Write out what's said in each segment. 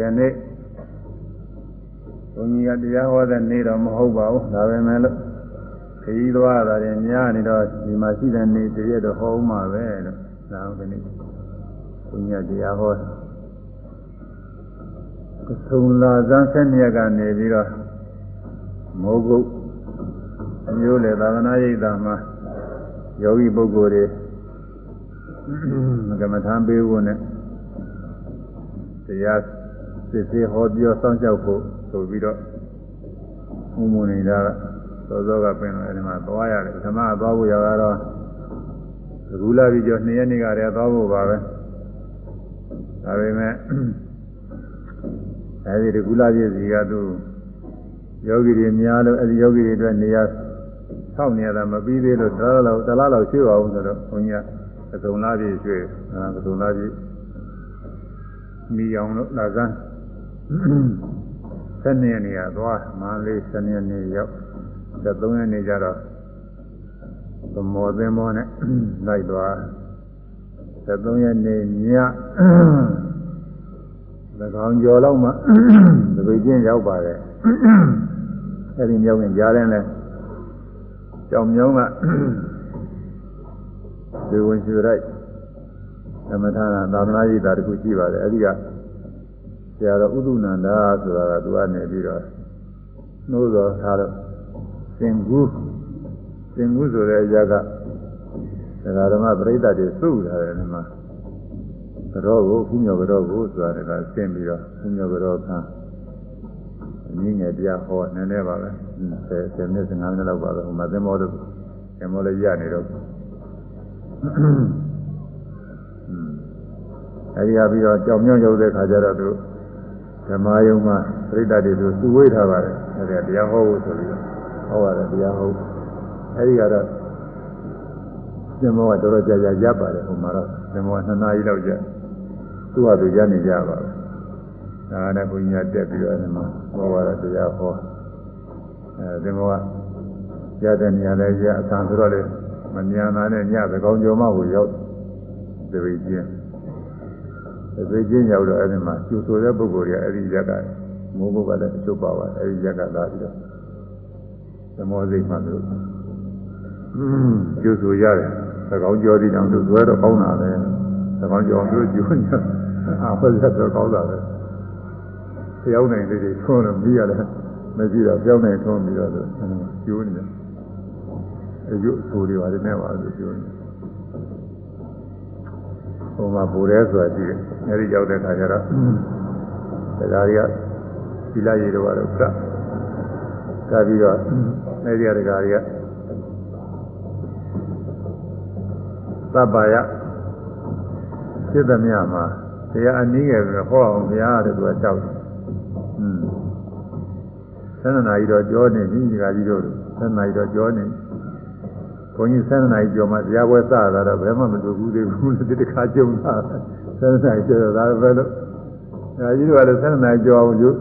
ကနေ့ဘုန်းကြီးကတရားဟောတဲ့နေ့တော့မဟုတ်ပါဘူးဒါပဲမဲ့လို့ခရီးသွားတာရင်များနေတော့ဒီမှာရှိတဲ့နေ့တရက်တော့ဟောဦးမှာပဲလို့ဒါဟုတ်ကနေ့ဘုန်းကြီးကတရားဟောကဆုံလာဇန်ဆက်မြတ်ကနေပြီးတော့မိုးကုတ်အမျိုးလေသာသနာ့ရိပ်သာမှာယောဂီပုဂ္ဂိုလ်တွေကမ္မထာပေးဖို့နဲ့တရား စစ်စစ်ဟောပြောစောင့်ရှောက်ဖို့ဆိုပြီးတော့ဥမ္မနေတာကသောသောကပြင်တယ်ဒီမှာသွားရတယ်ဓမ္မသွားဖို့ရတော့သကူလာပြီးကျော်2ရက်နေ့ကတည်းကသွားဖို့ပါပဲဒါပေမဲ့အဲဒီတကူလာပြည့်စီကသူယောဂီတွေများလို့အဲဒီယောဂီတွေအတွက်နေရာဆောက်နေရတာမပြီးသေးလို့တလားလောက်တလားလောက်ရွှေ့အောင်ဆိုတော့ဘုန်းကြီးကအစုံလားပြည့်ရွှေ့အဲအစုံလားပြည့်မိအောင်လို့လာစမ်း ဆက်နေနေရသွားမန္လေးဆက်နေနေရောက်73ရက်နေကြတော့သမောသင်္ဘောနဲ့လိုက်သွား73ရက်နေည၎င်းကျော်လောက်မှသပိတ်ချင်းရောက်ပါတယ်အဲဒီမြောက်ရင်ကြားတယ်လဲကြောင်မြောင်းကဒီဝင်ရွှေရိုက်သမထနာသာသနာ့ရည်တာတခုရှိပါတယ်အဲဒီက ဆရာတော်ဥဒုနန္ဒာဆိုတာကသူကနေပြီးတော့နှိုးတော်ထားတော့စင်ကူးစင်ကူးဆိုတဲ့အရာကဒကာဓမ္မပရိသတ်တွေစုထားတယ်ဒီမှာကြောကိုခုမြော်ကြောကိုဆိုတာကဆင်ပြီးတော့ခုမြော်ကြောခံအနည်းငယ်တရားဟောနည်းနည်းပါပဲ10 10မိနစ်15မိနစ်လောက်ပါပဲဟိုမှာသင်္ဘောတို့သင်္ဘောလေးရနေတော့အဲဒီဟာပြီးတော့ကြောင်မြောင်းရောက်တဲ့ခါကျတော့သူ ဓမ္မယုံမှာပြိတ္တတွေသူစုဝေးထားပါတယ်အဲဒီတရားဟောဖို့ဆိုပြီးတော့ဟောရတယ်တရားဟောအဲဒီကတော့သင်္ဘောကတော်တော်ကြာကြာရပ်ပါတယ်ဟိုမှာတော့သင်္ဘောက2နာရီလောက်ကြာသူ့ဟာသူရနေကြပါပဲဒါနဲ့ဘုရားတက်ပြီးတော့အဲဒီမှာဟောရတယ်တရားဟောအဲသင်္ဘောကရတဲ့နေရာလဲရအဆံဆိုတော့လေမမြန်တာနဲ့ညသကောင်းကျော်မှကိုရောက်သေဝိချင်း သေချင်းရောက်တော့အဲ့ဒီမှာကျူဆိုတဲ့ပုဂ္ဂိုလ်တွေကအဲ့ဒီရက်ကမိုးဘုတ်ကလည်းအချုပ်ပါပါအဲ့ဒီရက်ကလာပြီးတော့သမောစိတ်မှလို့ကျူဆိုရတယ်သကောင်းကျော်ဒီတောင်သူသွဲတော့ကောင်းတာပဲသကောင်းကျော်သူကျူနေအာဖက်ရက်တော့ကောင်းတာပဲပြောင်းနိုင်လေးတွေထုံးလို့ပြီးရတယ်မရှိတော့ပြောင်းနိုင်ထုံးပြီးတော့ကျူးနေတယ်အယုအဆိုတွေပါတယ်နဲ့ပါလို့ပြောနေ ဟိုမှာပူရဲဆိုတာရှိတယ်အဲဒီရောက်တဲ့ခါကျတော့တရားတွေကသီလရေတော့ကတော့ကကပြီးတော့အဲဒီတရားတွေကသဗ္ဗယဖြစ်သမျှမှာတရားအနည်းငယ်ပဲဟောအောင်ဘုရားတဲ့သူကကြောက်တယ်။อืมသန္နာကြီးတော့ကြောနေပြီဒီကကြီးတို့သန္နာကြီးတော့ကြောနေ ဘုန်းကြီးဆန်းနာကြီးကြောမှတရားပွဲစတာတော့ဘယ်မှမတွေ့ဘူးသေးဘူးဒီတစ်ခါကြုံတာဆန်းနာကြီးကြောတာပဲလို့ဒါကြီးတို့ကလည်းဆန်းနာကြီးကြောအောင်ကျိုး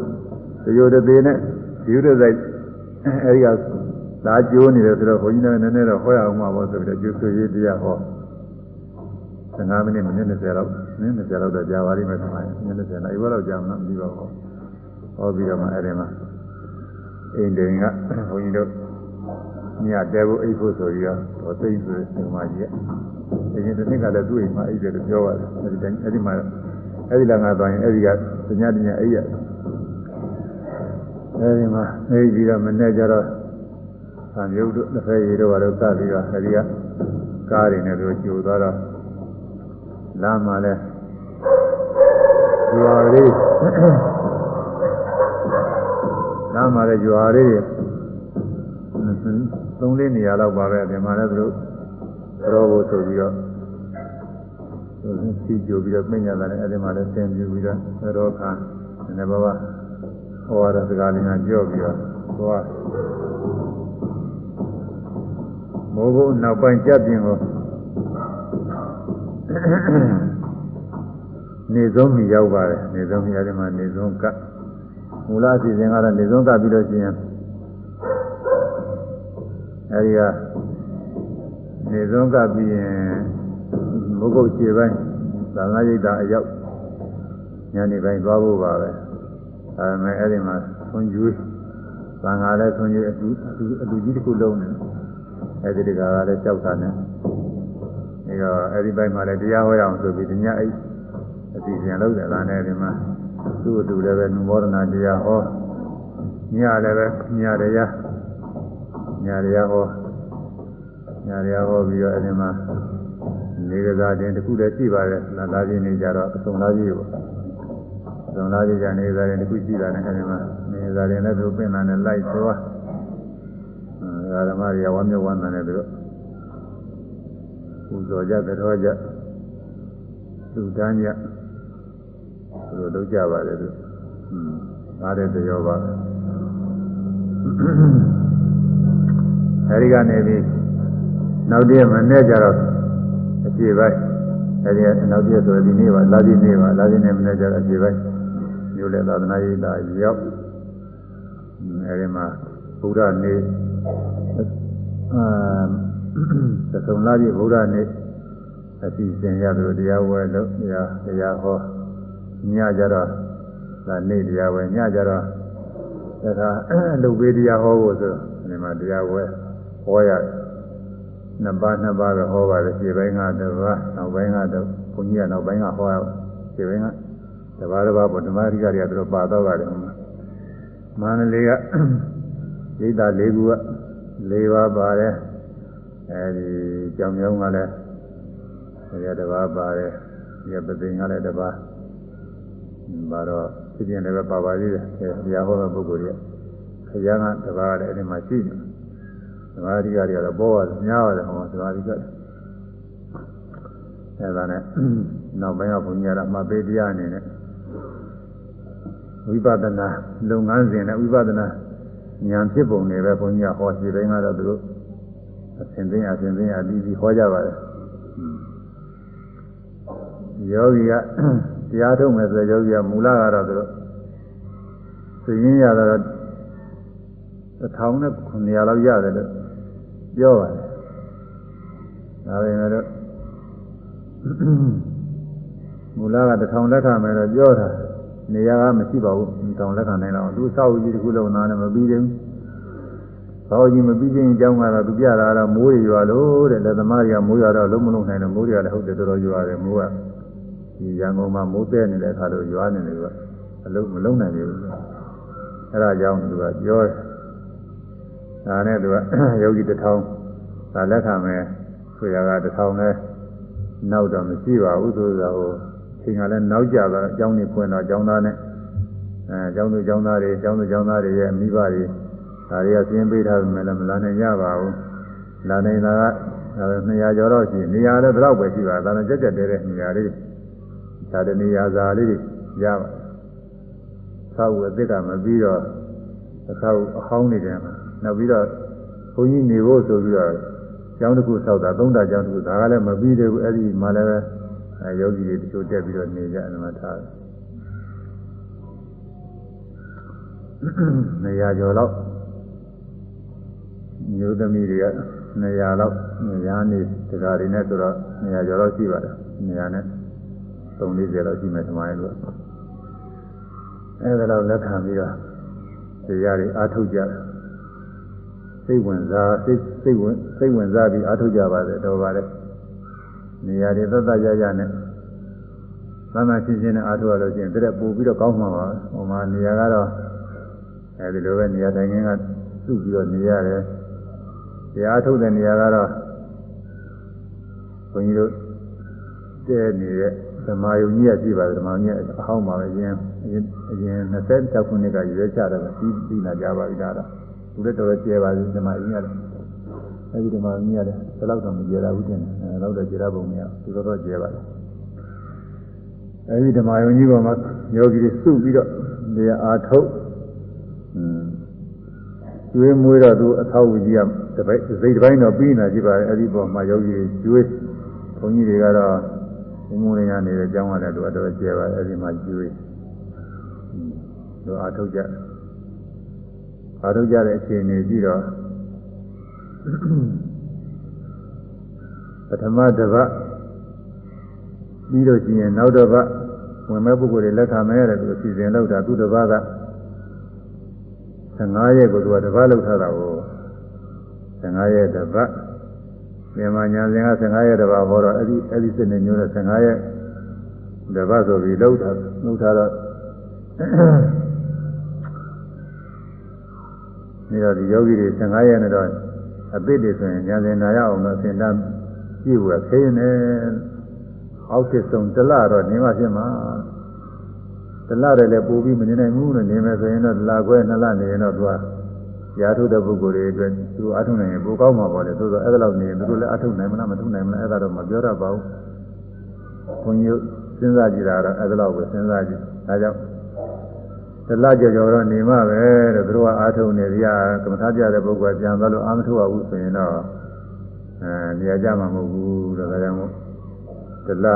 ဒီလိုတသေးနဲ့ဒီလိုဆိုင်အဲဒီကလာကျိုးနေတယ်ဆိုတော့ဘုန်းကြီးလည်းနည်းနည်းတော့ဟောရအောင်ပါဘောဆိုပြီးတော့ကျိုးဆွေရေးတရားဟော15မိနစ်မိနစ်20လောက်မိနစ်20လောက်တော့ကြာပါလိမ့်မယ်ထင်ပါတယ်မိနစ်20လောက်ဒီဘက်လောက်ကြာမှမပြီးပါဘူးဟောပြီးတော့မှအဲဒီမှာအိမ်တိန်ကဘုန်းကြီးတို့ ညတဲဖို့အိတ်ဖို့ဆိုပြီးတော့သိဆိုတဲ့ဆင်မကြီးကအရင်တစ်နှစ်ကလည်းသူ့အိမ်မှာအိတ်တယ်လို့ပြောပါတယ်အဲဒီတိုင်းအဲဒီမှာအဲဒီလာငါသွားရင်အဲဒီကညညညအိတ်ရအဲဒီမှာအိတ်ပြီးတော့မနေ့ကျတော့ဆံရုပ်တို့တစ်ဖက်ရည်တို့ကတော့စပြီးတော့အဲဒီကကားတွေနဲ့တို့ကြိုသွားတော့လမ်းမှာလဲကျွာလေးလမ်းမှာလဲကျွာလေး သုံးလေးနေရာလောက်ပါပဲဒီမှာလည်းသူတို့တော်ကိုဆိုပြီးတော့စီကြိုပြီးတော့ပြင်ရတယ်အဲဒီမှာလည်းသင်ပြပြီးတော့တော်ခါနည်းနည်းပါးပါဟောရတဲ့စကားလေးကကြော့ပြီးတော့သွားမိုးဘုံနောက်ပိုင်းကြက်ပြင်ကိုနေဆုံးမီရောက်ပါတယ်နေဆုံးမီအဲဒီမှာနေဆုံးကမူလအစီအစဉ်ကတော့နေဆုံးကပြီးတော့ရှိရင် အဲဒီကနေဆုံးကပြီးရင်မုဂုတ်ခြေပိုင်းသာငါရိတ်တာအရောက်ညနေပိုင်းသွားဖို့ပါပဲအဲဒါမဲ့အဲ့ဒီမှာဆွန်ကျွေးသံဃာလည်းဆွန်ကျွေးအတူအတူကြီးတစ်ခုလုံးနေအဲ့ဒီတကာကလည်းကြောက်တာနဲ့အဲတော့အဲ့ဒီဘက်မှာလည်းတရားဟောရအောင်ဆိုပြီးဒီညအိတ်အစီအစဉ်လုပ်တယ်လားနဲ့ဒီမှာသူ့အတူလည်းပဲနုမောဒနာတရားဟောညလည်းပဲညတရား ညတရားဟောညတရားဟောပြီးတော့အဲ့ဒီမှာနေကစားတင်တစ်ခုလည်းရှိပါတယ်လာလာခြင်းနေကြတော့အစုံလာကြီးပေါ့အစုံလာကြီးကနေကစားတင်တစ်ခုရှိတာနဲ့အဲ့ဒီမှာနေကစားတင်လည်းသူပြင်လာနဲ့လိုက်သွားအဲဓမ္မတွေကဝမ်းမြောက်ဝမ်းသာနေပြီးတော့ပူဇော်ကြကြောကြလူတန်းကြသူတို့လုပ်ကြပါတယ်သူอืมအားတဲ့တရောပါ အဲဒီကနေပြီးနောက်တည့်မနေ့ကျတော့အခြေပိုင်းအဲဒီနောက်တည့်ဆိုဒီနေ့ပါလာဒီနေ့ပါလာဒီနေ့မနေ့ကျတော့အခြေပိုင်းမြို့လေသာသနာရေးတာရောက်အဲဒီမှာဘုရားနေ့အာသဆုံလာပြီဘုရားနေ့အစီအစဉ်ရသူတရားဝဲလို့တရားတရားဟောညကြတော့ဒါနေ့တရားဝဲညကြတော့ဒါကလုတ်ပေးတရားဟောဖို့ဆိုဒီမှာတရားဝဲ ဟောရတယ်နှစ်ပါးနှစ်ပါးပဲဟောပါတယ်ခြေပိုင်းကတစ်ပါးနောက်ပိုင်းကတော့ဘုန်းကြီးကနောက်ပိုင်းကဟောရခြေပိုင်းကတစ်ပါးတစ်ပါးပေါ့ဓမ္မရိကတွေကသူတို့ပါတော့ပါတယ်မန္တလေးကဒိဋ္ဌာ၄ခုက၄ပါးပါတယ်အဲဒီကြောင်မြောင်းကလည်းအဲဒီတစ်ပါးပါတယ်ဒီပသိင်ကလည်းတစ်ပါးဘာတော့ဖြစ်ပြင်လည်းပဲပါပါသေးတယ်ဘုရားဟောတဲ့ပုဂ္ဂိုလ်တွေကခရမ်းကတစ်ပါးလည်းအဲဒီမှာရှိတယ် သမာဓိကတွေကတော့ပေါ်ပါတယ်များပါတယ်ဟောသမာဓိကအဲဒါနဲ့နောက်ပိုင်းကဘုန်းကြီးကတော့မှတ်ပေးတရားအနေနဲ့ဝိပဿနာလုပ်ငန်းစဉ်နဲ့ဝိပဿနာဉာဏ်ဖြစ်ပုံတွေပဲဘုန်းကြီးကဟောစီတိုင်းကတော့သူတို့အစဉ်သိအစဉ်သိအပြီးပြီးဟောကြပါတယ်ယောဂီကတရားထုတ်မယ်ဆိုယောဂီကမူလကတော့သူတို့သိရင်းရတော့1900လောက်ရတယ်လို့ ပြောပါတယ်ဒါပေမဲ့လို့မူလကတစ်ထောင်လက်ခံမယ်တော့ပြောတာနေရာကမရှိပါဘူးတစ်ထောင်လက်ခံနိုင်တော့သူစောက်ကြီးတစ်ခုလုံးသားနဲ့မပြီးသေးဘူးစောက်ကြီးမပြီးခြင်းအကြောင်းကတော့သူပြတာကတော့မိုးတွေရွာလို့တဲ့လက်သမားတွေကမိုးရွာတော့လုံးမလုံးနိုင်တော့မိုးတွေကလည်းဟုတ်တယ်တော်တော်ရွာတယ်မိုးကဒီရန်ကုန်မှာမိုးတဲ့နေတဲ့အခါတော့ရွာနေတယ်ကအလုံးမလုံးနိုင်ဘူးအဲဒါကြောင့်သူကပြောတယ် ဒါနဲ့သူကယောဂီတစ်ထောင်ဒါလက်ခံမယ်ဆိုရတာတစ်ထောင်နဲ့နောက်တော့မရှိပါဘူးဆိုတော့ဟိုချိန်ကလည်းနောက်ကြတော့အကြောင်းကြီးဖွင့်တော့အကြောင်းသားနဲ့အဲအကြောင်းသူအကြောင်းသားတွေအကြောင်းသူအကြောင်းသားတွေရဲ့မိဘတွေဒါတွေကစင်းပေးထားပေမဲ့လည်းမလာနိုင်ကြပါဘူးလာနိုင်တာက200ကျော်တော့ရှိနေရာလည်းဘယ်တော့ပဲရှိပါဒါနဲ့ကြက်ကြက်တဲတဲ့နေရာလေးဒါတနေရာစာလေးတွေရပါသောက်ဝအစ်ကမပြီးတော့အသောက်အဟောင်းနေတယ်မှာ နောက်ပြီးတော့ဘုန်းကြီးနေဖို့ဆိုပြီးတော့ကျောင်းတစ်ခုဆောက်တာသုံးတာကျောင်းတစ်ခုဒါကလည်းမပြီးသေးဘူးအဲ့ဒီမှလည်းပဲအဲယောဂီတွေတချို့တက်ပြီးတော့နေကြတယ်မှာထားတယ်နေရာကျော်တော့မျိုးသမီးတွေကနေရာတော့နေရာနေတရားတွေနဲ့ဆိုတော့နေရာကျော်တော့ရှိပါတယ်နေရာနဲ့340လောက်ရှိမယ်ထမရဲ့လို့အဲဒါတော့လက်ခံပြီးတော့တရားတွေအားထုတ်ကြတယ် စိတ်ဝင်စားစိတ်စိတ်ဝင်စိတ်ဝင်စားပြီးအားထုတ်ကြပါတယ်တော့ပါတယ်နေရာတွေသက်သက်ရရနဲ့သမ်းသချင်းချင်းနဲ့အားထုတ်ရလို့ချင်းတရက်ပို့ပြီးတော့ကောင်းမှာပါဟိုမှာနေရာကတော့အဲဒီလိုပဲနေရာတိုင်းကစုပြီးတော့နေရတယ်တရားထုတ်တဲ့နေရာကတော့ဘုန်းကြီးတို့တဲ့နေတဲ့ဓမ္မယုံကြီးရရှိပါတယ်ဓမ္မကြီးအဟောင်းပါပဲအရင်အရင်26ခုနှစ်ကရွေးချတယ်ပြီးပြီးလာကြပါပြီဒါတော့ သူလည်းတော်တော်ကျဲပါပြီဓမ္မကြီးရတယ်အဲဒီဓမ္မကြီးရတယ်ဘယ်တော့တော့မကျဲတာဘူးတင်တယ်အဲတော့ကျဲတာပုံမရသူတော်တော်ကျဲပါတယ်အဲဒီဓမ္မယုံကြီးပေါ်မှာယောဂီတွေစုပြီးတော့နေရာအားထုတ်อืมကျွေးမွေးတော့သူအသောဝကြီးကတပိတ်စိတ်တစ်ပိုင်းတော့ပြီးနေကြပါရဲ့အဲဒီပေါ်မှာယောဂီကျွေးဘုန်းကြီးတွေကတော့ဘုံမုန်းရင်းနေတဲ့ကျောင်းကလည်းသူအတော်ကျဲပါအဲဒီမှာကျွေးသူအားထုတ်ကြ အားထုတ်ကြတဲ့အခြေအနေကြည့်တော့ပထမတစ်ပတ်ပြီးလို့ရှိရင်နောက်တစ်ပတ်ဝင်မဲ့ပုဂ္ဂိုလ်တွေလက်ခံမဲ့တဲ့သူအစီအစဉ်လောက်တာသူတစ်ပါးက15ရက်ကိုသူကတစ်ပတ်လောက်ထားတာကို15ရက်တစ်ပတ်မြန်မာညာစဉ်က15ရက်တစ်ပတ်ဟောတော့အဲ့ဒီအဲ့ဒီစစ်နေမျိုးနဲ့15ရက်တစ်ပတ်ဆိုပြီးလောက်တာလောက်ထားတော့ ဒီတော့ဒီယောဂီတွေ15ရက်နဲ့တော့အပိတွေဆိုရင်ညာစဉ်နာရအောင်လို့စင်တန်းကြည့်ဖို့ခဲနေအောက်စစ်ဆုံးတလတော့နေမှဖြစ်မှာတလတည်းလည်းပို့ပြီးမနေနိုင်ဘူးလို့နေမယ်ဆိုရင်တော့တလခွဲနှစ်လနေရင်တော့သူကရာထုတဲ့ပုဂ္ဂိုလ်တွေအတွက်သူအထုနိုင်ရင်ပိုကောင်းမှာပေါ့လေသို့သောအဲ့ဒါလောက်နေရင်သူတို့လည်းအထုနိုင်မလားမထုနိုင်မလားအဲ့ဒါတော့မပြောတတ်ပါဘူးဘုန်းကြီးစဉ်းစားကြည့်တာတော့အဲ့ဒါလောက်ပဲစဉ်းစားကြည့်ဒါကြောင့် တလကြော်ကြော်တော့နေမှပဲတဲ့သူတို့ကအာထုံနေကြကမ္မထာပြတဲ့ပုဂ္ဂိုလ်ပြန်သွားလို့အာမထုရဘူးဆိုရင်တော့အဲနေရာကြမှာမဟုတ်ဘူးတဲ့ဒါကြောင့်မို့တလ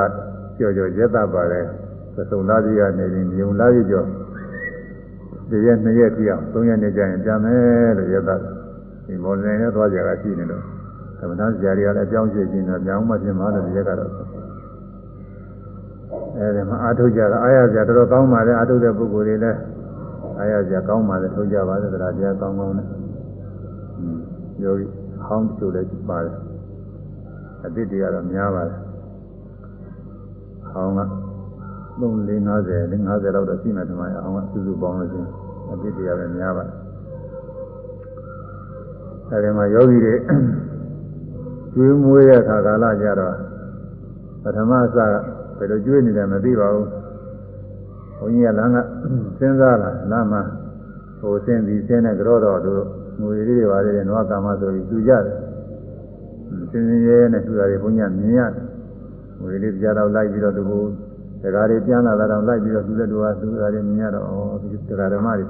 ကြော်ကြော်ရက်တာပါလေသစုံလာကြီးကနေရင်မြုံလာကြီးကြော်ဒီရက်နှစ်ရက်ပြအောင်သုံးရက်နေကြရင်ပြန်မယ်လို့ရက်တာဒီမော်လင်နဲ့သွားကြတာရှိနေလို့ကမ္မထာဆရာတွေကလည်းအကြောင်းရှိခြင်းတော့ပြန်မှပြင်မှာလို့ဒီရက်ကတော့အဲဒီမှာအာထုတ်ကြတာအားရစရာတော်တော်ကောင်းပါလေအာထုတ်တဲ့ပုဂ္ဂိုလ်တွေလည်း အားရစရာကောင်းပါလေထုတ်ကြပါလေတရားတရားကောင်းကောင်းနဲ့ယောဂီဟောင်းချိုလည်းပါတယ်အတိတ်တွေကတော့များပါတယ်ဟောင်းက3 4 50 50လောက်တော့ရှိမှထင်ပါရဲ့အောင်ကစုစုပေါင်းလို့ချင်းအတိတ်တွေလည်းများပါတယ်အဲဒီမှာယောဂီတွေကျွေးမွေးတဲ့အခါကာလကြတော့ပထမအစကဘယ်လိုကျွေးနေတယ်မသိပါဘူး ဘုန်းကြီးကလမ်းကစဉ်းစားလာလမ်းမှာဟိုဆင်းပြီးဆင်းတဲ့ကြောတော်တို့ငွေလေးတွေပါလေနွားကာမဆိုပြီးသူကြတယ်စင်စင်ရဲနဲ့သူတာတွေဘုန်းကြီးကမြင်ရတယ်ငွေလေးကြားတော့လိုက်ပြီးတော့သူကဒကာတွေပြန်လာတော့လိုက်ပြီးတော့သူတဲ့သူကသူတာတွေမြင်ရတော့ဩဒီဒကာဓမ္မတွေ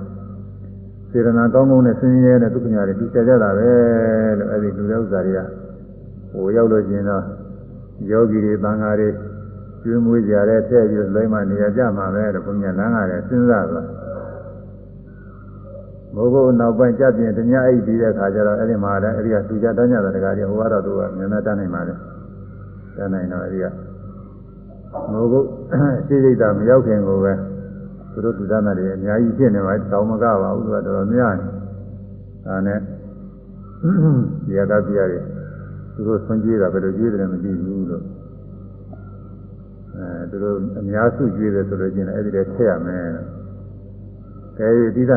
စေရနာကောင်းကောင်းနဲ့စင်စင်ရဲနဲ့သူကညာတွေသူချက်ကြတာပဲလို့အဲ့ဒီလူတဲ့ဥစ္စာတွေကဟိုရောက်လို့ရှင်တော့ယောဂီတွေသံဃာတွေ ကျွေးမွေးကြတဲ့တဲ့ပြီးလွိမ့်မှနေရာကြမှာပဲလို့ဘုရားလမ်းကလည်းစဉ်းစားသွားဘုဂုနောက်ပိုင်းကြပြင်းတ냐အိပ်ပြီးတဲ့ခါကျတော့အဲ့ဒီမှာလည်းအဲ့ဒီကသူကြတန်းကြတဲ့တကားကြီးဟိုကတော့သူကမြန်မြန်တန်းနိုင်ပါလေတန်းနိုင်တော့အဲ့ဒီကဘုဂုရှိစိတ်တာမရောက်ခင်ကိုပဲသူတို့သူတန်းတာတွေအများကြီးဖြစ်နေပါတောင်းမကပါဘူးသူကတော်တော်များနေဒါနဲ့ဒီရတာပြရတယ်သူတို့ဆွံ့ကြည့်တာဘယ်လိုကြည့်တယ်မသိဘူးလို့ အဲသူတို့အများစုကြွေးတယ်ဆိုလို့ချင်းအဲ့ဒီတည်းထည့်ရမယ်။ခဲဒီသ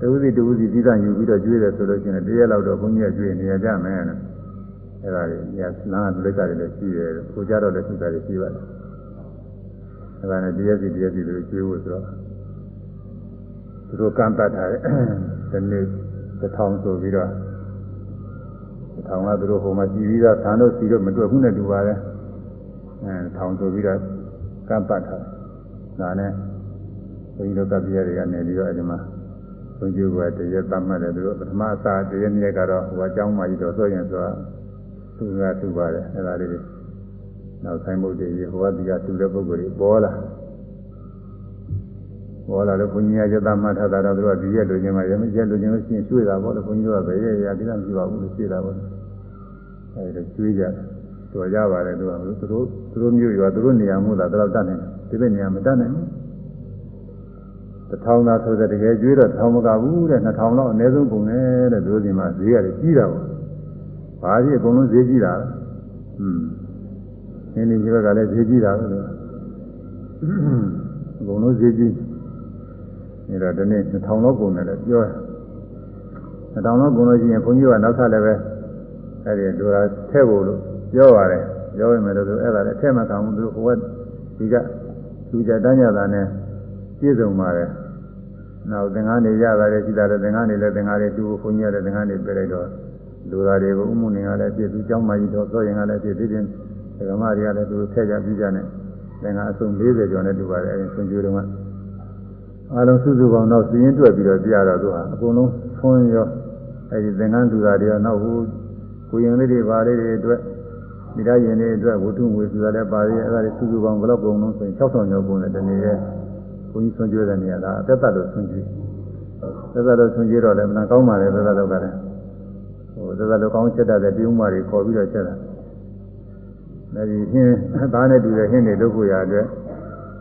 တဝစီတဝစီဒီသယူပြီးတော့ကြွေးတယ်ဆိုလို့ချင်းတရက်လောက်တော့ဘုန်းကြီးကကြွေးနေရကြမယ်။အဲ့ဒါတွေညနာလူလက်ကတွေလည်းရှိတယ်။ကိုကြတော့လည်းသူတာတွေရှိပါတယ်။အဲ့ဒါနဲ့တရက်စီတရက်စီတွေကြွေးဖို့ဆိုတော့သူတို့ကန့်တတ်ထားတယ်။ဒီနေ့တစ်ထောင်ဆိုပြီးတော့တစ်ထောင်ကသူတို့ဟိုမှာကြည်ပြီးသားဆန်တို့စီတို့မတွေ့ဘူးနဲ့တူပါတယ်။ အဲထောင်ဆိုပြီးတော့ကပ်ပတ်ထားဒါနဲ့ဘုန်းကြီးတို့ကပြရတွေကနေပြီးတော့အဲဒီမှာဘုန်းကြီးကတရက်သတ်မှတ်တယ်သူတို့ပထမအစားတရက်နေ့ကတော့ဟိုအเจ้าမကြီးတော်ဆိုရင်ဆိုတာသူကသူပါတယ်အဲဒါလေးတွေနောက်ဆိုင်မုတ်တွေဟိုကဒီကသူတဲ့ပုဂ္ဂိုလ်တွေပေါ်လာပေါ်လာလို့ဘုန်းကြီးကရသမှတ်ထားတာတော့သူကဒီရက်လိုချင်မှရမရက်လိုချင်လို့ရှိရင်ရွှေ့တာပေါ့လေဘုန်းကြီးတို့ကဘယ်ရက်ရဒီကမရှိပါဘူးလို့ရွှေ့တာပေါ့အဲဒီတော့ကျွေးကြတယ် တော်ကြပါတယ်သူကသူတို့သူတို့မျိုးရွာသူတို့နေရာမို့လားတော့တတ်နိုင်တယ်ဒီဘက်နေရာမတတ်နိုင်ဘူးတစ်ထောင်သာဆိုတဲ့တကယ်ကျွေးတော့တစ်ထောင်မကဘူးတဲ့နှစ်ထောင်တော့အနည်းဆုံးပုံတယ်တဲ့သူတို့ဒီမှာဈေးရတယ်ကြီးတာပေါ့ဘာကြီးအကုန်လုံးဈေးကြီးတာอืมနင်းနေကြီးဘက်ကလည်းဈေးကြီးတာပဲအကုန်လုံးဈေးကြီးနေတော့ဒီနေ့2000လောက်ကုန်တယ်လေပြောတယ်2000လောက်ကုန်လို့ရှိရင်ဘုန်းကြီးကနောက်ထပ်လည်းပဲအဲ့ဒီဒူရာထည့်ဖို့လို့ ပြောပါတယ်ပြောရမယ်လို့ဆိုအဲ့ဒါလည်းအထက်မှာခံမှုသူဟိုကဒီကသူကြတန်းကြတာနဲ့ပြည့်စုံပါတယ်နောက်သင်္ကန်းတွေရတာလည်းရှိတာလည်းသင်္ကန်းတွေလည်းသင်္ကန်းတွေတူဘုန်းကြီးရတယ်သင်္ကန်းတွေပြလိုက်တော့လူသားတွေကိုဥမှုနေကလည်းပြည့်သူเจ้าမကြီးတော်သောရင်ကလည်းပြည့်ပြီးတင်ဓမ္မတွေကလည်းသူထည့်ကြပြီးကြနဲ့သင်္ကန်းအစုံ40ကျော်နဲ့တူပါတယ်အဲဒီဆွန်ကျိုးတုန်းကအားလုံးစုစုပေါင်းတော့စီရင်တွက်ပြီးတော့ပြရတော့သူဟာအကုန်လုံးဖွန်းရောအဲဒီသင်္ကန်းလူသားတွေကနောက်ဟိုကိုရင်လေးတွေပါလေးတွေအတွက် ဒီသားရင်လေးအတွက်ဝတ္ထုငွေဆိုတာလည်းပါရဲ့အဲ့ဒါတွေစုစုပေါင်းဘလောက်ကုန်လုံးဆိုရင်6000ကျော်ကုန်တယ်တနေ့ရဲ့ဘုန်းကြီးဆွံ့ကျွေးတဲ့နေရာကအသက်သက်လို့ဆွံ့ကျွေးသက်သက်လို့ဆွံ့ကျွေးတော့လည်းမနာကောင်းပါလေသက်သက်လို့ကလည်းဟိုသက်သက်လို့ကောင်းချက်တဲ့ပြုံးမတွေခေါ်ပြီးတော့ချက်တာအဲဒီဟင်းသားနဲ့တူတဲ့ဟင်းတွေလုပ်ဖို့ရအတွက်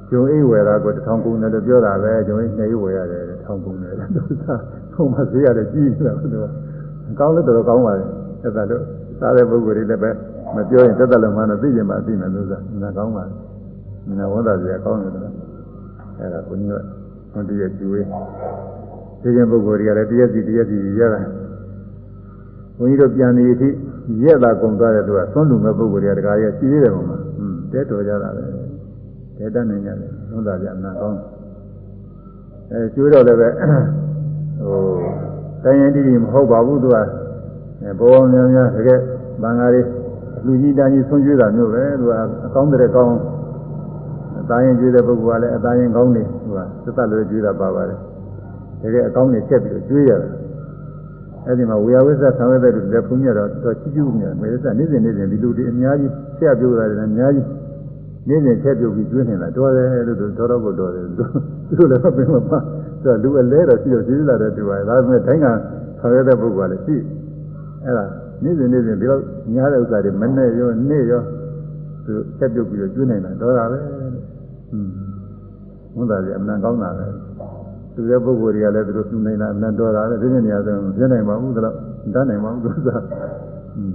ဂျုံအိဝယ်တာကိုတစ်ထောင်ကုန်တယ်လို့ပြောတာပဲဂျုံအိနှစ်ဝယ်ရတယ်တစ်ထောင်ကုန်တယ်သူစားထုံမစေးရတယ်ကြီးနေတာသူကကောင်းလို့တော့ကောင်းပါလေသက်သက်လို့စားတဲ့ပုဂ္ဂိုလ်တွေလည်းပဲ မပြောရင်သက်သက်လို့မှတော့သိကြမှာသိမယ်လို့ဆိုတာငါကောင်းပါလေငါဝန်တာစီကောင်းတယ်တော့အဲ့ဒါကိုညွတ်ဟိုတည်းရဲ့ကျွေးဒီကျင်ပုဂ္ဂိုလ်တွေကလည်းတရက်စီတရက်စီရတာဘုန်းကြီးတို့ပြန်နေအထိရက်တာကုန်သွားတဲ့သူကသွန်းလူမဲ့ပုဂ္ဂိုလ်တွေကတကားရဲ့ရှိသေးတယ်ပုံမှာอืมတဲတော်ကြတာပဲတဲတတ်နေကြတယ်သုံးတာကြအနာကောင်းအဲကျွေးတော့လည်းပဲဟိုတိုင်းရင်တိတိမဟုတ်ပါဘူးသူကဘောများများတကယ်ဘင်္ဂါရီ လူကြီးတန်းကြီးဆွံ့ကျွေးတာမျိုးပဲသူကအကောင်းတဲ့ကောင်းအသားရင်ကျွေးတဲ့ပုဂ္ဂိုလ်ကလည်းအသားရင်ကောင်းနေသူကသတ်သက်လွယ်ကျွေးတာပါပါတယ်တကယ်အကောင်းနေချက်ပြီးတော့ကျွေးရတယ်အဲ့ဒီမှာဝေယဝိသဆောင်ရတဲ့လူတွေဘုန်းကြီးတော့တော်ချီးကျူးနေတယ်မေသနေ့စဉ်နေ့စဉ်ဒီလူတွေအများကြီးဆက်ပြုတ်ရတယ်အများကြီးနေ့စဉ်ချက်ပြုတ်ပြီးကျွေးနေတာတော်တယ်လို့တော်တော်ကိုတော်တယ်သူတို့လည်းပြင်မပါသူကလူအလဲတော့ရှိတော့ရှိလာတဲ့သူပါဒါပေမဲ့တိုင်းကဆောင်ရတဲ့ပုဂ္ဂိုလ်ကလည်းရှိအဲ့ဒါ နေ့စဉ်နေ့စဉ်ဒီလောက်ညားတဲ့ဥစ္စာတွေမနဲ့ရောနေ့ရောသူချက်ပြုတ်ပြီးတော့ကျွေးနေတာတော်တာပဲอืมဝန်သားကြီးအမှန်ကောင်းတာပဲသူရဲ့ပုဂ္ဂိုလ်တွေကလည်းသူတို့သူနေတာအမှန်တော်တာလေဒီနေ့နေရာဆိုပြနိုင်ပါဘူးသလားမတတ်နိုင်ပါဘူးသူက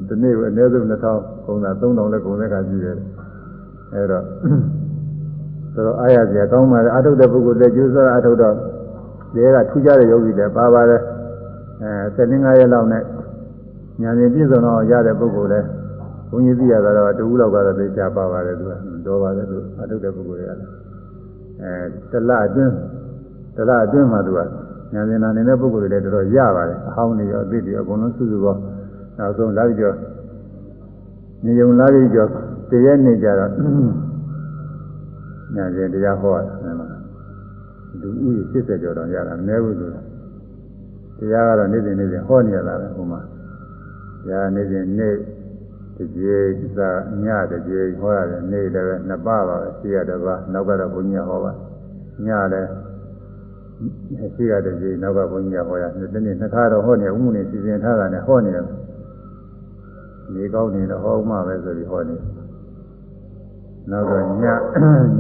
ဒီနေ့ကအနည်းဆုံး2000ကုန်တာ3000လည်းကုန်တဲ့ခါရှိတယ်အဲတော့ဆိုတော့အားရစရာကောင်းပါလေအထုတ်တဲ့ပုဂ္ဂိုလ်လည်းကျိုးစားအထုတ်တော့ဒီကထူးခြားတဲ့ယောဂီလည်းပါပါတယ်အဲ7-5ရက်လောက်နဲ့ ညာရင်ပြည့်စုံတော့ရတဲ့ပုဂ္ဂိုလ်လည်းဘုန်းကြီးသိရတာတော့တူလောက်ကတော့သိချပါပါတယ်သူကတော်ပါတယ်သူအထုတ်တဲ့ပုဂ္ဂိုလ်တွေကလည်းအဲတလအတွင်းတလအတွင်းမှာသူကညာရင်နာနေတဲ့ပုဂ္ဂိုလ်တွေလည်းတော်တော်ရပါတယ်အဟောင်းတွေရောအသစ်တွေရောအကုန်လုံးစုစုပေါင်းနောက်ဆုံးလာပြီးတော့ညုံလာပြီးတော့တရက်နေကြတော့ညာရင်တရားဟောရတယ်မှာလူဦးရေ80ကျော်တော့ရတာမနည်းဘူးလို့တရားကတော့နေ့စဉ်နေ့စဉ်ဟောနေရတာပဲဟိုမှာ ညာနေ့စဉ်နေ့တကြေစာညတကြေဟောရတယ်နေ့လည်းပဲနှစ်ပါးပါပဲရှိရတစ်ပါးနောက်ကတော့ဘုန်းကြီးဟောပါညလည်းရှိရတဲ့ကြေနောက်ကဘုန်းကြီးဟောရဒီနေ့နှစ်ခါတော့ဟောနေဥမှုနေစီစဉ်ထားတာနဲ့ဟောနေတယ်နေကောင်းနေတော့ဟောမှပဲဆိုပြီးဟောနေနောက်တော့ည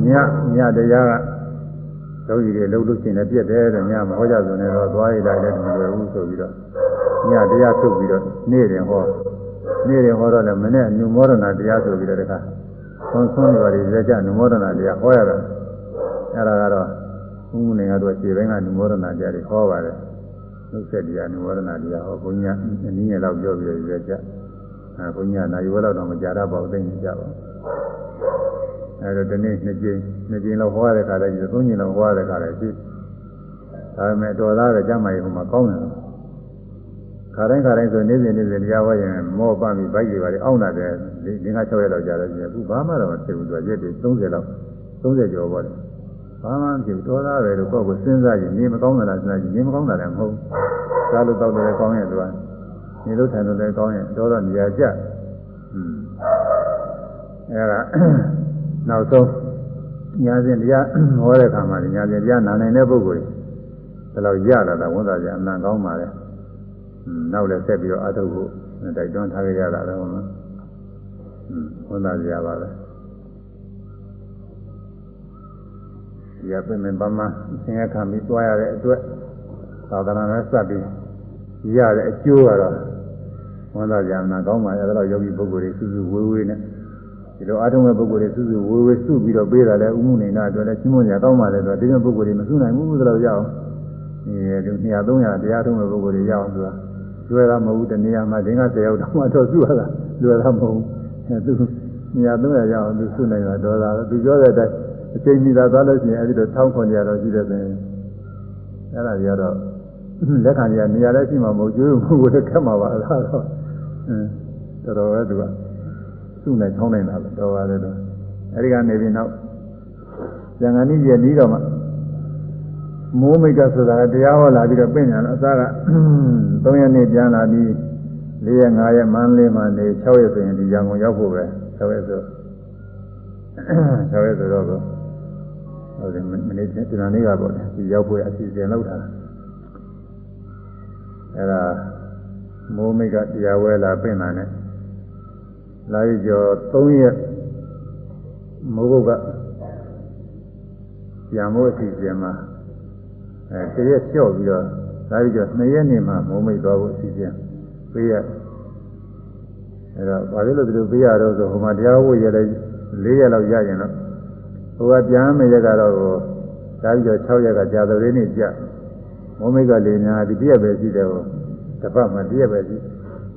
ညညတရားကလောကီတွေလှုပ်လို့ရှိရင်လည်းပြက်တယ်တဲ့ညမဟောကြဆိုနေတော့သွားရည်လိုက်လည်းမလွယ်ဘူးဆိုပြီးတော့ ညတရားထုတ်ပြီးတော့နေ့ရင်ဟောနေ့ရင်ဟောတော့လည်းမနေ့နုမောဒနာတရားဆိုပြီးတော့တခါဆွန်းဆွန်းနေပါလေလက်ကျနုမောဒနာတရားဟောရတာအဲ့ဒါကတော့ဘုန်းကြီးကတော့ခြေပိုင်းကနုမောဒနာတရားတွေဟောပါတယ်နှုတ်ဆက်တရားနုမောဒနာတရားဟောဘုန်းကြီးအနည်းငယ်လောက်ပြောပြီးတော့လက်ကျအဲဘုန်းကြီးကနိုင်ဝဲတော့တော့မကြရပါဘူးသိနေကြပါဘူးအဲတော့ဒီနေ့နှစ်ကြိမ်နှစ်ကြိမ်လောက်ဟောရတဲ့ခါလည်းသုံးကြိမ်လောက်ဟောရတဲ့ခါလည်းရှိဒါပေမဲ့တော်သားတဲ့ကျမ်းမာရေးဟိုမှာကောင်းတယ်ခါ တိုင်းခါတိုင်းဆိုနေ့စဉ်နေ့စဉ်တရားဟောရင်မောပပြီးဘိုက်တွေပါလေအောင်းတာတယ်ဒီငါ6ရက်လောက်ကြာတော့ရှင်အခုဘာမှတော့မဖြစ်ဘူးသူကရက်တွေ30လောက်30ကျော်ပါလေဘာမှမဖြစ်ဘူးတော်သားပဲလို့ကိုယ့်ကိုစဉ်းစားရင်နေမကောင်းတာလားစဉ်းစားရင်နေမကောင်းတာလည်းမဟုတ်ဘူးစားလို့တောက်တယ်ကောင်းရင်သူကနေလို့ထိုင်လို့လည်းကောင်းရင်တော်တော့နေရာကျอืมအဲဒါနောက်ဆုံးညာစဉ်တရားဟောတဲ့အခါမှာညာစဉ်တရားနာနိုင်တဲ့ပုဂ္ဂိုလ်တွေဒါတော့ရလာတာဝန်သားကြအမှန်ကောင်းပါလေ။ နောက်လည်းဆက်ပြီးတော့အထုတ်ဖို့တိုက်တွန်းထားကြရတာလည်းဟုတ်လား။ဝန်သားကြပါပဲ။ဒီအပြင်မှာမှသင်္ခါမိသွားရတဲ့အတွက်သာသနာနဲ့စပ်ပြီးရတဲ့အကျိုးကတော့ဝန်သားကြအမှန်ကောင်းပါရဲ့ဒါတော့ယောဂီပုဂ္ဂိုလ်တွေစုစုဝေးဝေးနဲ့ဒီလိုအားထုတ်မဲ့ပုဂ္ဂိုလ်တွေစုစုဝေးဝေးစုပြီးတော့ပေးတာလဲဥမှုနေတာအတွက်လဲချင်းမွန်ကြကောင်းပါလေဆိုတော့ဒီလိုပုဂ္ဂိုလ်တွေမစုနိုင်ဘူးဆိုတော့ရအောင်ဒီ200 300တရားထုတ်မဲ့ပုဂ္ဂိုလ်တွေရအောင်ဆိုတာ လွယ်တာမဟုတ်ဘူးတနေရာမှာဒင်္ဂ10ရောက်တော့မှတော့စုရတာလွယ်တာမဟုတ်ဘူးအဲသူ200 300ရအောင်သူစုနိုင်တာတော့တာသူပြောတဲ့အတိုင်းအချိန်မီသာသွားလို့ရှိရင်အဲဒီတော့1900တော့ရှိတယ်ဆိုရင်အဲ့ဒါတွေကတော့လက်ခံရနေရာလည်းရှိမှာမဟုတ်ကျွေးမှုကိုလည်းခက်မှာပါအဲ့ဒါတော့အင်းတော်တော်ပဲသူကစုနိုင်ထောင်းနိုင်တာပဲတော်ပါတယ်တော့အဲဒီကနေပြီးနောက်ကျန်ကန်ကြီးရဲ့ပြီးတော့မှ မိုးမိတ်ကဆိုတာကတရားဟောလာပြီးတော့ပြင်ညာတော့အစားက3ရက်နေ့ပြန်လာပြီး4ရက်5ရက်မန်းလေးမှနေ6ရက်ဆိုရင်ဒီရန်ကုန်ရောက်ဖို့ပဲ6ရက်ဆို6ရက်ဆိုတော့ဟုတ်တယ်မနေ့ဒီနေ့နေ့ကပေါ့လေဒီရောက်ဖို့အစီအစဉ်လုပ်ထားတာအဲဒါမိုးမိတ်ကတရားဝဲလာပြင်လာနဲ့လာရကျော်3ရက်မိုးဘုတ်ကပြန်ဖို့အစီအစဉ်မှာ အဲတရက်လျှော့ပြီးတော့ဒါပြီးတော့2ရက်နေမှမုံမိတ်သွားဖို့အစီအစဉ်ပေးရအဲတော့ဘာလို့လဲဒီလိုပေးရတော့ဆိုဟိုမှာတရားဝတ်ရလဲ4ရက်လောက်ရရင်တော့ဟိုကပြန်မယ့်ရက်ကတော့ဒါပြီးတော့6ရက်ကကြာသပတေးနေ့ကြာမုံမိတ်ကလေညာဒီတရက်ပဲရှိတယ်ဟိုတပတ်မှတရက်ပဲရှိ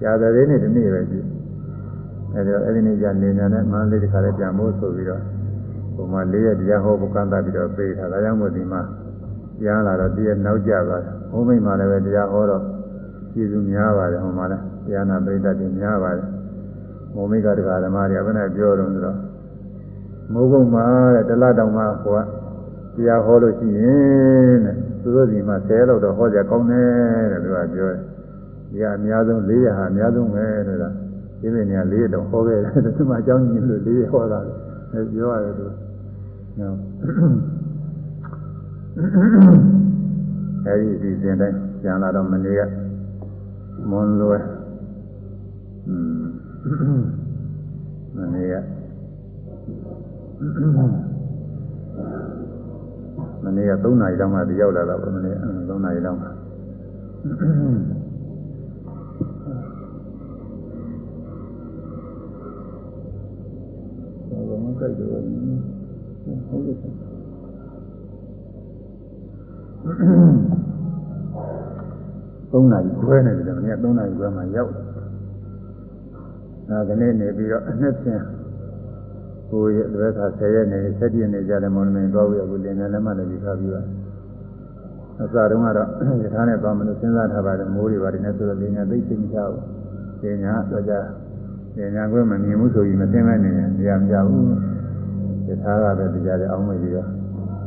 ကြာသပတေးနေ့ဒီနေ့ပဲရှိအဲဒီတော့အဲဒီနေ့ကျနေညာနဲ့မန္တလေးတစ်ခါလည်းပြန်ဖို့ဆိုပြီးတော့ဟိုမှာ၄ရက်တရားဟောပုကန့်သပြီးတော့ပေးထားဒါကြောင့်မို့ဒီမှာ ပြန်လာတော့တရက်နောက်ကျသွားတယ်ဘုံမိတ်မှလည်းပဲတရားဟောတော့ကျေးဇူးများပါတယ်ဟိုမှာလည်းတရားနာပရိသတ်တွေများပါတယ်ဘုံမိတ်ကတရားဓမ္မတွေဘယ်နဲ့ပြောတော့ဆိုတော့မိုးကုတ်မှာတဲ့တလတောင်မှဟိုကတရားဟောလို့ရှိရင်တဲ့သူတို့ဒီမှာ10လောက်တော့ဟောကြကောင်းတယ်တဲ့သူကပြောတယ်ဒီကအများဆုံး400ဟာအများဆုံးပဲတဲ့ဒါဒီနေ့နေရာ400တော့ဟောခဲ့တယ်သူမှအကြောင်းကြီးလို့400ဟောတာလေပြောရတယ်သူနော် အဲဒီဒီစဉ်တိုင်းပြန်လာတော့မနေ့ကမွန်လွယ်อืมမနေ့ကမနေ့က3နာရီလောက်မှဒီရောက်လာတော့မနေ့3နာရီလောက်မှဘာမှကြိုက်တော့ဟုတ်တယ် 3နာရီခွဲနေတယ်မနေ့က3နာရီခွဲမှရောက်ဒါကနေ့နေပြီးတော့အနှစ်ဖြင့်ကိုရတဲ့အခါ10ရက်နေ7ရက်နေကြတယ်မောင်မင်းသွားပြီးအခုလင်းနေလည်းမှလည်းဒီခါပြီးပါအစတုန်းကတော့ယထာနဲ့သွားမလို့စဉ်းစားထားပါတယ်မိုးတွေပါတယ်နဲ့ဆိုတော့လင်းနေသိသိမချဘူးလင်းညာတော့ကြလင်းညာကွဲမမြင်ဘူးဆိုပြီးမသိမနေရင်တရားမကြဘူးယထာကပဲတရားတွေအောင်းမိပြီးတော့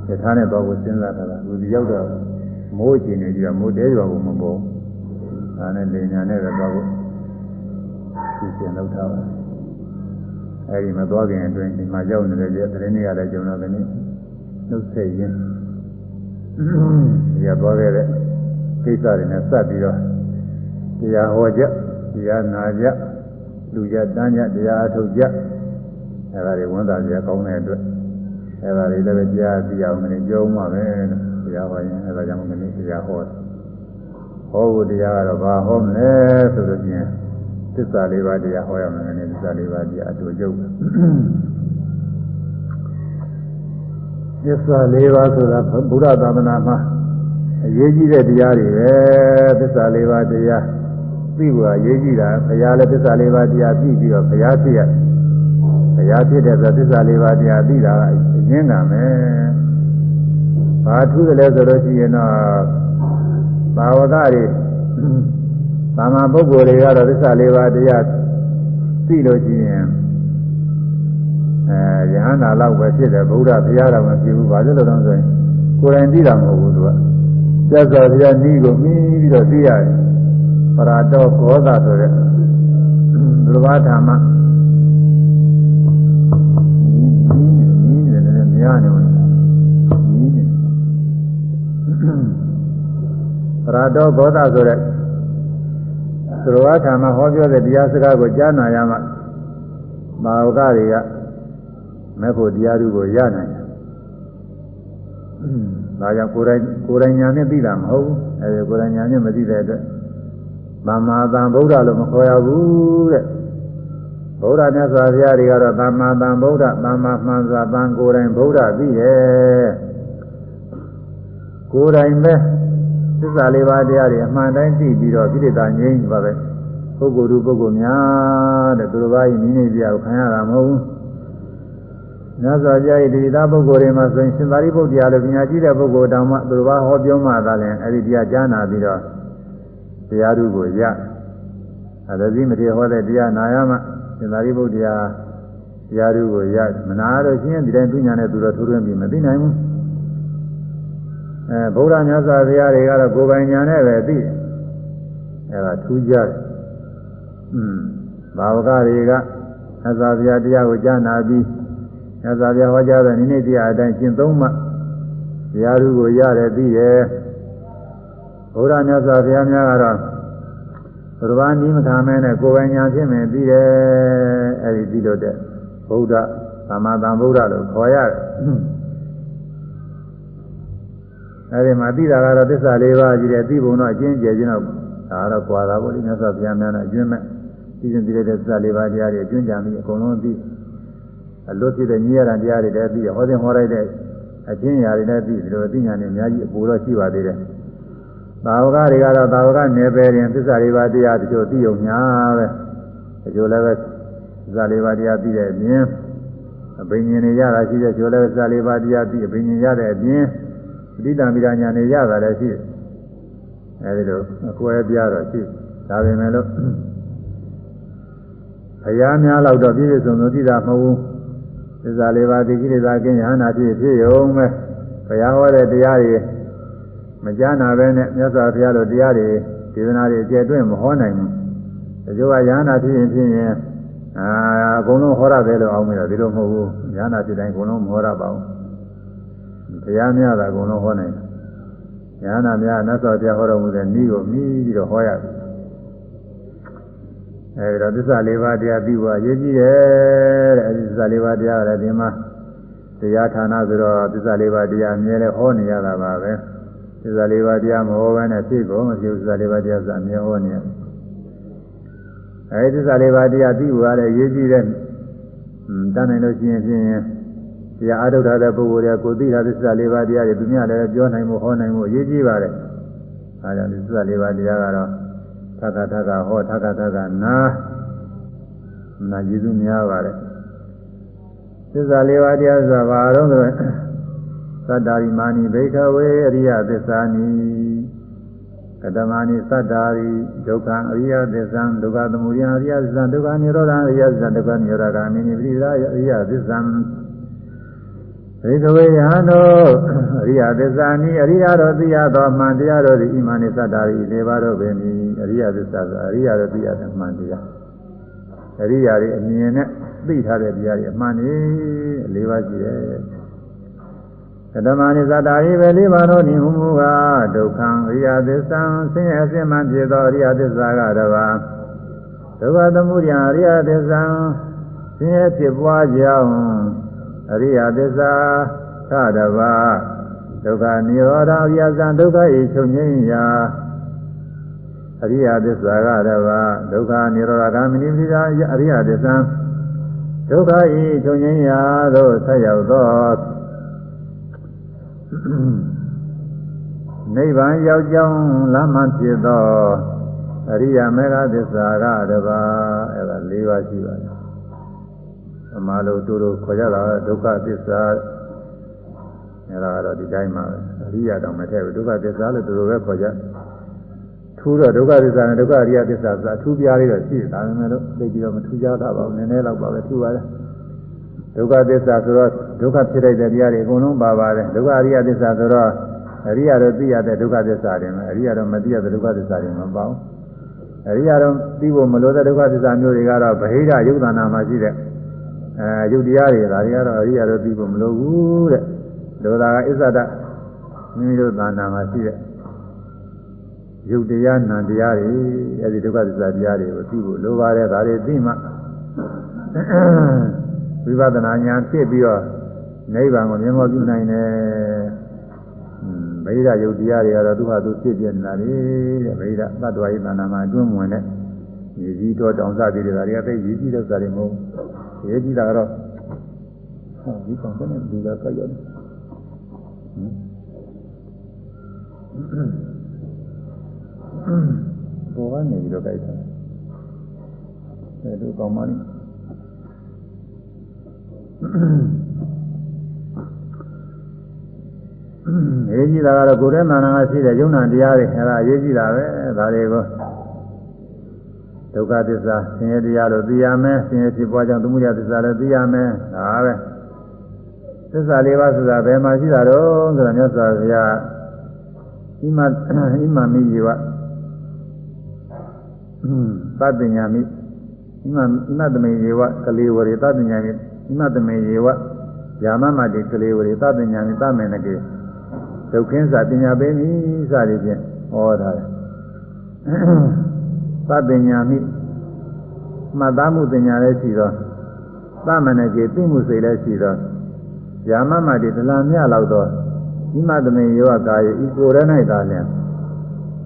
ယထာနဲ့သွားဖို့စဉ်းစားထားတာသူဒီရောက်တော့မိုးကျင်နေကြမိုးတဲရွာကိုမပေါ်ဒါနဲ့လင်းညာနဲ့ပဲသွားဖို့စီစဉ်လုပ်ထားပါအဲဒီမသွားခင်အတွင်းဒီမှာရောက်နေတဲ့ကြတဲ့နေ့ကလည်းကျွန်တော်ကနေ့နှုတ်ဆက်ရင်းဒီကသွားခဲ့တဲ့ကိစ္စတွေနဲ့စပ်ပြီးတော့တရားဟောကြတရားနာကြလူကြတန်းကြတရားအထုတ်ကြအဲဒါတွေဝန်တာကြကောင်းတဲ့အတွက် အဲဒါတွေလည်းပဲတရားသိအောင်လည်းပြောမှပဲတရားဟောရင်အဲဒါကြောင့်မနေ့တရားဟောတယ်ဟောဖို့တရားကတော့ဘာဟောမလဲဆိုလို့ချင်းသစ္စာလေးပါးတရားဟောရမယ်နဲ့သစ္စာလေးပါးတရားအတူကျုပ်သစ္စာလေးပါးဆိုတာဘုရားသာသနာမှာအရေးကြီးတဲ့တရားတွေပဲသစ္စာလေးပါးတရားသိဖို့အရေးကြီးတာဘုရားလည်းသစ္စာလေးပါးတရားသိပြီးတော့ဘုရားဖြစ်ရဘုရားဖြစ်တဲ့ဆိုသစ္စာလေးပါးတရားသိတာကအ ရင်းကမယ်ဘာထူးတယ်လဲဆိုလို့ရှိရင်တော့ဘာဝကတွေသာမန်ပုဂ္ဂိုလ်တွေကတော့သစ္စာလေးပါးတရားသိလို့ရှိရင်အဲယဟန္တာလောက်ပဲဖြစ်တယ်ဗုဒ္ဓဘုရားတော်မဖြစ်ဘူးဘာလို့လဲတော့ဆိုရင်ကိုယ်တိုင်သိတာမဟုတ်ဘူးသူကကျက်စော်ဘုရားဤကိုမြည်ပြီးတော့သိရတယ်ပရာတော်ဂောသဆိုတဲ့ဘုရားဓမ္မ မြားနေဝင်ဤနေပရာတော်ဂောသဆိုတဲ့သရဝဌာမဟောပြောတဲ့တရားစကားကိုကြားနာရမှမာဝကတွေကမဲ့ဖို့တရားသူကိုရနိုင်တယ်။ဒါကြောင့်ကိုယ်တိုင်ကိုယ်တိုင်ညာနဲ့သိတာမဟုတ်ဘူး။အဲဒီကိုယ်တိုင်ညာနဲ့မသိတဲ့အတွက်သမ္မာသမ္ဗုဒ္ဓလို့မခေါ်ရဘူးတဲ့။ ဗုဒ္ဓမြတ်စွာဘုရားတွေကတော့သမ္မာသမ္ဗုဒ္ဓသမ္မာမှန်စွာသံကိုယ်တိုင်ဗုဒ္ဓသိရဲ့။ကိုယ်တိုင်ပဲသစ္စာလေးပါးတရားတွေအမှန်တိုင်းသိပြီးတော့ကိလေသာငြိမ်းပါပဲပုဂ္ဂိုလ်သူပုဂ္ဂိုလ်များတဲ့သူတို့ဘာကြီးနည်းနည်းပြကိုခံရတာမဟုတ်ဘူးမြတ်စွာဘုရားရဲ့ဒီသားပုဂ္ဂိုလ်တွေမှာဆိုရင်ရှင်သာရိပုတ္တရာလိုပညာရှိတဲ့ပုဂ္ဂိုလ်တောင်မှသူတို့ဘာဟောပြောမှသာလဲအဲ့ဒီတရားကြားနာပြီးတော့တရားသူကိုရအဲဒါကြီးမထေဟောတဲ့တရားနာရမှ ရှင်သာရိပုတ္တရာတရားသူကိုရမနာတော့ရှင်းဒီတိုင်းသူညာနဲ့သူတော့ထိုးထွင်းပြီးမသိနိုင်ဘူးအဲဗုဒ္ဓမြတ်စွာဘုရားတွေကတော့ကိုယ်ပိုင်ညာနဲ့ပဲသိတယ်အဲဒါထူးကြတယ်อืมဘာဝကတွေကမြတ်စွာဘုရားတရားကိုကြားနာပြီးမြတ်စွာဘုရားဟောကြားတဲ့နိမိတ်တရားအတိုင်းရှင်းသုံးမှတရားသူကိုရတယ်သိတယ်ဘုရားမြတ်စွာဘုရားများကတော့ ဘုရားနိမခံမဲနဲ့ကိုယ်ပိုင်ညာဖြစ်မယ်သိတယ်အဲဒီသိလို့တဲ့ဗုဒ္ဓသမ္မာသမ္ဗုဒ္ဓလို့ခေါ်ရတယ်အဲဒီမှာသိတာကတော့သစ္စာလေးပါးကြီးတယ်သိပုံတော့အကျဉ်းကျယ်ခြင်းတော့ဒါတော့ကွာတာပေါ့ဒီမြတ်စွာဘုရားများနဲ့အကျွမ်းမဲ့သိစဉ်သိတဲ့သစ္စာလေးပါးတရားတွေအကျွမ်းကြံပြီးအကုန်လုံးသိအလွတ်ဖြစ်တဲ့ညီရတာတရားတွေလည်းသိရဟောတဲ့ဟောလိုက်တဲ့အကျဉ်းရာတွေလည်းသိပြီးတော့သိညာနဲ့အများကြီးအပူတော့ရှိပါသေးတယ် သာဝကတွေကတော့သာဝကနေပယ်ရင်သစ္စာလေးပါးတရားတချို့သိုံညာပဲတချို့လည်းပဲသစ္စာလေးပါးတရားသိတဲ့အပြင်အဘိညာဉ်တွေရတာရှိတဲ့ကျိုးလည်းသစ္စာလေးပါးတရားသိအဘိညာဉ်ရတဲ့အပြင်ပဋိသင်္မိတာညာနေရတာလည်းရှိတယ်အဲဒီလိုအကွဲပြားတော့ရှိဒါပေမဲ့လို့ဘုရားများတော့ပြည့်စုံစုံသိတာမဟုတ်ဘူးသစ္စာလေးပါးသိကိလေသာကင်းရဟနာဖြစ်ဖြစ်ရုံပဲဘုရားဟောတဲ့တရားတွေ မကြားနာပဲနဲ့မြတ်စွာဘုရားလိုတရားတွေဒေသနာတွေအကျယ်တွင်မဟောနိုင်ဘူးတချို့ကရဟနာဖြစ်ရင်ဖြစ်ရင်အာအကုန်လုံးဟောရတယ်လို့အောင်မလို့ဒီလိုမဟုတ်ဘူးရဟနာဖြစ်တိုင်းအကုန်လုံးမဟောရပါဘူးတရားများတာအကုန်လုံးဟောနိုင်တယ်ရဟနာများနတ်စွာဘုရားဟောတော်မူတဲ့ဤကိုမြည်ပြီးတော့ဟောရတယ်အဲဒီတော့သစ္စာလေးပါးတရားပြီးဖို့အရေးကြီးတယ်တဲ့အဲဒီသစ္စာလေးပါးတရားလည်းဒီမှာတရားဌာနဆိုတော့သစ္စာလေးပါးတရားအမြဲလဲဟောနေရတာပါပဲသ စ္စာလေးပါးတရားမဟောဘဲနဲ့ဖြစ်ကုန်မဖြစ်သစ္စာလေးပါးတရားဆိုအမြဲဟောနေရတယ်အဲဒီသစ္စာလေးပါးတရားပြီးဖို့လည်းအရေးကြီးတယ်တန်းနိုင်လို့ရှိရင်ဖြင့်တရားအားထုတ်ထားတဲ့ပုဂ္ဂိုလ်တွေကကိုသိတာသစ္စာလေးပါးတရားတွေသူများလည်းပြောနိုင်မှုဟောနိုင်မှုအရေးကြီးပါတယ်အဲဒါသစ္စာလေးပါးတရားကတော့သက္ကသက္ကဟောသက္ကသက္ကနာနာကျေးဇူးများပါတယ်သစ္စာလေးပါးတရားဆိုတာဘာတော့ဆို သတ္တာရိမာနိဘိကဝေအရိယသစ္စာနိကတမနိသတ္တာရိဒုက္ခအရိယသစ္စာဒုက္ခသမုဒယအရိယသစ္စာဒုက္ခនិရောဓအရိယသစ္စာဒုက္ခនិရောဓဂာမိနိပရိဒါအရိယသစ္စာဘိကဝေယဟန်တို့အရိယသစ္စာနိအရိယတို့သိရသောမှန်တရားတို့သည်ဣမနိသတ္တာရိ၄ပါးတို့ပင်ဤအရိယသစ္စာဆိုအရိယတို့သိရတဲ့မှန်တရားအရိယာတွေအမြင်နဲ့သိထားတဲ့တရားတွေအမှန်နေ၄ပါးရှိတယ် ဓမ္မနိသတ္တာရိပဲ၄ပါးတို့နိဟုမူကဒုက္ခံအရိယသစ္စာဆင်းရဲအစင်မှဖြစ်သောအရိယသစ္စာကတပါဒုက္ခသမုဒယအရိယသစ္စာဆင်းရဲဖြစ်ပွားကြောင်းအရိယသစ္စာသတဘာဒုက္ခនិရောဓအရိယဇံဒုက္ခဤချုပ်ငြိမ်းရာအရိယသစ္စာကတဘာဒုက္ခនិရောဓဂามိနိပိသာအရိယသစ္စာဒုက္ခဤချုပ်ငြိမ်းရာသို့ဆက်ရောက်သော နိဗ္ဗာန်ရောက်ကြောင်းလမ်းမှဖြစ်သောအရိယာမေဃသစ္စာကတပါအဲ့ဒါ၄ပါးရှိပါတယ်အမှလို့တို့တို့ခေါ်ကြတာဒုက္ခသစ္စာအဲ့ဒါကတော့ဒီတိုင်းပါပဲအရိယာတော့မထည့်ဘူးဒုက္ခသစ္စာလို့တို့တို့ပဲခေါ်ကြထူးတော့ဒုက္ခသစ္စာနဲ့ဒုက္ခအရိယသစ္စာဆိုတာအထူးပြားလေးတော့ရှိတယ်ဒါပေမဲ့လို့သိပြီးတော့မထူးကြတာပါဘူးနည်းနည်းတော့ပါပဲထူးပါတယ် ဒုက္ခသစ္စာဆိုတော့ဒုက္ခဖြစ်တဲ့တရားတွေအကုန်လုံးပါပါတယ်ဒုက္ခအရိယသစ္စာဆိုတော့အရိယတော့သိရတဲ့ဒုက္ခသစ္စာတွေမှာအရိယတော့မသိရတဲ့ဒုက္ခသစ္စာတွေမပေါ့အရိယတော့သိဖို့မလိုတဲ့ဒုက္ခသစ္စာမျိုးတွေကတော့ဗဟိတယုတ်တနာမှာရှိတဲ့အဲယုတ်တရားတွေဒါတွေကတော့အရိယတော့သိဖို့မလိုဘူးတဲ့ဒေါသကအစ္ဆဒမိမိတို့သာနာမှာရှိတဲ့ယုတ်တရားနံတရားတွေအဲဒီဒုက္ခသစ္စာတရားတွေကိုသိဖို့လိုပါတယ်ဒါတွေသိမှ ဝိပဿနာဉာဏ်ဖြစ်ပြီးတော့နိဗ္ဗာန်ကိုမြင်မောပြုနိုင်တယ်။ဗိဓာယုတ်တရားတွေကတော့သူ့ဟာသူဖြစ်ပြနေတာလေတဲ့ဗိဓာသတ္တဝါယိသနာမှာအတွင်းဝင်တဲ့ရည်ကြီးတော်တောင်စသည်တွေဒါတွေကသိရည်ကြီးတဲ့ဥစ္စာတွေမဟုတ်ဘူး။ရည်ကြီးတာကတော့ဟောဒီကောင်ကနေလူလာကြရတယ်။ဘောကနေပြီးတော့ကြိုက်တာ။အဲလိုကောင်းမှ န်းရေးကြည့်တာကတော့ကိုယ်ထဲမှာနာရှိတဲ့ယုံနာတရားတွေအဲဒါရေးကြည့်တာပဲဒါတွေကိုဒုက္ခသစ္စာဆင်းရဲတရားလို့သိရမယ်ဆင်းရဲဖြစ်ပွားကြောင်းသမှုရသစ္စာလည်းသိရမယ်ဒါပဲသစ္စာလေးပါးဆိုတာဘယ်မှာရှိတာတော့ဆိုတာမြတ်စွာဘုရားဣမဣမမိယေဝသတ္တညာမိဣမဣမတမေယေဝကလေးဝရေသတ္တညာမိ ဣမတမေယေဝယာမမတိကလေးဝရေသတ္တညာမိသမေနကေဒုက္ခင်းစာပညာပေးမိစသည်ဖြင့်ဟောထားတယ်သတ္တညာမိမှတ်သားမှုပညာလည်းရှိသောသမဏကေသိမှုစိတ်လည်းရှိသောယာမမတိဒလမြလောက်သောဣိမသမေယောကာယေဤကိုယ်ရ၌သာလျှင်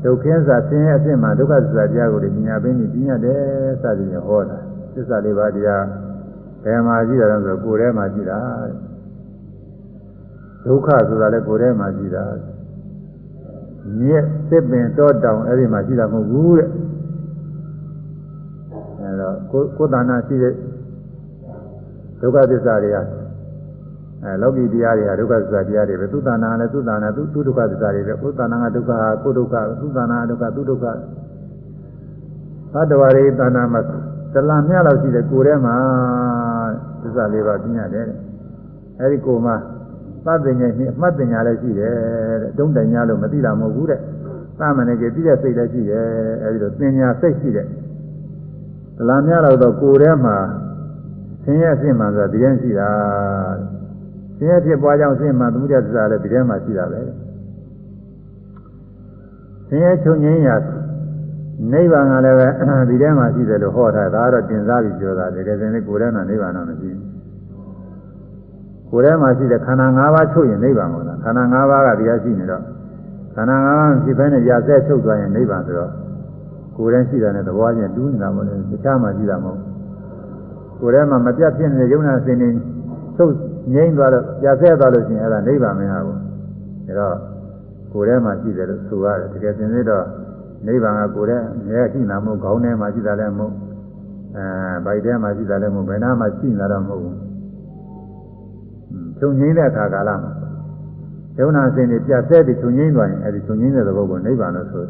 ဒုက္ခစာဆင်းရဲအဖြစ်မှာဒုက္ခသစ္စာတရားကိုပညာပင်ပြီးပညာတယ်စသည်ဖြင့်ဟောတာသစ္စာလေးပါးတရား ဘယ်မှာရှိတာလဲဆိုကိုယ်ထဲမှာရှိတာဒုက္ခဆိုတာလည်းကိုယ်ထဲမှာရှိတာမြစ်စစ်ပင်တောတောင်အဲ့ဒီမှာရှိတာမဟုတ်ဘူးတဲ့အဲတော့ကိုကိုယ်တဏ္ဍာရှိတဲ့ဒုက္ခသစ္စာတွေကအဲလောကီတရားတွေကဒုက္ခသစ္စာတရားတွေပဲသူတဏ္ဍာလည်းသူတဏ္ဍာသူသူဒုက္ခသစ္စာတွေပဲကိုယ်တဏ္ဍာကဒုက္ခကိုယ်ဒုက္ခသူတဏ္ဍာဒုက္ခသူဒုက္ခသတ္တဝါတွေတဏ္ဍာမှာ တလံမြလောက်ရှိတဲ့ကိုယ်ထဲမှာသစ္စာလေးပါးပြညာတယ်အဲဒီကိုယ်မှာသတ်ပညာနှင့်အမှတ်ပညာလည်းရှိတယ်တဲ့တုံးတိုင်ညာလို့မသိတာမဟုတ်ဘူးတဲ့သမဏေကသိတဲ့စိတ်လည်းရှိတယ်အဲဒီတော့ပညာစိတ်ရှိတဲ့တလံမြလောက်တော့ကိုယ်ထဲမှာဆင်းရဲဖြစ်မှဆိုတာဒီရင်ရှိတာဆင်းရဲဖြစ်ပွားကြောင်းဆင်းမှသမှုရသစ္စာလည်းဒီထဲမှာရှိတာပဲဆင်းရဲချုပ်ငြိမ်းရာ နိဗ္ဗာန်ကလည်းပဲဒီထဲမှာရှိတယ်လို့ဟောထားတာဒါကတော့တင်စားပြီးပြောတာတကယ်စင်လေးကိုယ်ထဲမှာနိဗ္ဗာန်တော့မရှိဘူးကိုယ်ထဲမှာရှိတဲ့ခန္ဓာ၅ပါးချုပ်ရင်နိဗ္ဗာန်မဟုတ်လားခန္ဓာ၅ပါးကဒီကရှိနေတော့ခန္ဓာ၅ပါးဖြစ်ဘဲနဲ့ရာဆဲချုပ်သွားရင်နိဗ္ဗာန်ဆိုတော့ကိုယ်ထဲရှိတာနဲ့သဘောချင်းတူးနေတာမဟုတ်ဘူးတခြားမှရှိတာမဟုတ်ကိုယ်ထဲမှာမပြတ်ဖြစ်နေတဲ့ယုံနာစင်နေချုပ်ငြိမ့်သွားတော့ရာဆဲသွားလို့ရှိရင်အဲ့ဒါနိဗ္ဗာန်မရဘူးဒါတော့ကိုယ်ထဲမှာရှိတယ်လို့ဆိုရတယ်တကယ်စင်စစ်တော့ နိဗ္ဗာန်ကကိုယ်ထဲငယ်ရှိတာမဟုတ်ခေါင်းထဲမှာရှိတာလည်းမဟုတ်အဲဗိုက်ထဲမှာရှိတာလည်းမဟုတ်ဘယ်နာမှာရှိနေတာတော့မဟုတ်ဘူးချုပ်ငိမ့်တဲ့အခါကာလမှာယုံနာစင်တွေပြတ်ဆဲပြီးချုပ်ငိမ့်သွားရင်အဲဒီချုပ်ငိမ့်တဲ့သဘောကိုနိဗ္ဗာန်လို့ဆို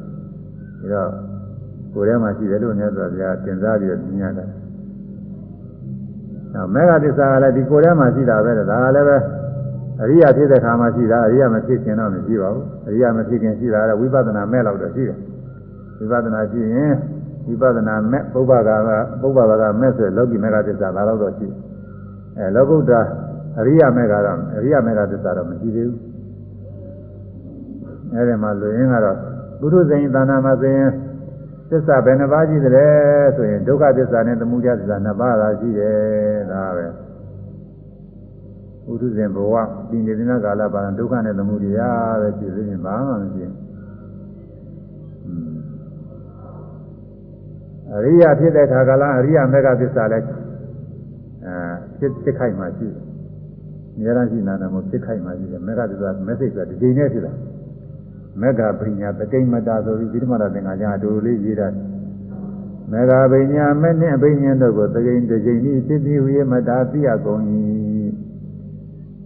ပြီးတော့ကိုယ်ထဲမှာရှိတယ်လို့မြတ်စွာဘုရားသင်စားပြီးတော့ပြညာတယ်။နောက်မေဃသစ္စာကလည်းဒီကိုယ်ထဲမှာရှိတာပဲဒါကလည်းပဲအရိယာဖြစ်တဲ့ခါမှရှိတာအရိယာမဖြစ်ခင်တော့မရှိပါဘူး။အရိယာမဖြစ်ခင်ရှိတာကဝိပဿနာမဲ့လောက်တော့ရှိတယ်။ ဝိပဿနာရှိရင်ဝိပဿနာမဲ့ပုဗ္ဗကာကပုဗ္ဗဘာကမဲ့ဆိုလောကီမေဃသစ္စာဒါတော့ရှိတယ်။အဲလောကုတ္တအရိယာမေကတော့အရိယာမေကသစ္စာတော့မရှိသေးဘူးအဲဒီမှာလူရင်းကတော့ပုထုဇဉ်သာနာမှာဆိုရင်သစ္စာဘယ်နှပါးရှိသလဲဆိုရင်ဒုက္ခသစ္စာနဲ့သမုဒယသစ္စာနှစ်ပါးသာရှိတယ်ဒါပဲပုထုဇဉ်ဘဝပြီးနေတဲ့ကာလပါဒဒုက္ခနဲ့သမုဒယပဲရှိသေးရင်ဘာမှမရှိဘူး အရိယာဖြစ်တဲ့ခါကလာအရိယာမေကသစ္စာလည်းအဲဖြစ်ဖြစ်ခိုက်မှရှိတယ်အများကြီးနာနာမို့ဖြစ်ခိုက်မှရှိတယ်မေဃသစ္စာ message ဆိုတာဒီချိန်နဲ့ဖြစ်တာမေဃပညာတကိမတာဆိုပြီးဒီဓမ္မတာသင်္ဃာကျမ်းအတူလေးရေးတာမေဃပညာမဲ့နဲ့အဘိညာဉ်တို့ကိုတကိန်တစ်ချိန်ဤဖြစ်ပြီးဝိမတာသိရကုန်၏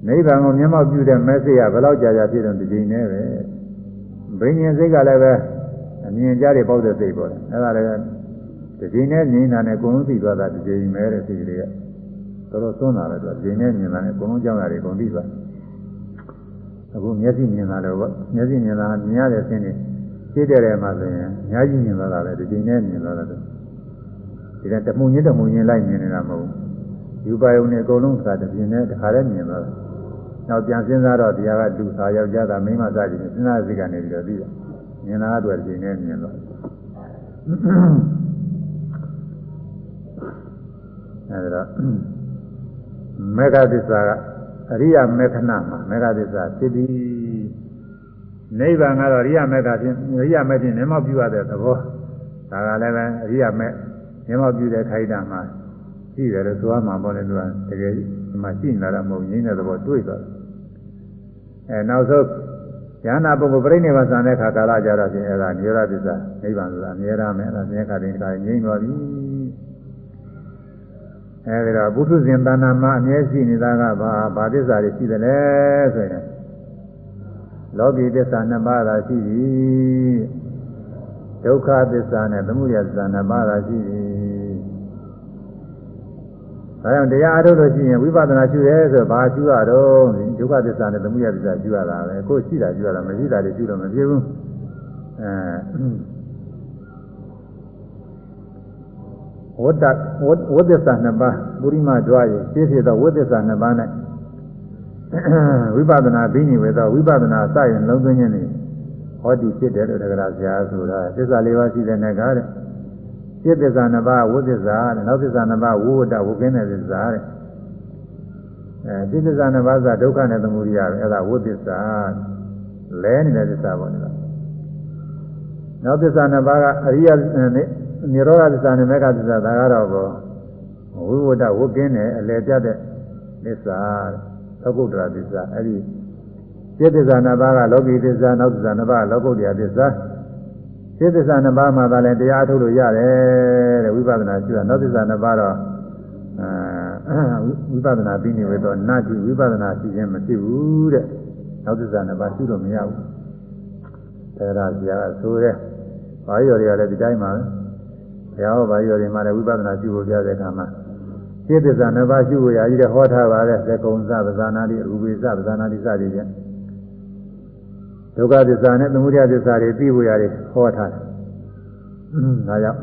နိဗ္ဗာန်ကိုမျက်မှောက်ပြုတဲ့ message ကဘယ်လောက်ကြာကြာဖြစ်တော့ဒီချိန်နဲ့ပဲဘိညာဉ်စိတ်ကလည်းပဲအမြင်ကြားတွေပေါက်တဲ့စိတ်ပေါ့လေအဲ့ဒါလည်း ဒီချိန်နဲ့ငြိမ်းတာနဲ့အကုန်လုံးသိသွားတာဒီချိန်ပဲတဲ့စိတ်ကလေးကတော်တော်သွန်းလာတယ်သူကဇင်းနဲ့မြင်လာတယ်အကုန်လုံးကြောက်ရတယ်အကုန်သိသွားအခုမျက်စိမြင်လာတယ်ပေါ့မျက်စိမြင်လာမြင်ရတဲ့ဆင်းတွေသိတဲ့ထဲမှာဆိုရင်အများကြီးမြင်လာတာပဲဒီချိန်နဲ့မြင်လာတယ်ဒီကတမှုချင်းတမှုချင်းလိုက်မြင်နေတာမဟုတ်ဘူးယူပါယုံနဲ့အကုန်လုံးသာတပြင်းနဲ့တခါတည်းမြင်သွားတယ်နောက်ပြန်စဉ်းစားတော့တရားကလူသားယောက်ျားသားမိန်းမစသည်ဖြင့်စဉ်းစားစိတ်ကနေပြီးတော့သိတယ်မြင်လာတဲ့ဒီချိန်နဲ့မြင်သွား အဲဒါမေဃသစ္စာကအရိယာမေခဏမှာမေဃသစ္စာဖြစ်ပြီးနိဗ္ဗာန်ကတော့အရိယာမေခဖြင့်အရိယာမေဖြင့်မျက်မှောက်ပြုရတဲ့သဘောဒါကလည်းပဲအရိယာမေမျက်မှောက်ပြုတဲ့ခိုက်တာမှာရှိတယ်လို့ဆိုရမှာပေါ့လေသူကတကယ်ဒီမှာရှိနေတာတော့မဟုတ်ရင်းတဲ့သဘောတွေ့သွားတယ်အဲနောက်ဆုံးဉာဏပုဂ္ဂိုလ်ပြိဋိဘသံတဲ့ခါကာလကြတော့ဖြင့်အဲဒါနိရောဓသစ္စာနိဗ္ဗာန်ဆိုတာအမြဲတမ်းပဲအဲဒါသင်္ခါတိခါငြိမ့်သွားပြီ အဲဒီတော့ဘုသူဇင်တဏ္ဍာမှာအမြဲရှိနေတာကဘာဘာသစ္စာတွေရှိတယ်လဲဆိုရင်လောကီသစ္စာနှစ်ပါးသာရှိပြီဒုက္ခသစ္စာနဲ့သမုဒယသစ္စာနှစ်ပါးသာရှိပြီဒါကြောင့်တရားအားထုတ်လို့ရှိရင်ဝိပဿနာရှုရဲဆိုဘာရှုရတော့ဒုက္ခသစ္စာနဲ့သမုဒယသစ္စာရှုရတာပဲကိုယ်ရှိတာရှုရတာမရှိတာတွေရှုလို့မဖြစ်ဘူးအဲ ဝတ္တဝတ္တသနှစ်ပါးပုရိမကြွားရဖြစ်ဖြစ်သောဝတ္တသနှစ်ပါး၌ဝိပဿနာဘိနိဝေသောဝိပဿနာစရင်လုံးသွင်းခြင်းနေဟောဒီဖြစ်တယ်လို့တက္ကရာဆရာဆိုတာသစ္စာလေးပါးရှိတဲ့နဲ့ကားတဲ့စိတ်သစ္စာနှစ်ပါးဝိသစ္စာတဲ့နောက်သစ္စာနှစ်ပါးဝိဝတ္တဝုကင်းတဲ့သစ္စာတဲ့အဲစိတ်သစ္စာနှစ်ပါးဆိုဒုက္ခနဲ့သမုဒိယပဲအဲ့ဒါဝိသစ္စာလဲနေတဲ့သစ္စာပေါ့နော်နောက်သစ္စာနှစ်ပါးကအရိယနိ ရောဓသစ္စာနဲ့မေဃသစ္စာဒါကတော့ဘောဝိဝဒဝုကင်းတယ်အလယ်ပြတ်တဲ့သစ္စာသောကုတ္တရာသစ္စာအဲ့ဒီစိတ်သစ္စာနှစ်ပါးကလောကီသစ္စာနောက်သစ္စာနှစ်ပါးလောကုတ္တရာသစ္စာစိတ်သစ္စာနှစ်ပါးမှာသာလည်းတရားထုတ်လို့ရတယ်တဲ့ဝိပဿနာရှိတာနောက်သစ္စာနှစ်ပါးတော့အဲဝိပဿနာပြီးနေတော့နတ်ကြီးဝိပဿနာရှိခြင်းမရှိဘူးတဲ့နောက်သစ္စာနှစ်ပါးရှိလို့မရဘူးဒါရဆရာကဆိုတဲ့ဘာရော်တွေကလည်းဒီတိုင်းပါပဲ ဘုရားဟောဘာရော်တွေမှာလည်းဝိပဿနာရှိဖို့ပြတဲ့အခါမှာစိတ်သစ္စာနှစ်ပါးရှိဖို့ရာကြီးတဲ့ဟောထားပါတဲ့သကုံစပဇာနာတိရူပိစပဇာနာတိစသည်ဖြင့်ဒုက္ခသစ္စာနဲ့သမုဒယသစ္စာတွေသိဖို့ရတယ်ဟောထားတယ်။ဒါကြောင့်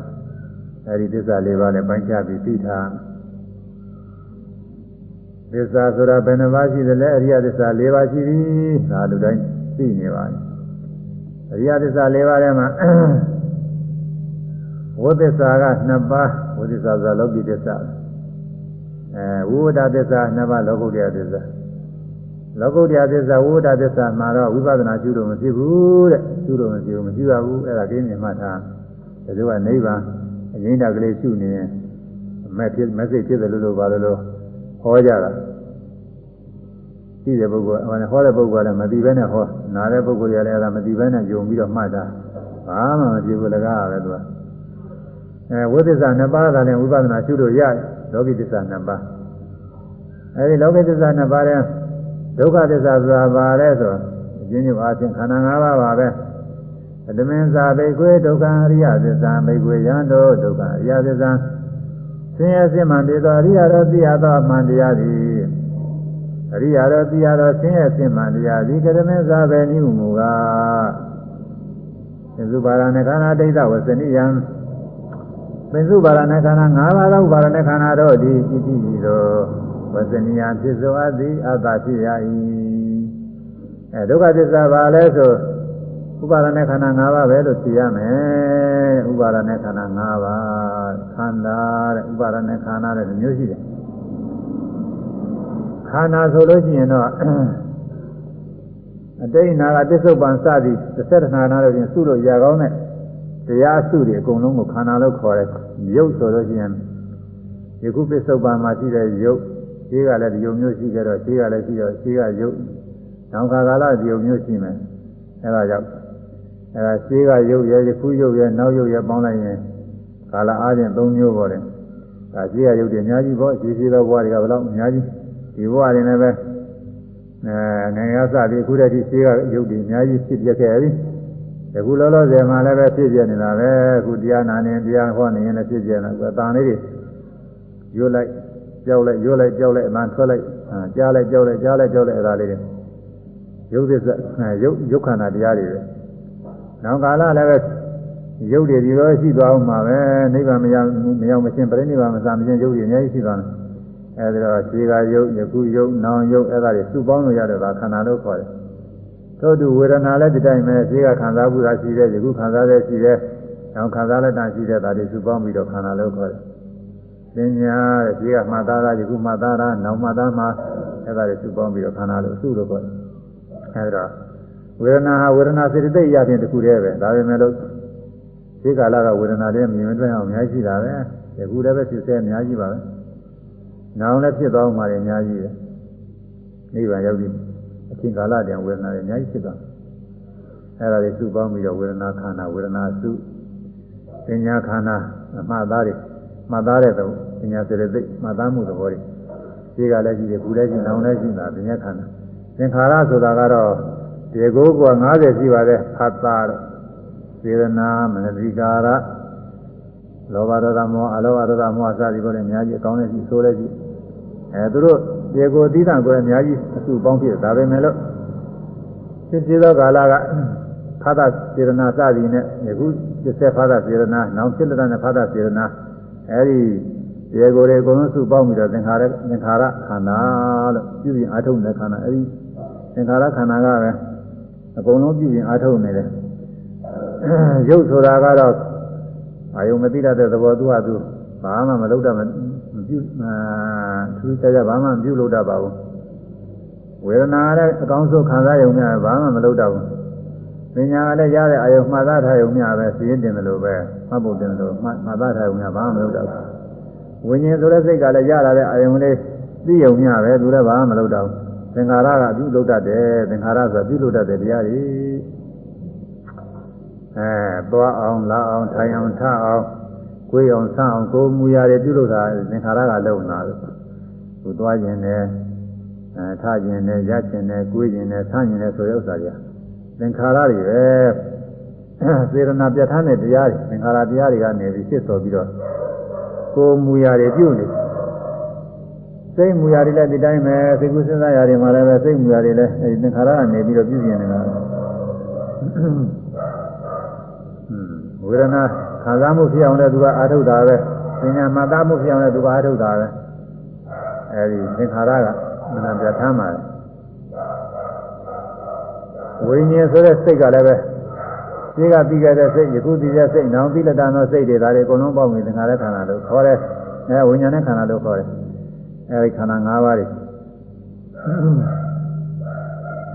အဲဒီသစ္စာလေးပါးနဲ့ပိုင်းခြားပြီးသိထားသစ္စာဆိုတာဘယ်နှပါးရှိသလဲအရိယသစ္စာ၄ပါးရှိပြီ။ဒါလူတိုင်းသိနေပါပြီ။အရိယသစ္စာ၄ပါးထဲမှာ ဝိသစ္စာက2ပါးဝိသစ္စာဆိုတာလောကီသစ္စာအဲဝိဝဒသစ္စာ2ပါးလောကုတ္တရာသစ္စာလောကုတ္တရာသစ္စာဝိဝဒသစ္စာမှာတော့ဝိပဿနာကျူးလို့မဖြစ်ဘူးတဲ့ကျူးလို့မဖြစ်ဘူးမကျူးရဘူးအဲ့ဒါကိန်းမြင်မှတ်ထားဒါဆိုကနိဗ္ဗာန်အငိမ့်တာကလေးရှုနေရင်မဲ့ဖြစ်မစိတ်ဖြစ်တယ်လို့လို့ပါလို့လို့ဟောကြတာရှိတဲ့ပုဂ္ဂိုလ်ဟောဟောတဲ့ပုဂ္ဂိုလ်ကလည်းမသိဘဲနဲ့ဟောနားတဲ့ပုဂ္ဂိုလ်ကလည်းအဲ့ဒါမသိဘဲနဲ့ယုံပြီးတော့မှတ်တာဘာမှမဖြစ်ဘူးလကားပဲသူက အဲဝိသစ္စာနှစ်ပါးကလည်းဝိပဿနာရှုလို့ရတယ်လောကီသစ္စာနှစ်ပါးအဲဒီလောကီသစ္စာနှစ်ပါးတဲ့ဒုက္ခသစ္စာဆိုတာပါလဲဆိုအချင်းချင်းအားဖြင့်ခန္ဓာ၅ပါးပါပဲဓမင်းစာဘိကွေဒုက္ခအရိယသစ္စာဘိကွေယံတို့ဒုက္ခအရိယသစ္စာဆင်းရဲစစ်မှန်တည်သောအရိယတော်သိရသောအမှန်တရားသည်အရိယတော်သိရသောဆင်းရဲစစ်မှန်တရားသည်ကဓမင်းစာဘိနိမူကားသစ္စုပါရဏခန္ဓာဒိဋ္ဌဝဇနိယံ ပင်စုပါရဏခန္ဓာ၅ပါးသောပါရဏခန္ဓာတို့သည်ဣတိဤသောဝဇ္ဇနိယဖြစ်စွာသည်အတ္တဖြစ်ရ၏အဲဒုက္ခသစ္စာပါလဲဆိုဥပါရဏခန္ဓာ၅ပါးပဲလို့သိရမယ်ဥပါရဏခန္ဓာ၅ပါးခန္ဓာတဲ့ဥပါရဏခန္ဓာတဲ့မျိုးရှိတယ်ခန္ဓာဆိုလို့ရှိရင်တော့အတိတ်နာကပစ္စုပန်စသည်သစ္စေတနာနာလို့ပြင်စုလို့ရကောင်းတဲ့ တရားစုတွေအကုန်လုံးကိုခန္ဓာလို့ခေါ်တယ်ရုပ်ဆိုလို့ရှိရင်ယခုပစ္စုပန်မှာရှိတဲ့ရုပ်ရှိကလည်းဒီယုံမျိုးရှိကြတော့ရှိကလည်းရှိတော့ရှိကရုပ်နောက်ခါကာလဒီယုံမျိုးရှိမယ်အဲဒါကြောင့်အဲဒါရှိကရုပ်ရဲ့ယခုရုပ်ရဲ့နောက်ရုပ်ရဲ့ပေါင်းလိုက်ရင်ကာလအားဖြင့်၃မျိုးပေါ်တယ်ဒါရှိကရုပ်တွေအများကြီးပေါ့ရှိရှိသောဘဝတွေကဘယ်တော့အများကြီးဒီဘဝတွေလည်းပဲအဲငယ်ရစပြီးအခုတည်းကရှိကရုပ်တွေအများကြီးဖြစ်ပြခဲ့ပြီ အခုလောလောဆယ်မှာလည်းပဲဖြစ်ပြနေတာပဲအခုတရားနာနေတရားဟောနေရင်လည်းဖြစ်ပြနေတာအခုအတန်လေးတွေရွတ်လိုက်ကြောက်လိုက်ရွတ်လိုက်ကြောက်လိုက်အမှန်ထွက်လိုက်ကြားလိုက်ကြောက်လိုက်ကြားလိုက်ကြောက်လိုက်အဲဒါလေးတွေရုပ်သစ္စာရုပ်ရုပ်ခန္ဓာတရားတွေပဲနောက်ကာလလည်းပဲရုပ်တွေဒီလိုရှိသွားအောင်မှာပဲနိဗ္ဗာန်မရောက်မရောက်မချင်းပြိဋိဘံမစားမချင်းရုပ်တွေအများကြီးရှိသွားတယ်အဲဒီတော့ခြေကရုပ်ယခုရုပ်နောင်ရုပ်အဲဒါတွေစုပေါင်းလို့ရတဲ့ကခန္ဓာလို့ခေါ်တယ် ထို့တူဝေဒနာလည်းဒီတိုင်းပဲခြေကခံစားမှုသာရှိတဲ့ယခုခံစားတဲ့ရှိတဲ့နောက်ခံစားလက်တန်ရှိတဲ့ဒါတွေစုပေါင်းပြီးတော့ခန္ဓာလို့ခေါ်တယ်ပညာတဲ့ခြေကမှတ်သားတာယခုမှတ်သားတာနောက်မှတ်သားမှာအဲဒါတွေစုပေါင်းပြီးတော့ခန္ဓာလို့အစုလို့ခေါ်တယ်အဲဒါဝေဒနာဟာဝေဒနာစေတသိက်ရခြင်းတစ်ခုတည်းပဲဒါပေမဲ့လို့ဒီကာလကဝေဒနာတွေမြင်မတွေ့အောင်အများကြီးတာပဲဒီခုလည်းပဲဖြစ်စေအများကြီးပါပဲနောင်လည်းဖြစ်သွားမှလည်းအများကြီးပဲနိဗ္ဗာန်ရောက်ပြီအ ချိန်ကာလတည်းဝေဒနာတွေအများကြီးဖြစ်သွားအဲ့ဒါတွေစုပေါင်းပြီးတော့ဝေဒနာခန္ဓာဝေဒနာစုပညာခန္ဓာအမှားသားတွေမှတ်သားတဲ့သဘောပညာစေတသိက်မှတ်သားမှုသဘောတွေဒီကလည်းရှိတယ်ဘူးလည်းရှိနောင်လည်းရှိတာပညာခန္ဓာသင်္ခါရဆိုတာကတော့ဒီကိုက90ရှိပါတယ်ဖတ်တာစေရနာမနတိကာရလောဘဒေါသမောအလောဘဒေါသမောအစသည်ပေါ်လည်းအများကြီးအကောင်းနဲ့ရှိဆိုးလည်းရှိအဲသူတို့ ဒီကိုသီးသန့်ကိုအများကြီးအစုပေါင်းဖြစ်ဒါပဲမဲ့လို့ဖြစ်ဖြစ်သောကာလကဖသစေရနာစသည်နဲ့ယခုဖြစ်ဆက်ဖသစေရနာနောင်ဖြစ်တဲ့နဲ့ဖသစေရနာအဲဒီဒီကိုယ်တွေအကုန်လုံးစုပေါင်းပြီးတော့သင်္ခါရသင်္ခါရခန္ဓာလို့ပြုပြင်အားထုတ်တဲ့ခန္ဓာအဲဒီသင်္ခါရခန္ဓာကပဲအကုန်လုံးပြုပြင်အားထုတ်နေတယ်ရုပ်ဆိုတာကတော့အာယုံမသိတတ်တဲ့သဘောသူဟာသူဘာမှမလုပ်တတ်မ ပြုအာသူကြကြဘာမှမပြုလုပ်တတ်ပါဘူးဝေဒနာလည်းအကောင်းဆုံးခံစားရုံနဲ့ဘာမှမလုပ်တတ်ဘူးပညာကလည်းရတဲ့အာယုမှတ်သားထားရုံမျှပဲစီရင်တင်တယ်လို့ပဲမှတ်ဖို့တင်တယ်လို့မှတ်သားထားရုံမျှဘာမှမလုပ်တော့ဘူးဝိညာဉ်ဆိုတဲ့စိတ်ကလည်းရလာတဲ့အာယုလေးသိရုံမျှပဲသူလည်းဘာမှမလုပ်တော့ဘူးသင်္ခါရကပြုလုပ်တတ်တယ်သင်္ခါရဆိုပြုလုပ်တတ်တဲ့တရားတွေအဲသွားအောင်လာအောင်ထိုင်အောင်ထအောင် ကိုယ်အောင်ဆအောင်ကိုယ်မူရာတွေပြုလုပ်တာသင်္ခါရကလုံလာလို့သူသွားခြင်းနဲ့အဲထခြင်းနဲ့ရခြင်းနဲ့ကိုယ်ခြင်းနဲ့ဆခြင်းနဲ့ဆိုတဲ့ဥစ္စာတွေသင်္ခါရတွေပဲစေရနာပြဋ္ဌာန်းတဲ့တရားတွေသင်္ခါရတရားတွေကနေပြီးဖြစ်တော်ပြီးတော့ကိုယ်မူရာတွေပြုနေစိတ်မူရာတွေလည်းဒီတိုင်းပဲစိတ်ကူးစဉ်းစားရာတွေမှာလည်းပဲစိတ်မူရာတွေလည်းအဲဒီသင်္ခါရကနေပြီးတော့ပြုပြင်နေတာဝေဒနာ ခံစားမှုဖြစ်အောင်လည်းသူကအာထုတ်တာပဲပညာမှတ်သားမှုဖြစ်အောင်လည်းသူကအာထုတ်တာပဲအဲဒီသင်္ခါရကမနာပြဋ္ဌာန်းပါတယ်ဝိညာဉ်ဆိုတဲ့စိတ်ကလည်းပဲဒီကပြီးခဲ့တဲ့စိတ်ယခုပြီးတဲ့စိတ်နောင်ပြီးလက်တန်သောစိတ်တွေဒါတွေအကုန်လုံးပေါက်ပြီးသင်္ခါရခန္ဓာလို့ခေါ်တယ်အဲဝိညာဉ်နဲ့ခန္ဓာလို့ခေါ်တယ်အဲဒီခန္ဓာ၅ပါးတွေ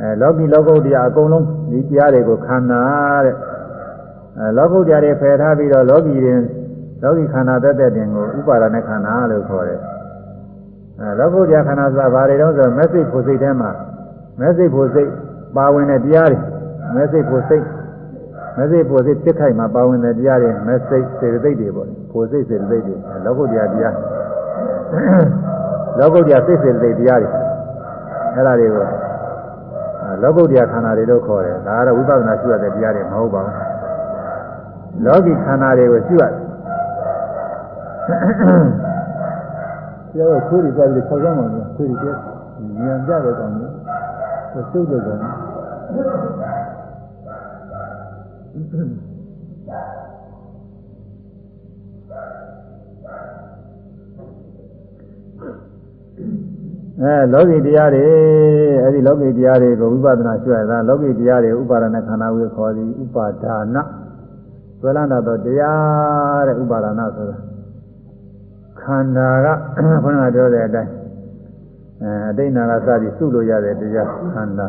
အဲလောကီလောကုတ္တရာအကုန်လုံးဒီတရားတွေကိုခန္ဓာတဲ့ အဲလောကုတ္တရာတွေဖယ်ထားပြီးတော့လောကီရင်လောကီခန္ဓာတက်တဲ့တင်ကိုဥပါဒณะခန္ဓာလို့ခေါ်တယ်အဲလောကုတ္တရာခန္ဓာဆိုတာဘာတွေတော့ဆိုမက်စိတ်ဖို့စိတ်ထဲမှာမက်စိတ်ဖို့စိတ်ပါဝင်တဲ့တရားတွေမက်စိတ်ဖို့စိတ်မက်စိတ်ဖို့စိတ်ဖြစ်ခိုက်မှာပါဝင်တဲ့တရားတွေမက်စိတ်စေတသိက်တွေပေါ့ဖို့စိတ်စေတသိက်တွေလောကုတ္တရာတရားလောကုတ္တရာစိတ်စေတသိက်တရားတွေအဲ့ဒါတွေကိုလောကုတ္တရာခန္ဓာတွေလို့ခေါ်တယ်ဒါကတော့ဝိပဿနာရှုရတဲ့တရားတွေမဟုတ်ပါဘူး လောကီခန္ဓာတွေကိုရှုရတယ်ကျောင်းခွေးတွေကြပြီး၆ကျောင်းမှခွေးတွေကျဉာဏ်ကြတဲ့ကောင်ကြီးသုတ်တဲ့ကောင်အဲလောကီတရားတွေအဲဒီလောကီတရားတွေကိုဝိပဿနာရှုရတာလောကီတရားတွေဥပါဒနာခန္ဓာဝေခေါ်သည်ဥပါဒါန ဆွဲလန်းတော့တရားတဲ့ဥပါဒနာဆိုတာခန္ဓာကခေါင်းကပြောတဲ့အတိုင်းအဲအတိတ်နာကစပြီးစုလို့ရတဲ့တရားခန္ဓာ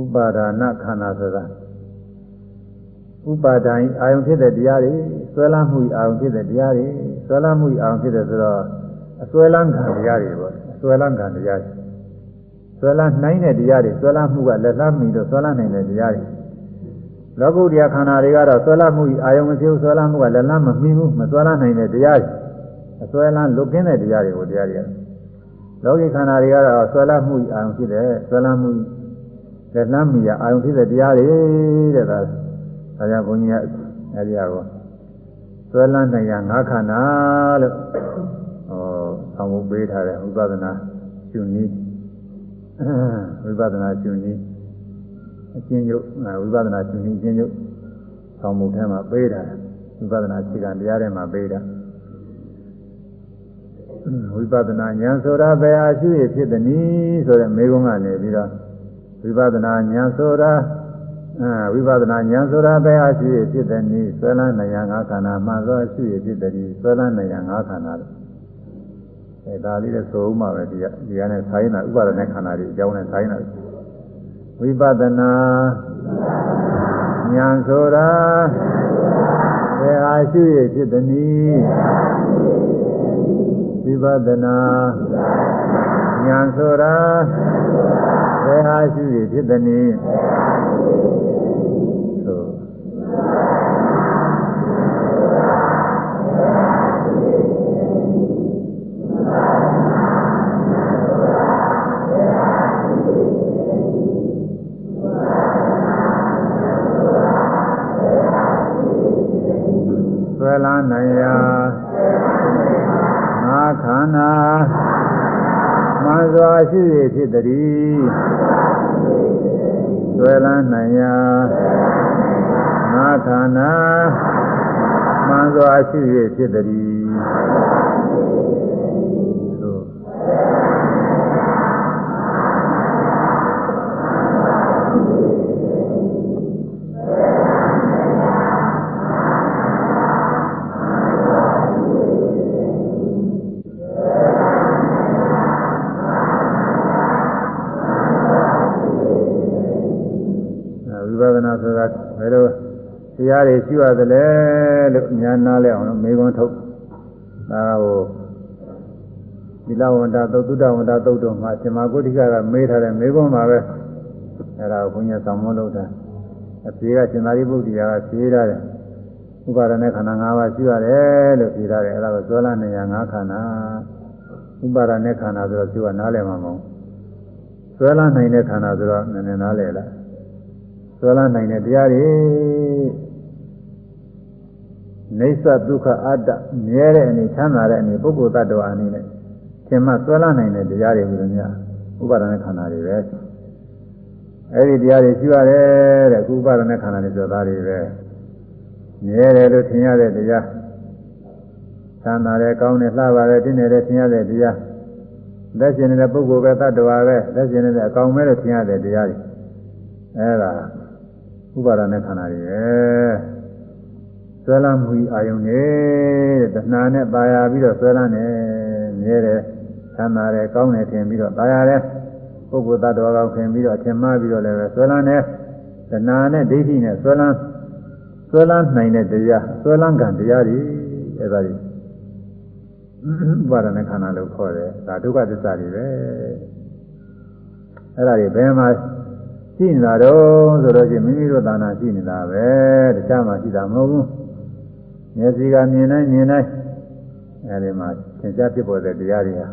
ဥပါဒနာခန္ဓာဆိုတာဥပါဒိုင်အာယုံဖြစ်တဲ့တရားတွေဆွဲလန်းမှုအာယုံဖြစ်တဲ့တရားတွေဆွဲလန်းမှုအာယုံဖြစ်တဲ့ဆိုတော့အဆွဲလန်းခံတရားတွေပေါ့ဆွဲလန်းခံတရားတွေဆွဲလန်းနိုင်တဲ့တရားတွေဆွဲလန်းမှုကလက်လန်းမီတော့ဆွဲလန်းနိုင်တဲ့တရားတွေ လောကုတ္တရာခန္ဓာတွေကတော့ဆွဲလန်းမှုအာယုံမရှိဘူးဆွဲလန်းမှုကလက်လန်းမမီဘူးမဆွဲလန်းနိုင်တဲ့တရားတွေအဆွဲလန်းလွတ်ကင်းတဲ့တရားတွေကိုတရားတွေလောကီခန္ဓာတွေကတော့ဆွဲလန်းမှုအာယုံဖြစ်တဲ့ဆွဲလန်းမှုလက်လန်းမီအာယုံဖြစ်တဲ့တရားတွေတဲ့ဒါဒါကြောင့်ဘုန်းကြီးကအဲဒီအကောဆွဲလန်းနိုင်ရငါးခန္ဓာလို့ဟောဆောင်းဖို့ပေးထားတဲ့ဥပဒနာရှင်နည်းဝိပဿနာရှင်နည်း အချင်းချုပ်ဝိပဿနာရှင်နည်းအချင်းချုပ်ဆောင်းမှုထဲမှာပေးတာဝိပဿနာခြေကံတရားထဲမှာပေးတာဝိပဿနာဉာဏ်ဆိုတာဘယ်အရှိရဖြစ်သည်နည်းဆိုတဲ့မေကုံးကနေပြီးတော့ဝိပဿနာဉာဏ်ဆိုတာဝိပဿနာဉာဏ်ဆိုတာဘယ်အရှိရဖြစ်သည်နည်းဆွဲလန်းနေရငါးခန္ဓာမှန်သောအရှိရဖြစ်သည်ဆွဲလန်းနေရငါးခန္ဓာလို့အဲဒါလေးလည်းဆိုဦးမှာပဲဒီကဒီကနေ့ဆိုင်နာဥပါဒณะခန္ဓာတွေအကြောင်းနဲ့ဆိုင်နာ ဝိပဿနာဉာဏ်ဆိုတာဘယ်အားရှိရဖြစ်သည်ဝိပဿနာဉာဏ်ဆိုတာဘယ်အားရှိရဖြစ်သည် နိုင်ရာငါခန္ဓာမှန်စွာရှိရဖြစ်သည်ဆွဲလန်းနိုင်ရာငါခန္ဓာမှန်စွာရှိရဖြစ်သည် တရားတွေရှိရတယ်လေလို့အများနာလဲအောင်လို့မေခွန်းထုတ်ဒါဟိုသီလဝန္တာသုတ္တဝန္တာသုတ်တော်မှာရှင်မဂုဋ္ဌိကကမေးထားတဲ့မေခွန်းမှာပဲအဲ့ဒါကိုဘုညာဆောင်မလို့တာအပြေကရှင်သာရိပုတ္တရာကဖြေထားတယ်ဥပါဒณะခန္ဓာ၅ပါးရှိရတယ်လို့ဖြေထားတယ်အဲ့ဒါကိုဇောလနေရ၅ခန္ဓာဥပါဒณะခန္ဓာဆိုတော့သူကနားလည်မှာမဟုတ်ဇောလနိုင်တဲ့ခန္ဓာဆိုတော့နည်းနည်းနားလည်လားဇောလနိုင်တဲ့တရားတွေ နေသဒုက္ခအတ္တမြဲတဲ့အနေချမ်းသာတဲ့အနေပုဂ္ဂိုလ်တ attva အနေနဲ့သင်မဆွဲလာနိုင်တဲ့တရားတွေမျိုးများဥပါဒနာခန္ဓာတွေပဲအဲ့ဒီတရားတွေရှိရတယ်တဲ့ဥပါဒနာခန္ဓာတွေဆိုတာတွေပဲမြဲတယ်လို့ထင်ရတဲ့တရားချမ်းသာတယ်ကောင်းတယ်လှပါတယ်တင်းတယ်ထင်ရတဲ့တရားလက်ရှင်နေတဲ့ပုဂ္ဂိုလ်ပဲတ attva ပဲလက်ရှင်နေတဲ့အကောင်ပဲလို့ထင်ရတဲ့တရားတွေအဲ့ဒါဥပါဒနာခန္ဓာတွေပဲ ဆွဲလမ်းမှုအာယုန်နဲ့တဏှာနဲ့ပါရပြီးတော့ဆွဲလမ်းနေမြဲတယ်ချမ်းသာတယ်ကောင်းတယ်ထင်ပြီးတော့ပါရတယ်ပုဂ္ဂိုလ်သတ္တဝါကောင်းခင်ပြီးတော့ထင်မှားပြီးတော့လည်းပဲဆွဲလန်းတယ်တဏှာနဲ့ဒိဋ္ဌိနဲ့ဆွဲလန်းဆွဲလန်းနိုင်တဲ့တရားဆွဲလန်းကံတရားတွေအဲဒါတွေဥပါဒณะခန္ဓာလို့ခေါ်တယ်ဒါဒုက္ခသစ္စာတွေပဲအဲဒါတွေဘယ်မှာရှိနေတာတော့ဆိုတော့ချင်းမိမိတို့သာနာရှိနေတာပဲတခြားမှာရှိတာမဟုတ်ဘူး မျက်စိကမြင်နိုင်မြင်နိုင်အဲဒီမှာသင်္ချာဖြစ်ပေါ်တဲ့တရားတွေဟာ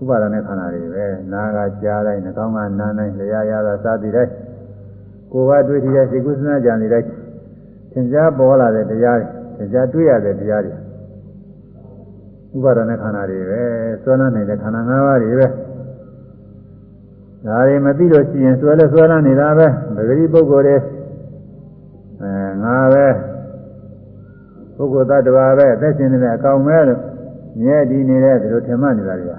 ဥပါဒနဲ့ခန္ဓာတွေပဲနာကကြားလိုက်နှာခေါင်းကနားနိုင်လျှာရတာစသည်တိုင်းကိုယ်ကတွေ့ထရစိတ်ကုသနာကြံနေတိုင်းသင်္ချာပေါ်လာတဲ့တရားတွေသင်္ချာတွေ့ရတဲ့တရားတွေဥပါဒနဲ့ခန္ဓာတွေပဲဆွဲလန်းနေတဲ့ခန္ဓာ၅ပါးတွေပဲဒါတွေမသိလို့ရှိရင်ဆွဲလဲဆွဲလန်းနေတာပဲပဂတိပုဂ္ဂိုလ်တွေအဲငါပဲ ပုဂ္ဂိုလ်သတ္တဝါပဲအသက်ရှင်နေတဲ့အကောင်ပဲလို့မြဲတည်နေတဲ့ဒီလိုထင်မှတ်နေတာတွေက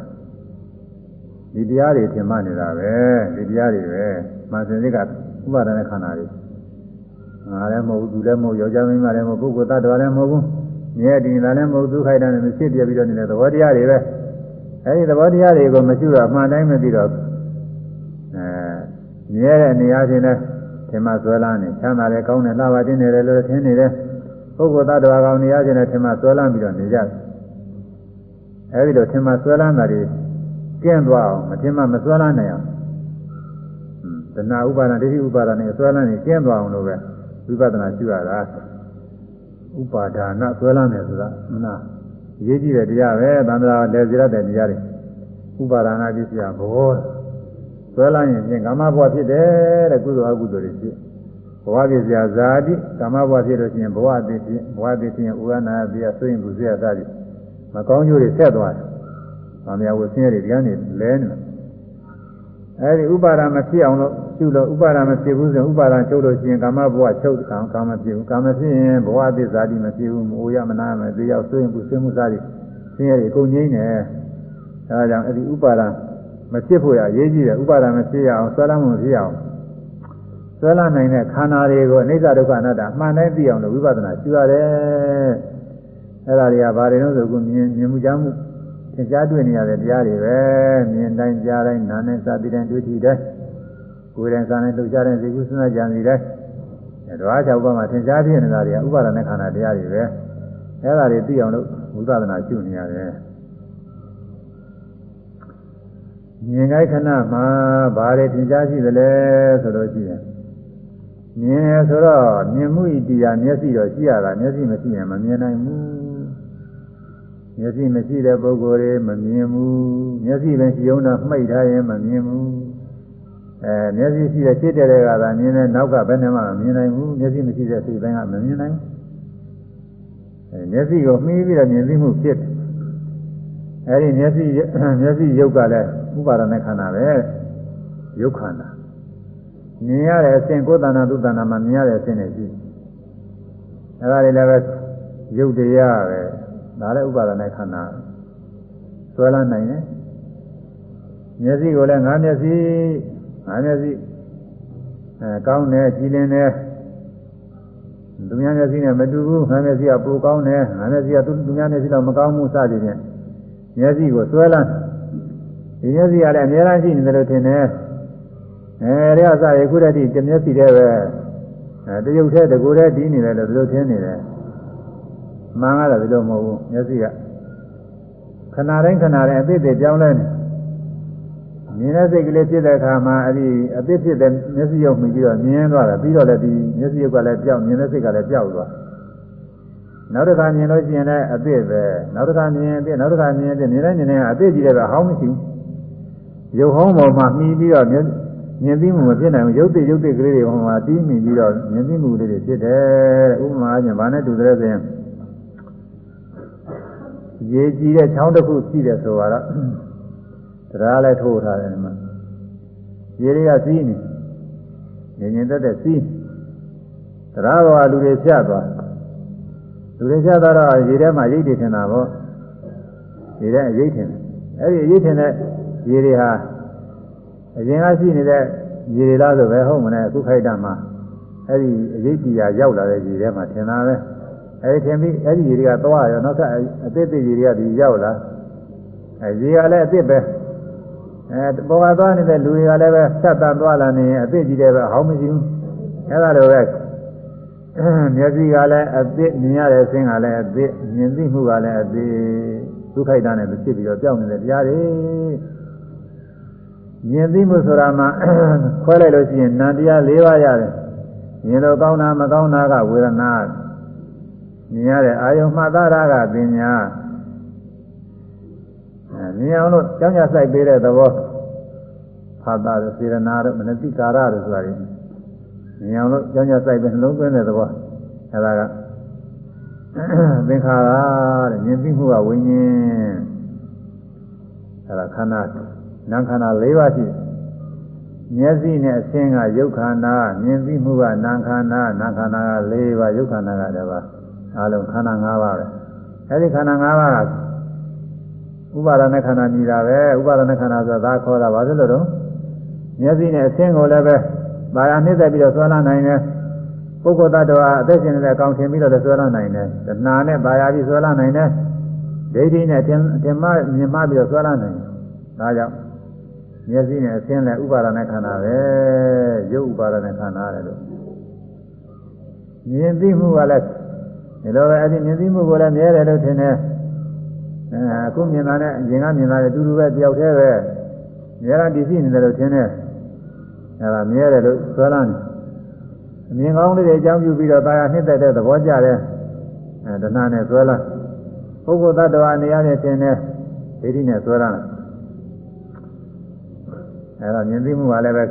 ဒီတရားတွေထင်မှတ်နေတာပဲဒီတရားတွေပဲမာစင်စိတ်ကဥပါဒณะခန္ဓာတွေငါလည်းမဟုတ်ဘူးသူလည်းမဟုတ်ယောက်ျားမိန်းမလည်းမဟုတ်ပုဂ္ဂိုလ်သတ္တဝါလည်းမဟုတ်ဘူးမြဲတည်နေတာလည်းမဟုတ်သူခိုက်တာလည်းမရှိပြပြီးတော့နေတဲ့သဘောတရားတွေပဲအဲဒီသဘောတရားတွေကိုမရှိတော့အမှန်တိုင်းမသိတော့အဲမြဲတဲ့နေရာချင်းနဲ့ထင်မှဆွဲလာနေချမ်းသာတယ်ကောင်းတယ်လှပါတင်းနေတယ်လို့ထင်နေတယ် ပုဂ္ဂိုလ်သတ္တဝါကောင်နေရာချင်းနဲ့ထင်မှဆွဲလာပြီးတော့နေကြတယ်အဲဒီလိုထင်မှဆွဲလာတာတွေကင်းသွားအောင်မထင်မှမဆွဲလာနိုင်အောင်တဏှာဥပါဒဒိဋ္ဌိဥပါဒနဲ့ဆွဲလာနေကျင်းသွားအောင်လို့ပဲဝိပဿနာရှုရတာဥပါဒါနဆွဲလာနေဆိုတာမနာရေးကြည့်တဲ့တရားပဲသံဃာလက်စီရတဲ့တရားတွေဥပါဒါနပစ္စယဘောဆွဲလာရင်ဖြင့်ကာမဘဝဖြစ်တယ်တဲ့ကုသိုလ်အကုသိုလ်တွေဖြစ် ဘဝပစ္စယဇာတိကာမဘဝဖြစ်လို့ရှိရင်ဘဝအသေးဖြစ်ဘဝအသေးဖြစ်ရင်ဥရနာပြဆွေးရင်သူစရသတိမကောင်းကျိုးတွေဆက်သွားတယ်။ဗာမယဝဆင်းရဲတွေဒီကနေ့လဲနေတယ်။အဲဒီဥပါဒမဖြစ်အောင်လို့ရှုလို့ဥပါဒမဖြစ်ဘူးဆိုဥပါဒချုပ်လို့ရှိရင်ကာမဘဝချုပ်ကံကာမဖြစ်ဘူးကာမဖြစ်ရင်ဘဝသစ္စာတိမဖြစ်ဘူးမိုးရမနာမသိရောက်ဆွေးရင်ဘူးဆွေးမှုစားတွေဆင်းရဲတွေအကုန်ငြိမ့်နေ။အဲဒါကြောင့်အဲဒီဥပါဒမဖြစ်ဖို့ရရေးကြည့်တယ်ဥပါဒမဖြစ်ရအောင်ဆွဲလမ်းမှုဖြစ်အောင် ဆွဲလမ်းနိုင်တဲ့ခန္ဓာတွေကိုအနိစ္စဒုက္ခအနတ္တအမှန်တိုင်းသိအောင်လို့ဝိပဿနာရှုရတယ်။အဲဒါတွေကဘာတွေလို့ဆိုခုမြင်မြင်မှုကြောင့်သင်ကြားတွေ့နေရတဲ့တရားတွေပဲမြင်တိုင်းကြားတိုင်းနားနဲ့စသည်တိုင်းတွေ့ထိတိုင်းကိုယ်တိုင်စားနဲ့လှုပ်ရှားတဲ့ဇေကုစဉ်းစားကြံစီတိုင်းအဲတဘာ၆ပါးမှာသင်ကြားပြနေတာတွေကဥပါဒณะခန္ဓာတရားတွေပဲအဲဒါတွေသိအောင်လို့ဝိပဿနာရှုနေရတယ်မြင်ခိုက်ခဏမှာဘာတွေသင်ကြားရှိသလဲဆိုလို့ရှိရင် မြင်ရဆိုတော့မြင်မှုဤတရားမျက်စိတော့ရှိရတာမျက်စိမရှိရင်မမြင်နိုင်ဘူးမျက်စိမရှိတဲ့ပုဂ္ဂိုလ်တွေမမြင်ဘူးမျက်စိလည်းရှိအောင်တော့မှိတ်ထားရင်မမြင်ဘူးအဲမျက်စိရှိတဲ့ဖြစ်တဲ့ကသာမြင်တဲ့နောက်ကဘယ်နဲ့မှမမြင်နိုင်ဘူးမျက်စိမရှိတဲ့စိတ်ပိုင်းကမမြင်နိုင်ဘူးအဲမျက်စိကိုမှီးပြီးတော့မြင်သိမှုဖြစ်တယ်အဲဒီမျက်စိမျက်စိရုပ်ကလည်းဥပါဒณะခန္ဓာပဲရုပ်ခန္ဓာ မြင်ရတဲ့အစဉ်ကိုယ်တဏ္ဍသူတဏ္ဍမှာမြင်ရတဲ့အစဉ်တွေရှိအဲဒါတွေလည်းပဲရုပ်တရားပဲဒါလည်းဥပါဒณะခန္ဓာဆွဲလန်းနိုင်တယ်မျက်စိကိုလည်းငါးမျက်စိငါးမျက်စိအဲကောင်းတယ်ကြည်လင်တယ်သူများမျက်စိနဲ့မတူဘူးငါးမျက်စိကပိုကောင်းတယ်ငါးမျက်စိကသူသူများမျက်စိတော့မကောင်းဘူးစသည်ဖြင့်မျက်စိကိုဆွဲလန်းဒီမျက်စိကလည်းအများအားရှိနေတယ်လို့ထင်တယ် အဲဒီအစရခုတည်းကမျက်စိတည်းပဲအဲတရုပ်ထဲတကူထဲဒီနေတယ်လို့ဒီလိုထင်နေတယ်မှန်ကတော့ဒီလိုမဟုတ်ဘူးမျက်စိကခဏတိုင်းခဏတိုင်းအသစ်တွေပြောင်းလဲနေမြင်တဲ့စိတ်ကလေးဖြစ်တဲ့အခါမှာအဲ့ဒီအသစ်ဖြစ်တဲ့မျက်စိရုပ်မှီပြီးတော့မြင်သွားတာပြီးတော့လည်းဒီမျက်စိရုပ်ကလည်းပြောင်းမြင်တဲ့စိတ်ကလည်းပြောက်သွားနောက်တစ်ခါမြင်လို့ရှိရင်လည်းအသစ်ပဲနောက်တစ်ခါမြင်အသစ်နောက်တစ်ခါမြင်အသစ်မြင်တဲ့မြင်နေအသစ်ကြီးတယ်ပဲဟောင်းမရှိဘူးရုပ်ဟောင်းပေါ်မှာမှီပြီးတော့ မြင်မြင်သိမှုမဖြစ်နိုင်ဘူးရုပ်သိရုပ်သိကလေးတွေဟောမှာတီးမိပြီးတော့မြင်သိမှုလေးတွေဖြစ်တယ်ဥပမာချင်းဘာနဲ့တူတယ်ဆိုရင်ရေကြည်တဲ့ချောင်းတစ်ခုရှိတယ်ဆိုတော့တရားလည်းထိုးထားတယ်မှာရေတွေကစီးနေငင်ငင်တက်တက်စီးတရားတော်ကလူတွေဖြတ်သွားလူတွေဖြတ်သွားတော့ရေထဲမှာရိတ်တွေထင်တာပေါ့ရေထဲအရိတ်ထင်တယ်အဲ့ဒီအရိတ်ထင်တဲ့ရေတွေဟာအ ရင်ကရှိနေတဲ့ရေတွေလားဆိုပဲဟုတ်မလဲအခုခိုက်တာမှာအဲ့ဒီအရိတ်ကြီးရာရောက်လာတဲ့ရေထဲမှာထင်တာပဲအဲဒီထင်ပြီးအဲ့ဒီရေတွေကသွားရောနောက်ထပ်အသစ်သစ်ရေတွေကဒီရောက်လာအဲရေကလည်းအသစ်ပဲအဲပေါ်ကသွားနေတဲ့လူတွေကလည်းပဲဆက်တန်သွားလာနေအသစ်ကြီးတယ်ပဲဟောင်းမရှိဘူးအဲဒါလိုပဲမျက်စိကလည်းအသစ်မြင်ရတဲ့အခြင်းကလည်းအသစ်မြင်သိမှုကလည်းအသစ်ဒုက္ခိတနဲ့ဖြစ်ပြီးတော့ကြောက်နေတဲ့တရားတွေ မြင်သိမှုဆိုတာမှခွဲလိုက်လို့ရှိရင်နံတရား၄ပါးရတယ်မြင်လို့ကောင်းတာမကောင်းတာကဝေဒနာမြင်ရတဲ့အာယုံမှတ်သားတာကပညာအဲမြင်အောင်လို့ကြောင်းကြဆိုင်ပေးတဲ့သဘောဖာတာစေရနာတို့မနတိကာရတို့ဆိုတာတွေမြင်အောင်လို့ကြောင်းကြဆိုင်ပေးနှလုံးသွင်းတဲ့သဘောအဲဒါကသင်္ခါရတဲ့မြင်သိမှုကဝိညာဉ်အဲဒါခန္ဓာ နာခန္ဓာ၄ပါးရှိတယ်မျက်စိနဲ့အဆင်းကယုတ်ခန္ဓာမြင်သိမှုကနာခန္ဓာနာခန္ဓာက၄ပါးယုတ်ခန္ဓာကတစ်ပါးအလုံးခန္ဓာ၅ပါးပဲအဲဒီခန္ဓာ၅ပါးကဥပါဒณခန္ဓာညီတာပဲဥပါဒณခန္ဓာဆိုတာဒါခေါ်တာဘာဖြစ်လို့တော့မျက်စိနဲ့အဆင်းကိုလည်းပဲပါရနှိမ့်သက်ပြီးတော့ဆွဲလာနိုင်တယ်ပုဂ္ဂိုလ်တ attva အသက်ရှင်နေတဲ့အကောင်ထင်ပြီးတော့ဆွဲလာနိုင်တယ်တဏှာနဲ့ပါရပြီးဆွဲလာနိုင်တယ်ဒိဋ္ဌိနဲ့တင်တင်မမြင်မှပြီးတော့ဆွဲလာနိုင်တယ်ဒါကြောင့် မျက်စိနဲ့အဆင်းနဲ့ဥပါဒနဲ့ခန္ဓာပဲရုပ်ဥပါဒနဲ့ခန္ဓာတယ်လို့မြင်သိမှုကလည်းဒီလိုပဲအဲ့ဒီမြင်သိမှုကိုလည်းမြဲတယ်လို့ထင်တယ်အဲအခုမြင်တာနဲ့အရင်ကမြင်တာလည်းအတူတူပဲတယောက်တည်းပဲမြဲတာတည်ရှိနေတယ်လို့ထင်တယ်အဲဒါမြဲတယ်လို့ဆွဲလန်းအမြင်ကောင်းလေးတွေအကြောင်းပြုပြီးတော့ตาရနှစ်သက်တဲ့သဘောကျတယ်အဲတဏှာနဲ့ဆွဲလန်းပုဂ္ဂိုလ်သတ္တဝါအနေနဲ့ထင်တယ်ဒိဋ္ဌိနဲ့ဆွဲလန်း အဲဒါမြင်သိမှုကလည်းပဲ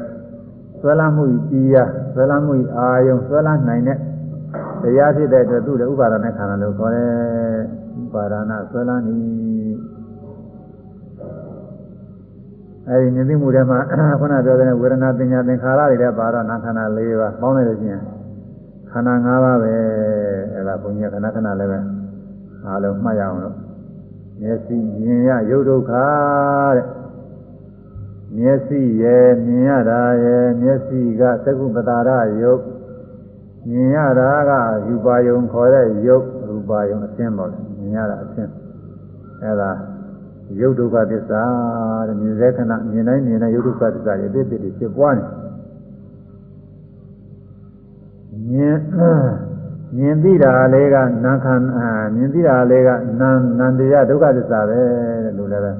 ဆွဲလန်းမှုကြီးရဆွဲလန်းမှုအာယုံဆွဲလန်းနိုင်တဲ့တရားဖြစ်တဲ့အတွက်သူ့လည်းဥပါဒณะခန္ဓာလို့ခေါ်တယ်ဥပါဒနာဆွဲလန်းနေအဲဒီမြင်သိမှုထဲမှာခုနပြောတဲ့ဝေဒနာပညာသင်္ခါရတွေလည်းပါတော့နာခန္ဓာ၄ပါးပေါင်းလိုက်လို့ရှိရင်ခန္ဓာ၅ပါးပဲအဲဒါဘုန်းကြီးခဏခဏလည်းပဲအားလုံးမှတ်ရအောင်လို့မျက်စိမြင်ရရုပ်ဒုက္ခတဲ့ မျက်စိရဲ့မြင်ရတာရဲ့မျက်စိကသက္ကုပတာရယုတ်မြင်ရတာကယူပါယုံခေါ်တဲ့ယုတ်ရူပါယုံအရှင်းပေါ့လေမြင်ရတာအရှင်းအဲဒါယုတ်ဒုက္ခသစ္စာတဲ့မြင်တဲ့ခဏမြင်တိုင်းမြင်တဲ့ယုတ်ဒုက္ခသစ္စာရဲ့အတိတ်တွေဖြစ်ပွားနေမြင်မြင်သိတာလေးကနာခံမြင်သိတာလေးကနံနန္တရားဒုက္ခသစ္စာပဲတဲ့လို့လည်းပဲ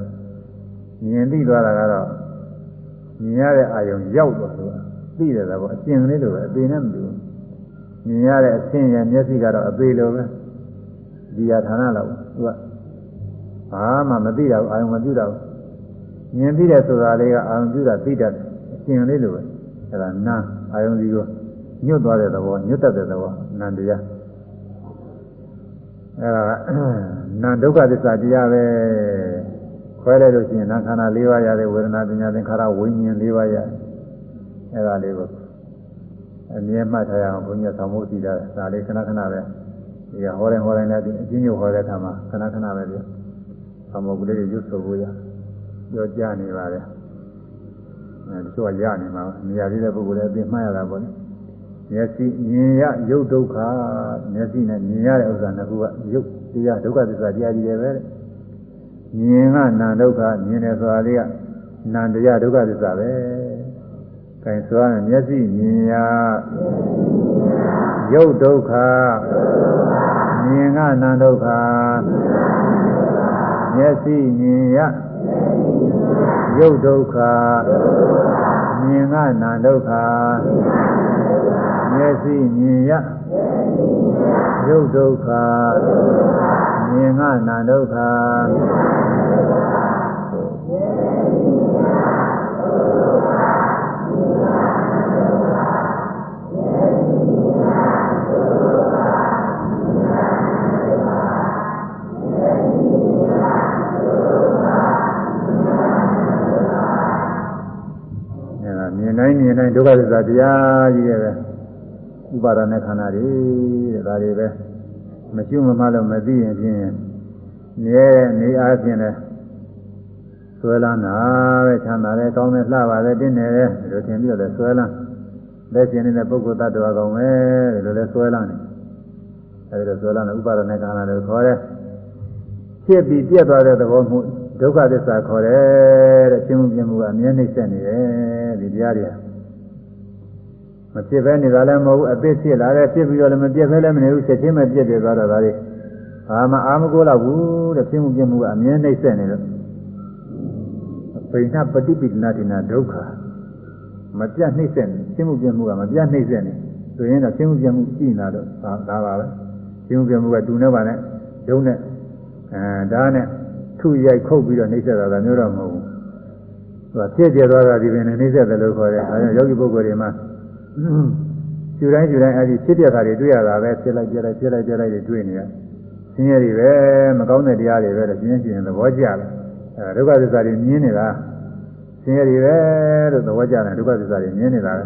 မြင်သိသွားတာကတော့ မြင်ရတဲ့အာယုံရောက်တော့ဆိုတာသိတယ်ကွာအကျင့်ကလေးလိုပဲအပေနဲ့မတူဘူးမြင်ရတဲ့အဆင်းရဲမျက်စိကတော့အသေးလိုပဲဒီဟာဌာနလောက်သူကဘာမှမသိတာဘူးအာယုံမပြုတာဘူးမြင်ပြီးတယ်ဆိုတာလေးကအာယုံပြုတာသိတတ်တယ်အရှင်လေးလိုပဲအဲဒါနာအာယုံစီကိုညွတ်သွားတဲ့သဘောညွတ်တတ်တဲ့သဘောနန္တရားအဲဒါကနာဒုက္ခသစ္စာတရားပဲ ခွဲလိုက်လို့ရှိရင်နာခန္ဓာ၄ပါးရတဲ့ဝေဒနာပညာသင်္ခါရဝိညာဉ်၄ပါးရအဲဒါလေးကိုအမြဲမှတ်ထားရအောင်ဘုန်းကြီးဆောင်မှုတည်တာဒါလေးခဏခဏပဲဒီဟောတယ်ဟောတယ်လည်းဒီအချင်းချင်းဟောတဲ့အခါမှာခဏခဏပဲပြောဆောင်မှုကလေးတွေရွတ်ဆိုဖို့ရပြောကြနေပါလေအဲဒီဆိုရနေမှာနေရာသေးတဲ့ပုဂ္ဂိုလ်လည်းအပြင်မှတ်ရတာပေါ့လေမျက်စိမြင်ရရုပ်ဒုက္ခမျက်စိနဲ့မြင်ရတဲ့ဥစ္စာနှစ်ခုကရုပ်တရားဒုက္ခသစ္စာတရားကြီးတယ်ပဲ မြင်ကနာဒုက္ခမြင်တယ်ဆိုတာလေးကနာတရားဒုက္ခသစ္စာပဲကဲဆိုရမယ်မျက်စိမြင်ရရုပ်ဒုက္ခမြင်ကနာဒုက္ခမျက်စိမြင်ရရုပ်ဒုက္ခမြင်ကနာဒုက္ခမျက်စိမြင်ရရုပ်ဒုက္ခ မြင်ကနာဒုက္ခတိုင်းမြင်တိုင်းဒုက္ခသစ္စာတရားကြီးရဲ့ပဲဥပါဒณะခန္ဓာတွေတဲ့ဒါတွေပဲ မရှိမမှလို့မသိရင်ဖြင့်မြဲနေအားဖြင့်လဲဆွဲလန်းတာပဲချမ်းသာတယ်ကောင်းတယ်လှပါတယ်တင်းတယ်ဒီလိုထင်ပြီးတော့လဲဆွဲလန်းလက်ကျင်နေတဲ့ပုဂ္ဂိုလ်တ attva ကောင်ပဲဒီလိုလဲဆွဲလန်းတယ်အဲဒီလိုဆွဲလန်းတဲ့ဥပါဒณะခန္ဓာတွေခေါ်တယ်ဖြစ်ပြီးပြတ်သွားတဲ့သဘောမှုဒုက္ခသစ္စာခေါ်တယ်တဲ့ရှင်းမှုပြမှုကအမြဲနှိမ့်ဆက်နေတယ်ဒီတရားတွေ မဖြစ်ပဲနေတာလည်းမဟုတ်ဘူးအပြစ်ဖြစ်လာတယ်ဖြစ်ပြီးတော့လည်းမပြတ်ပဲလည်းမနေဘူးချက်ချင်းပဲပြတ်တယ်သွားတော့ဒါတွေဘာမှအာမကိုတော့ဘူးတဲ့ရှင်းမှုပြမှုကအမြဲနှိမ့်ဆက်နေလို့ပိဏပฏิပိဒနာတိနာဒုက္ခမပြတ်နှိမ့်ဆက်နေရှင်းမှုပြမှုကမပြတ်နှိမ့်ဆက်နေဆိုရင်တော့ရှင်းမှုပြမှုကြည့်လာတော့ဒါပါပဲရှင်းမှုပြမှုကတူနေပါနဲ့ဒုံနဲ့အဲဒါနဲ့ထုရိုက်ခုတ်ပြီးတော့နှိမ့်ဆက်တာမျိုးတော့မဟုတ်ဘူးသူကဖြစ်ပြသွားတာဒီပင်နဲ့နှိမ့်ဆက်တယ်လို့ခေါ်တယ်အဲဒါယောဂီပုဂ္ဂိုလ်တွေမှာ ကျူတိုင်းကျူတိုင်းအဲဒီဖြစ်ပြတာတွေတွေ့ရတာပဲဖြစ်လိုက်ပြလိုက်ဖြစ်လိုက်ပြလိုက်တွေတွေ့နေရဆင်းရဲတွေပဲမကောင်းတဲ့တရားတွေပဲလို့ပြင်းပြင်းသဘောကျတယ်အဲဒုက္ခသစ္စာတွေမြင်နေတာဆင်းရဲတွေပဲလို့သဘောကျတယ်ဒုက္ခသစ္စာတွေမြင်နေတာပဲ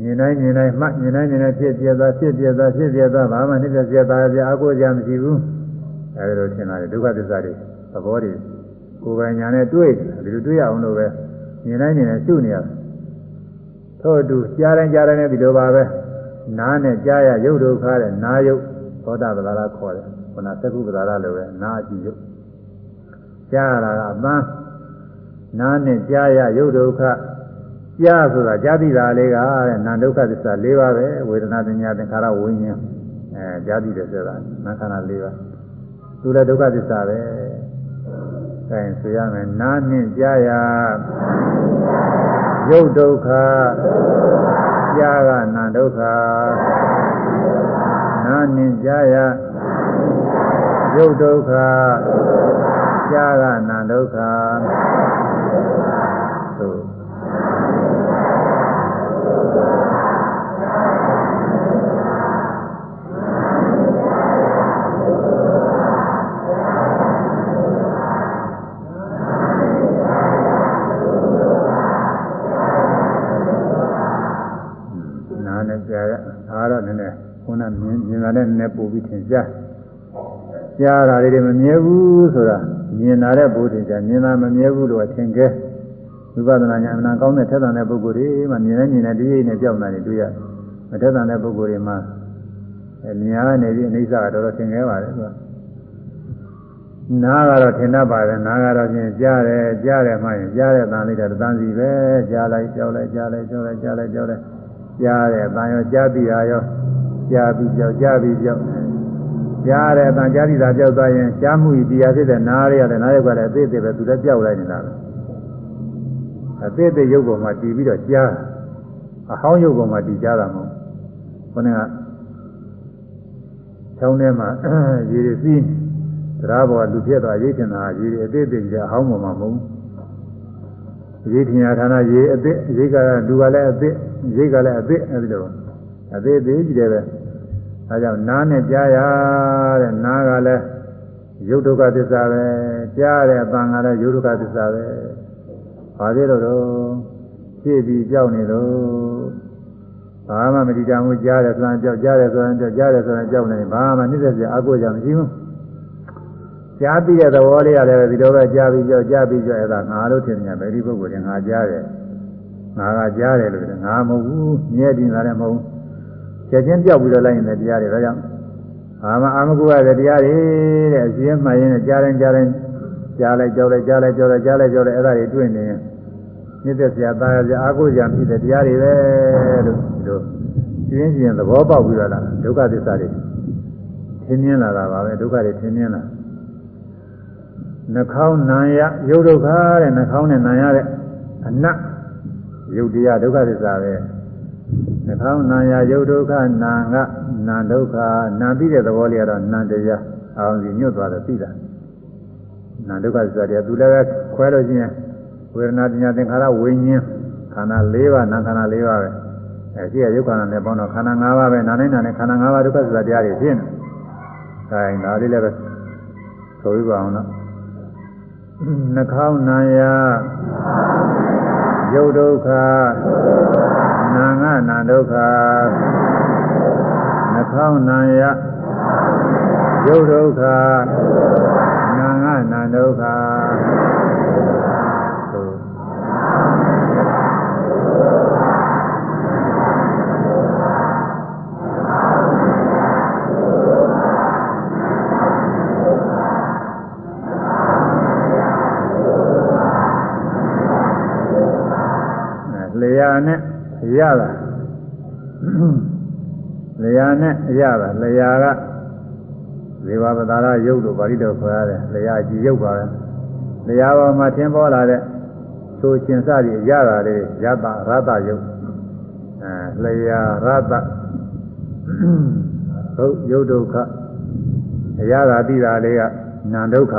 မြင်တိုင်းမြင်တိုင်းမှမြင်တိုင်းမြင်တိုင်းဖြစ်ပြသွားဖြစ်ပြသွားဖြစ်ပြသွားဘာမှနှိမ့်ပြပြသားပြအကိုကြမရှိဘူးအဲဒီလိုထင်လာတယ်ဒုက္ခသစ္စာတွေသဘောတွေကိုယ်ပိုင်ညာနဲ့တွေ့ဒီလိုတွေ့ရအောင်လို့ပဲမြင်တိုင်းမြင်တိုင်းရှုနေရတယ် ထို့အတူကြားတိုင်းကြားတိုင်းနဲ့ဒီလိုပါပဲနားနဲ့ကြားရရုပ်ဒုက္ခတဲ့နာယုတ်သောတာပဒါရခေါ်တယ်ခုနသက္ကုပဒါရလိုပဲနာအကြည့်ယုတ်ကြားရတာကအပန်းနားနဲ့ကြားရရုပ်ဒုက္ခကြားဆိုတာကြားသိတာလေးကတဲ့နာဒုက္ခသစ္စာ၄ပါးပဲဝေဒနာပညာသင်္ခါရဝိညာဉ်အဲကြားသိတယ်ဆိုတာနာခန္ဓာ၄ပါးသူလည်းဒုက္ခသစ္စာပဲ။အဲဆိုရမယ်နားနှင့်ကြားရ ရုပ်ဒုက္ခကြားကနာဒုက္ခနားနှင့်ကြားရရုပ်ဒုက္ခကြားကနာဒုက္ခ တာနဲ့နည်းနည်းပို့ပြီးထင်ရှားကြားတာလေးတွေမမြဲဘူးဆိုတာမြင်လာတဲ့ဘုရင်ကမြင်တာမမြဲဘူးလို့ထင်ခဲဝိပဿနာဉာဏ်အမှန်ကောင်းတဲ့ထက်သန်တဲ့ပုဂ္ဂိုလ်တွေမှမြင်နေမြင်နေတည်းနဲ့ကြောက်နေတာတွေ့ရမထက်သန်တဲ့ပုဂ္ဂိုလ်တွေမှာအဲမြင်ရနေပြီးအိဋ္ဌကတော်တော်ထင်ခဲပါတယ်သူကနားကတော့ထင်တတ်ပါတယ်နားကတော့ဖြင့်ကြားတယ်ကြားတယ်မှရင်ကြားတဲ့တန်လေးတော့တန်စီပဲကြားလိုက်ကြောက်လိုက်ကြားလိုက်ကြောက်လိုက်ကြားလိုက်ကြောက်လိုက်ကြားတယ်တန်ရောကြားပြီးတာရော ကြားပြီးကြောက်ကြားပြီးကြောက်ကြားတယ်အတန်ကြားပြီးတာကြောက်သွားရင်ကြားမှုဤတရားဖြစ်တဲ့နားရရတယ်နားရကလည်းအသေးသေးပဲသူလည်းကြောက်လိုက်နေတာပဲအသေးသေးရုပ်ပေါ်မှာတည်ပြီးတော့ကြားအဟောင်းရုပ်ပေါ်မှာတည်ကြားတာမဟုတ်ခုနကချောင်းထဲမှာရေတွေစီးတရားပေါ်လူဖြစ်သွားရိတ်ထင်တာရေတွေအသေးသေးကြအဟောင်းပေါ်မှာမဟုတ်ရေထင်ရဌာနရေအသေးရေကလူကလည်းအသေးရေကလည်းအသေးအဲဒီလို အသေးသေးကြီးတယ်ပဲအဲကြောင့်နားနဲ့ကြားရတဲ့နားကလည်းယုတ်ဒုက္ခသစ္စာပဲကြားတဲ့အပံကလည်းယုတ်ဒုက္ခသစ္စာပဲဘာသေးလို့တော့ဖြည့်ပြီးကြောက်နေတော့ဘာမှမတည်ကြဘူးကြားတယ်ဆိုရင်ကြောက်ကြားတယ်ဆိုရင်ကြောက်ကြားတယ်ဆိုရင်ကြောက်နေဘာမှနှိမ့်သက်စရာအကိုကြမရှိဘူးကြားပြီးတဲ့သဘောလေးရတယ်ဒီလိုပဲကြားပြီးကြောက်ကြားပြီးကြောက်အဲ့ဒါငါလို့ထင်နေတယ်ဗေဒီပုဂ္ဂိုလ်ကငါကြားတယ်ငါကကြားတယ်လို့ငါမဟုတ်ဘူးမြဲတင်တာလည်းမဟုတ်ဘူး ချက်ချင်းပြောက်ပြီးတော့လိုက်ရင်လည်းတရားတွေဒါကြောင့်အာမအာမကုရတဲ့တရားတွေတဲ့အစင်းမှန်ရင်ကြားတိုင်းကြားတိုင်းကြားလိုက်ကြောက်လိုက်ကြားလိုက်ကြောက်လိုက်ကြားလိုက်ကြောက်လိုက်အဲ့ဒါတွေတွေ့နေရင်မြစ်သက်စရာသားရစရာအာကိုစရာဖြစ်တဲ့တရားတွေပဲလို့ဒီလိုကျွင်းကျင်သဘောပေါက်ပြီးတော့လာဒုက္ခသစ္စာတွေသင်မြင်လာတာပါပဲဒုက္ခတွေသင်မြင်လာနှာခေါင်းနာရရုပ်ဒုက္ခတဲ့နှာခေါင်းနဲ့နာရတဲ့အနတ်ရုပ်တရားဒုက္ခသစ္စာပဲ နှာခေါင်းနာရရုပ်ဒုက္ခနာငါနာဒုက္ခနာပြီးတဲ့သဘောလေးကတော့နာတရားအောင်စီညွတ်သွားတယ်သိတာနာဒုက္ခသစ္စာတရားသူလည်းပဲခွဲလို့ချင်းဝေဒနာပညာသင်္ခါရဝိညာဉ်ခန္ဓာ၄ပါးနာခန္ဓာ၄ပါးပဲအဲရှိရယုတ်ခန္ဓာနဲ့ပေါင်းတော့ခန္ဓာ၅ပါးပဲနာနိုင်နာနဲ့ခန္ဓာ၅ပါးဒုက္ခသစ္စာတရားတွေဖြစ်နေအဲဒါလေးလည်းပဲဆိုပြပါအောင်နော်နှာခေါင်းနာယ ယုတ်ဒုက္ခနာငနာဒုက္ခနှာခေါင်းနာယယုတ်ဒုက္ခနာငနာဒုက္ခ လျာနဲ့ရတာလျာနဲ့ရတာလျာကဇေဝပဒါရယုတ်လို့ပါဠိတော်ခေါ်ရတယ်လျာကြည်ယုတ်ပါပဲလျာပေါ်မှာထင်ပေါ်လာတဲ့ဆိုရှင်စရည်ရတာလေရတရတယုတ်အဲလျာရတဟုတ်ယုတ်ဒုက္ခအရသာတိတာလေးကနာဒုက္ခ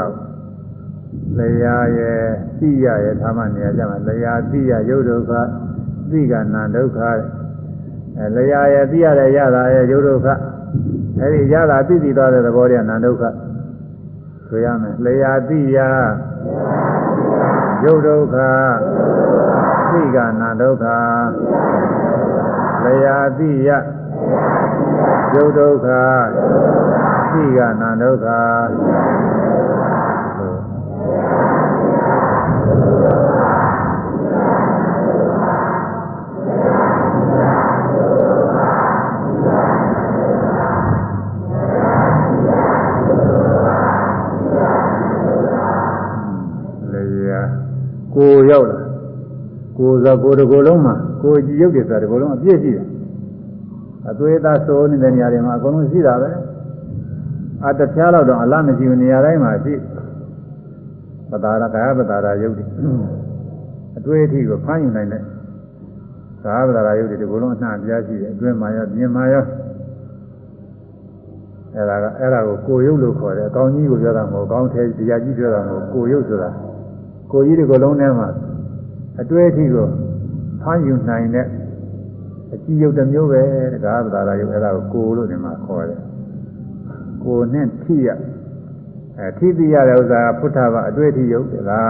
လျာရဲ့သိရရဲ့သာမနေရာကြမှာလျာသိရယုတ်ဒုက္ခ သိကနာဒုက္ခအဲလျာရဲ့သိရတဲ့ရတာရဲ့ယုတ်ဒုက္ခအဲဒီရတာသိသိသွားတဲ့သဘောတည်းနာဒုက္ခဆိုရမယ်လျာသိရယုတ်ဒုက္ခသိကနာဒုက္ခလျာသိရယုတ်ဒုက္ခသိကနာဒုက္ခ ကိုရောက်လာကိုဆိုကိုတကိုယ်လုံးမှာကိုကြည်ရုပ်တယ်ဆိုတာတကိုယ်လုံးအပြည့်ရှိတယ်အသွေးသားစိုးနေတဲ့နေရာတွေမှာအကုန်လုံးရှိတာပဲအတပြားတော့တော့အလားမရှိဘူးနေရာတိုင်းမှာရှိပတာရကာယပတာရယုတ်တယ်အတွေ့အထိကိုဖမ်းယူနိုင်တဲ့ကာယပတာရယုတ်တွေဒီကုလုံးအနှံ့ပြားရှိတယ်အတွင်းမှာရောပြင်မှာရောအဲ့ဒါကအဲ့ဒါကိုကိုယုတ်လို့ခေါ်တယ်အကောင်းကြီးကိုပြောတာမဟုတ်အကောင်းထဲတရားကြီးပြောတာမဟုတ်ကိုယုတ်ဆိုတာ ကိုကြီးဒီကုလုံးထဲမှာအတွေ့အထိကိုဖမ်းယူနိုင်တဲ့အကြည့်ရုပ်တစ်မျိုးပဲတကားပတာရယုတ်အဲ့ဒါကိုကိုလို့ဒီမှာခေါ်တယ်ကိုနဲ့ထိရအဲထိသိရတဲ့ဥစ္စာကဖုထဘာအတွေ့အထိယုတ်ဒါ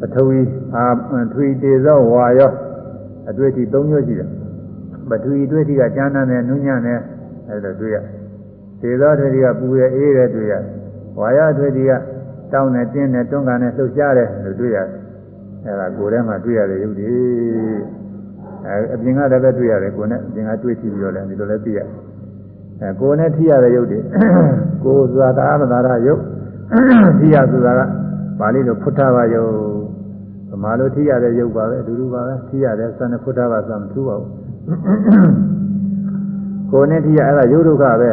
ကပထဝီအာထွေတေဇောဝါယောအတွေ့အထိ၃မျိုးရှိတယ်ပထဝီအတွေ့အထိကကျမ်းမ်းနဲ့နုညံ့နဲ့အဲဒါတွေ့ရတေဇောအတွေ့အထိကပူရအေးတဲ့တွေ့ရဝါယောအတွေ့အထိက တောင်းနဲ့တင်းနဲ့တွန်းကန်နဲ့လှုပ်ရှားတယ်လို့တွေ့ရအဲဒါကိုယ်ထဲမှာတွေ့ရတဲ့ယုတ်ဒီအဲအပြင်ကလည်းပဲတွေ့ရတယ်ကိုယ်နဲ့အပြင်ကတွေ့ကြည့်ပြီးတော့လည်းဒီလိုလည်းသိရတယ်အဲကိုယ်နဲ့ထိရတဲ့ရုပ်တွေကိုယ်ဆိုတာကာမသာရရုပ်ထိရဆိုတာကပါဠိလိုဖုထဘာယုတ်ဗမာလိုထိရတဲ့ရုပ်ပါပဲအတူတူပါပဲထိရတဲ့စံနဲ့ဖုထဘာဆိုမထူပါဘူးကိုယ်နဲ့ထိရအဲ့ဒါရုပ်ဒုက္ခပဲ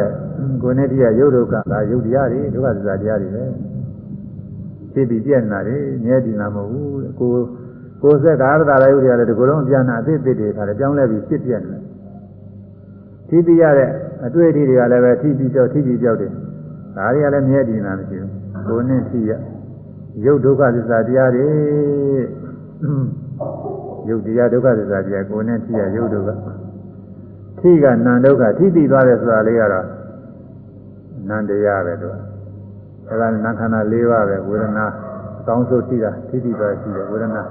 ကိုယ်နဲ့ထိရရုပ်ဒုက္ခဒါရုပ်တရားတွေဒုက္ခသစ္စာတရားတွေပဲ ဖြစ်ပြီးပြည့်နေတာတွေမြဲတည်လာမဟုတ်ဘူးကိုကိုယ်ဆက်ကာရတာရုပ်တွေကလည်းဒီကုလုံးပြန်တာအသစ်အသစ်တွေခါတယ်ပြောင်းလဲပြီးဖြစ်ပြနေတယ်ထိပြီးရတဲ့အတွေ့အထိတွေကလည်းပဲထိပြီးကြောက်ထိပြီးကြောက်တယ်ဒါတွေကလည်းမြဲတည်နေတာမရှိဘူးကိုယ်နဲ့ထိရရုပ်ဒုက္ခသစ္စာတရားတွေရုပ်တရားဒုက္ခသစ္စာတရားကိုယ်နဲ့ထိရရုပ်ဒုက္ခထိကနံဒုက္ခထိပြီးသွားတယ်ဆိုတာလေးကတော့နံတရားပဲတို့ အဲဒါနာခန္ဓာ၄ပါးပဲဝေဒနာအကောင်းဆုံးထိတာထိပြီးသွားရှိတယ်ဝေဒနာ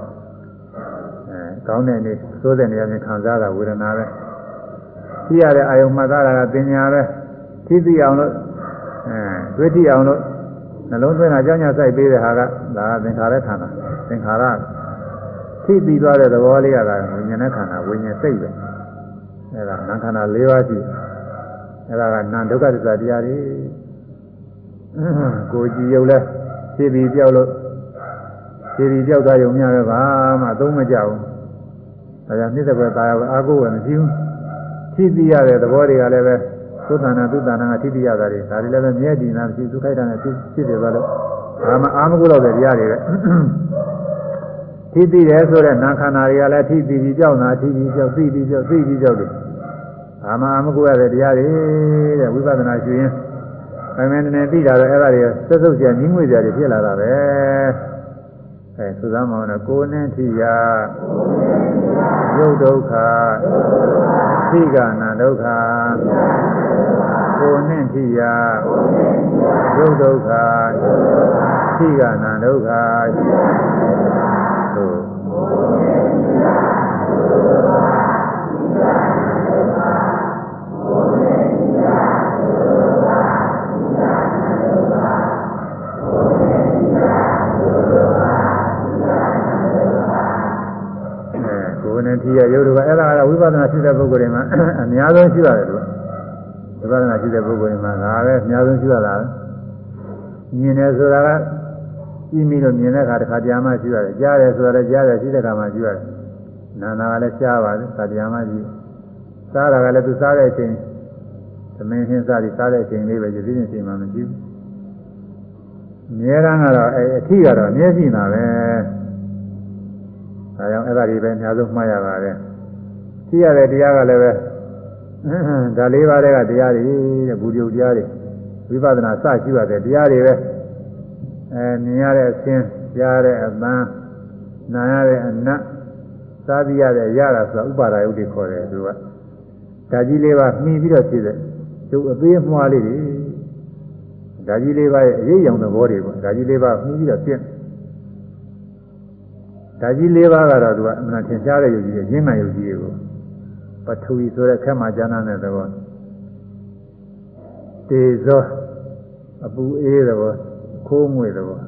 အဲကောင်းတဲ့နေ့သိုးတဲ့နေရာမှာခံစားတာဝေဒနာပဲသိရတဲ့အာယုံမှတ်သားတာကပညာပဲသိသိအောင်လို့အဲတွေ့သိအောင်လို့နှလုံးသွင်းတာကြောင်းညာစိုက်ပေးတဲ့ဟာကဒါကသင်္ခါရခန္ဓာသင်္ခါရသိပြီးသွားတဲ့သဘောလေးကဝိညာဉ်နဲ့ခန္ဓာဝိညာဉ်စိတ်ပဲအဲဒါနာခန္ဓာ၄ပါးရှိအဲဒါကနာဒုက္ခသစ္စာတရားတွေ ကိုကြည်ရုပ်လဲသိပြီးပြောက်လို့ခြေပြီးကြောက်သွားရုံများပဲဘာမှအသုံးမကျဘူးဒါကြောင့်နှစ်သက်ပဲသာယာအာကိုဝယ်မရှိဘူးထိသိရတဲ့သဘောတွေကလည်းပဲသုသနာသုတနာကထိသိရတာတွေဒါတွေလည်းပဲမြဲတည်နေတာမရှိသူခိုက်တာနဲ့ဖြစ်ဖြစ်တယ်ဆိုတော့အာမအာမကုလို့တဲ့တရားတွေပဲထိသိတယ်ဆိုတဲ့နာခန္ဓာတွေကလည်းထိသိပြီးကြောက်တာထိပြီးကြောက်သိပြီးကြောက်သိပြီးကြောက်တယ်အာမအာမကုရတဲ့တရားတွေတဲ့ဝိပဿနာရှုရင် အမှန်တည်းသိတာတော့အဲ့ဒါတွေဆက်စုပ်ကြညီးငွေကြတွေဖြစ်လာတာပဲအဲသုသမမောင်နဲ့ကိုယ်နဲ့ထိရာရုပ်ဒုက္ခသိကနာဒုက္ခကိုယ်နဲ့ထိရာရုပ်ဒုက္ခသိကနာဒုက္ခသို့ နဲ့ထီရရုပ်တို့ကအဲ့ဒါကဝိပဿနာရှိတဲ့ပုဂ္ဂိုလ်တွေမှာအများဆုံးရှိရတယ်သူကဝိပဿနာရှိတဲ့ပုဂ္ဂိုလ်တွေမှာဒါပဲအများဆုံးရှိရတာမြင်တယ်ဆိုတာကကြည့်မိလို့မြင်တဲ့အခါတစ်ခါကြာမှရှိရတယ်ကြားတယ်ဆိုတာလည်းကြားတယ်ရှိတဲ့အခါမှရှိရတယ်နာနာကလည်းရှားပါတယ်ခါကြာမှရှိစားတာကလည်းသူစားတဲ့အချိန်သမင်းချင်းစားပြီးစားတဲ့အချိန်လေးပဲရည်ရည်ချင်းမှမရှိဘူးအများအားကတော့အဲအထီးကတော့အမြဲရှိနေတာပဲ ဒါကြောင့်အဲ့ဒါတွေပဲအများဆုံးမှားရပါတယ်ရှိရတဲ့တရားကလည်းပဲဒါလေးပါးတဲ့ကတရားတွေတဲ့ဘူဒီုတရားတွေဝိပဿနာစရှိရတဲ့တရားတွေပဲအဲမြင်ရတဲ့အသင်းကြားရတဲ့အသံနာရတဲ့အနတ်စားပြီးရတဲ့ရတာဆိုတာဥပါဒယုတ်တွေခေါ်တယ်သူကဓာကြီးလေးပါမှီပြီးတော့ဖြစ်တဲ့သူအသေးမွှားလေးတွေဓာကြီးလေးပါရဲ့အရေးရောင်သဘောတွေပေါ့ဓာကြီးလေးပါမှီပြီးတော့ဖြစ် ဓာကြီး၄ပါးကတော့သူကအမှန်ထင်ရှားတဲ့ယုတ်ကြီးရဲ့ရင်းမှန်ယုတ်ကြီးကိုပထဝီဆိုတဲ့ခက်မှကျမ်းတဲ့သဘောတေဇောအပူအေးသဘောခိုးငွေသဘော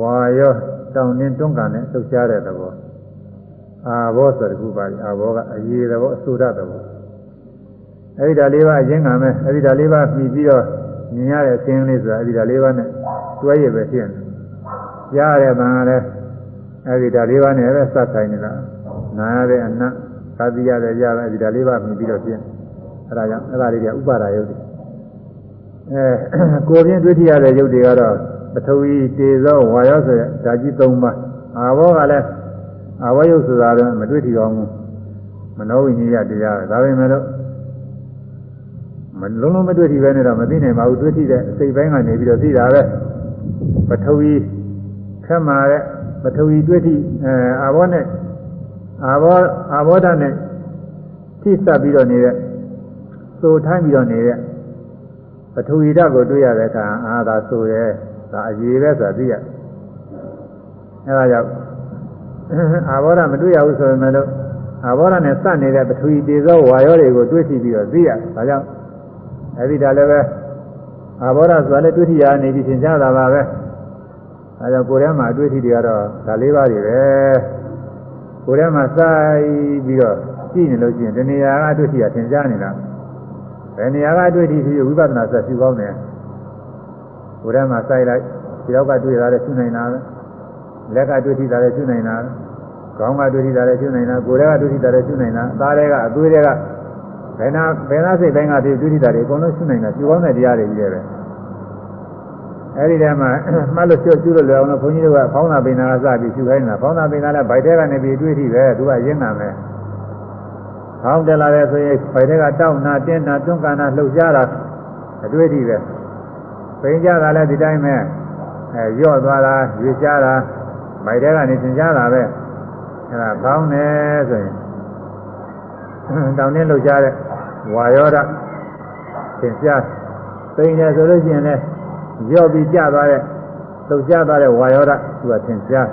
ဝါရောတောင်းနှင်းတွန်းကန်နဲ့လှုပ်ရှားတဲ့သဘောအာဘောဆိုတဲ့ခုပါအာဘောကအရေးသဘောအဆူရသဘောအဲ့ဒီဓာလေးပါးအရင်ကမဲ့အဲ့ဒီဓာလေးပါးပြီးပြီးတော့မြင်ရတဲ့အသင်းလေးဆိုတာအဲ့ဒီဓာလေးပါးနဲ့တွဲရပဲဖြစ်နေကြားရတဲ့ဗံကလည်း အဲဒီဒါလေးပါးနဲ့ပဲစပ်ဆိုင်နေတာနာရတဲ့အနတ်သာတိရတဲ့ရပဲဒီဒါလေးပါးမြင်ပြီးတော့ပြင်းအဲဒါကြောင့်အဲဒါလေးတွေကဥပါဒါယုတ်တွေအဲကိုပြင်းတွေ့ထရတဲ့ယုတ်တွေကတော့ပထဝီတေဇောဝါယောဆိုတဲ့ဓာကြီး၃ပါးအာဘောကလည်းအာဝယုတ်ဆိုတာတော့မတွေ့ထီအောင်ဘူးမနောဝိညာဉ်တရားပဲဒါပေမဲ့လို့မလုံးလုံးမတွေ့ထီပဲနဲ့တော့မသိနိုင်ပါဘူးတွေ့ထီတဲ့အစိတ်ပိုင်းကနေပြီးတော့သိတာပဲပထဝီခက်မာတဲ့ ပထဝီတွေ့ထိအဲအာဘောနဲ့အာဘောအာဘောဓာနဲ့ထိစပ်ပြီးတော့နေတဲ့သိုထိုင်းပြီးတော့နေတဲ့ပထဝီဓာတ်ကိုတွေ့ရတဲ့အခါအာသာဆိုရဲဒါအရေးပဲဆိုတာသိရအဲဒါကြောင့်အာဘောဓာမတွေ့ရဘူးဆိုပေမဲ့လို့အာဘောဓာနဲ့စပ်နေတဲ့ပထဝီတေဇောဝါယောတွေကိုတွေ့ထိပြီးတော့သိရဒါကြောင့်အဲဒီဒါလည်းပဲအာဘောဓာဆိုတာလည်းတွေ့ထိရနေပြီးသင်ကြားတာပါပဲအဲ ဒါကိုယ်ထဲမှာအတွေ့အထိတွေကတော့ဒါလေးပါးတွေပဲကိုယ်ထဲမှာစိုက်ပြီးတော့ကြည့်နေလို့ရှိရင်ဒီနေရာကအတွေ့အထိကသင်ကြားနေတာဘယ်နေရာကအတွေ့အထိဖြစ်ဝိပဿနာဆက်ရှုကောင်းတယ်ကိုယ်ထဲမှာစိုက်လိုက်ဒီတော့ကတွေ့တာလည်းရှုနိုင်တာပဲလက်ကတွေ့ထိတာလည်းရှုနိုင်တာခေါင်းကတွေ့ထိတာလည်းရှုနိုင်တာကိုယ်ထဲကတွေ့ထိတာလည်းရှုနိုင်တာအသားတွေကအသွေးတွေကဘယ်နာဘယ်နာစိတ်တိုင်းကတွေ့ထိတာတွေအကုန်လုံးရှုနိုင်တာရှုကောင်းတဲ့တရားတွေကြီးတယ်ပဲ အဲဒီထဲမှာမှတ်လို့ကျွတ်ကျွလို့လွယ်အောင်လို့ဘုန်းကြီးတို့ကဖောင်းတာပင်နာကစပြီးရှုခိုင်းတာဖောင်းတာပင်နာလည်းဗိုက်ထဲကနေပြီးတွေးထိပဲသူကရင်းနာမယ်ဖောင်းတယ်လာတယ်ဆိုရင်ဗိုက်ထဲကတောက်နာတင်းနာတွန်းကန်နာလှုပ်ရှားတာအတွေ့အထိပဲပိန်ကြတာလည်းဒီတိုင်းပဲအဲရော့သွားတာရွေ့ရှားတာဗိုက်ထဲကနေသင်ရှားတာပဲအဲဒါဖောင်းတယ်ဆိုရင်တောင်းနေလှုပ်ရှားတဲ့ဝါယောဓသင်ရှားပိန်တယ်ဆိုလို့ရှိရင်လည်း ရော့ပြီးကျသွားတဲ့လှုပ်ရှားသွားတဲ့ဝါယောဓသူကသင်ရှား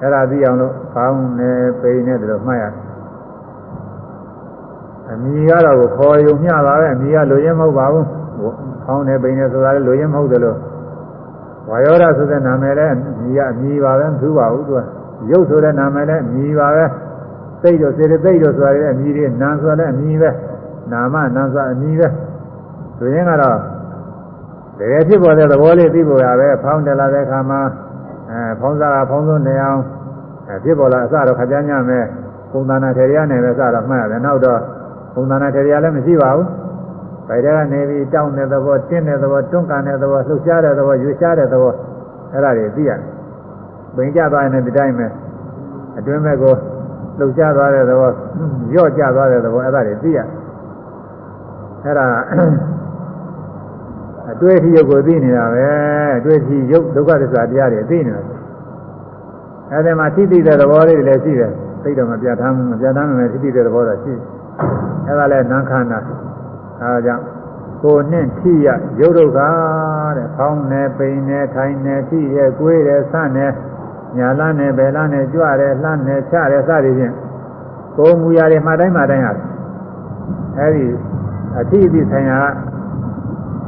အဲ့ဒါသိအောင်လို့ဖောင်းနေပိန်နေတယ်လို့မှတ်ရတယ်အမိကတော့ခေါ်ယုံမျှပါပဲအမိကလိုရင်းမဟုတ်ပါဘူးဖောင်းနေပိန်နေဆိုတာလည်းလိုရင်းမဟုတ်တယ်လို့ဝါယောဓဆိုတဲ့နာမည်လည်းအမိကအမိပါပဲမထူးပါဘူးသူကရုပ်ဆိုတဲ့နာမည်လည်းအမိပါပဲသိတော့စေတသိက်တော့ဆိုတာလည်းအမိတွေနာဆိုတာလည်းအမိပဲနာမနာဆိုတာအမိပဲဆိုရင်ကတော့ တကယ်ဖြစ်ပေါ်တဲ့သဘောလေးသိဖို့ရပဲဖောင်းတယ်လာတဲ့အခါမှာအဲဖောင်းစားကဖောင်းဆုံးနေအောင်အဲဖြစ်ပေါ်လာအစတော့ခကြညမဲ့ပုံသဏ္ဍာန်ထေရနဲ့ပဲစတော့မှတ်ရတယ်နောက်တော့ပုံသဏ္ဍာန်ထေရလည်းမရှိပါဘူးဗိုက်ထဲကနေပြီးတောင်းတဲ့သဘောတင်းတဲ့သဘောတွန်းကန်တဲ့သဘောလှုပ်ရှားတဲ့သဘောရွေ့ရှားတဲ့သဘောအဲ့ဒါတွေသိရတယ်ပိန်ကြသွားရင်ဒီတိုင်းပဲအတွင်းဘက်ကိုလှုပ်ရှားသွားတဲ့သဘောရော့ကျသွားတဲ့သဘောအဲ့ဒါတွေသိရတယ်အဲ့ဒါ အတွေ့အထိရုပ်ကိုသိနေတာပဲအတွေ့အထိရုပ်ဒုက္ခသစ္စာတရားတွေသိနေတာအဲ့ဒီမှာသိသိတဲ့သဘောလေးတွေလည်းရှိတယ်သိတော့မပြတ်ထမ်းမပြတ်ထမ်းမယ်သိသိတဲ့သဘောတော့ရှိအဲ့ဒါလည်းနာခန္ဓာအဲဒါကြောင့်ကိုယ်နဲ့ထိရရုပ်ဒုက္ခတဲ့ဖောင်းနေပိန်နေထိုင်နေထိရကိုယ်ရဆန့်နေညာလန်းနေဘယ်လန်းနေကြွရဲလှမ်းနေချရဲစသည်ဖြင့်ကိုယ်မူရာတွေမှတိုင်းမှတိုင်းရတယ်အဲဒီအထိအသည့်ဆိုင်ရာ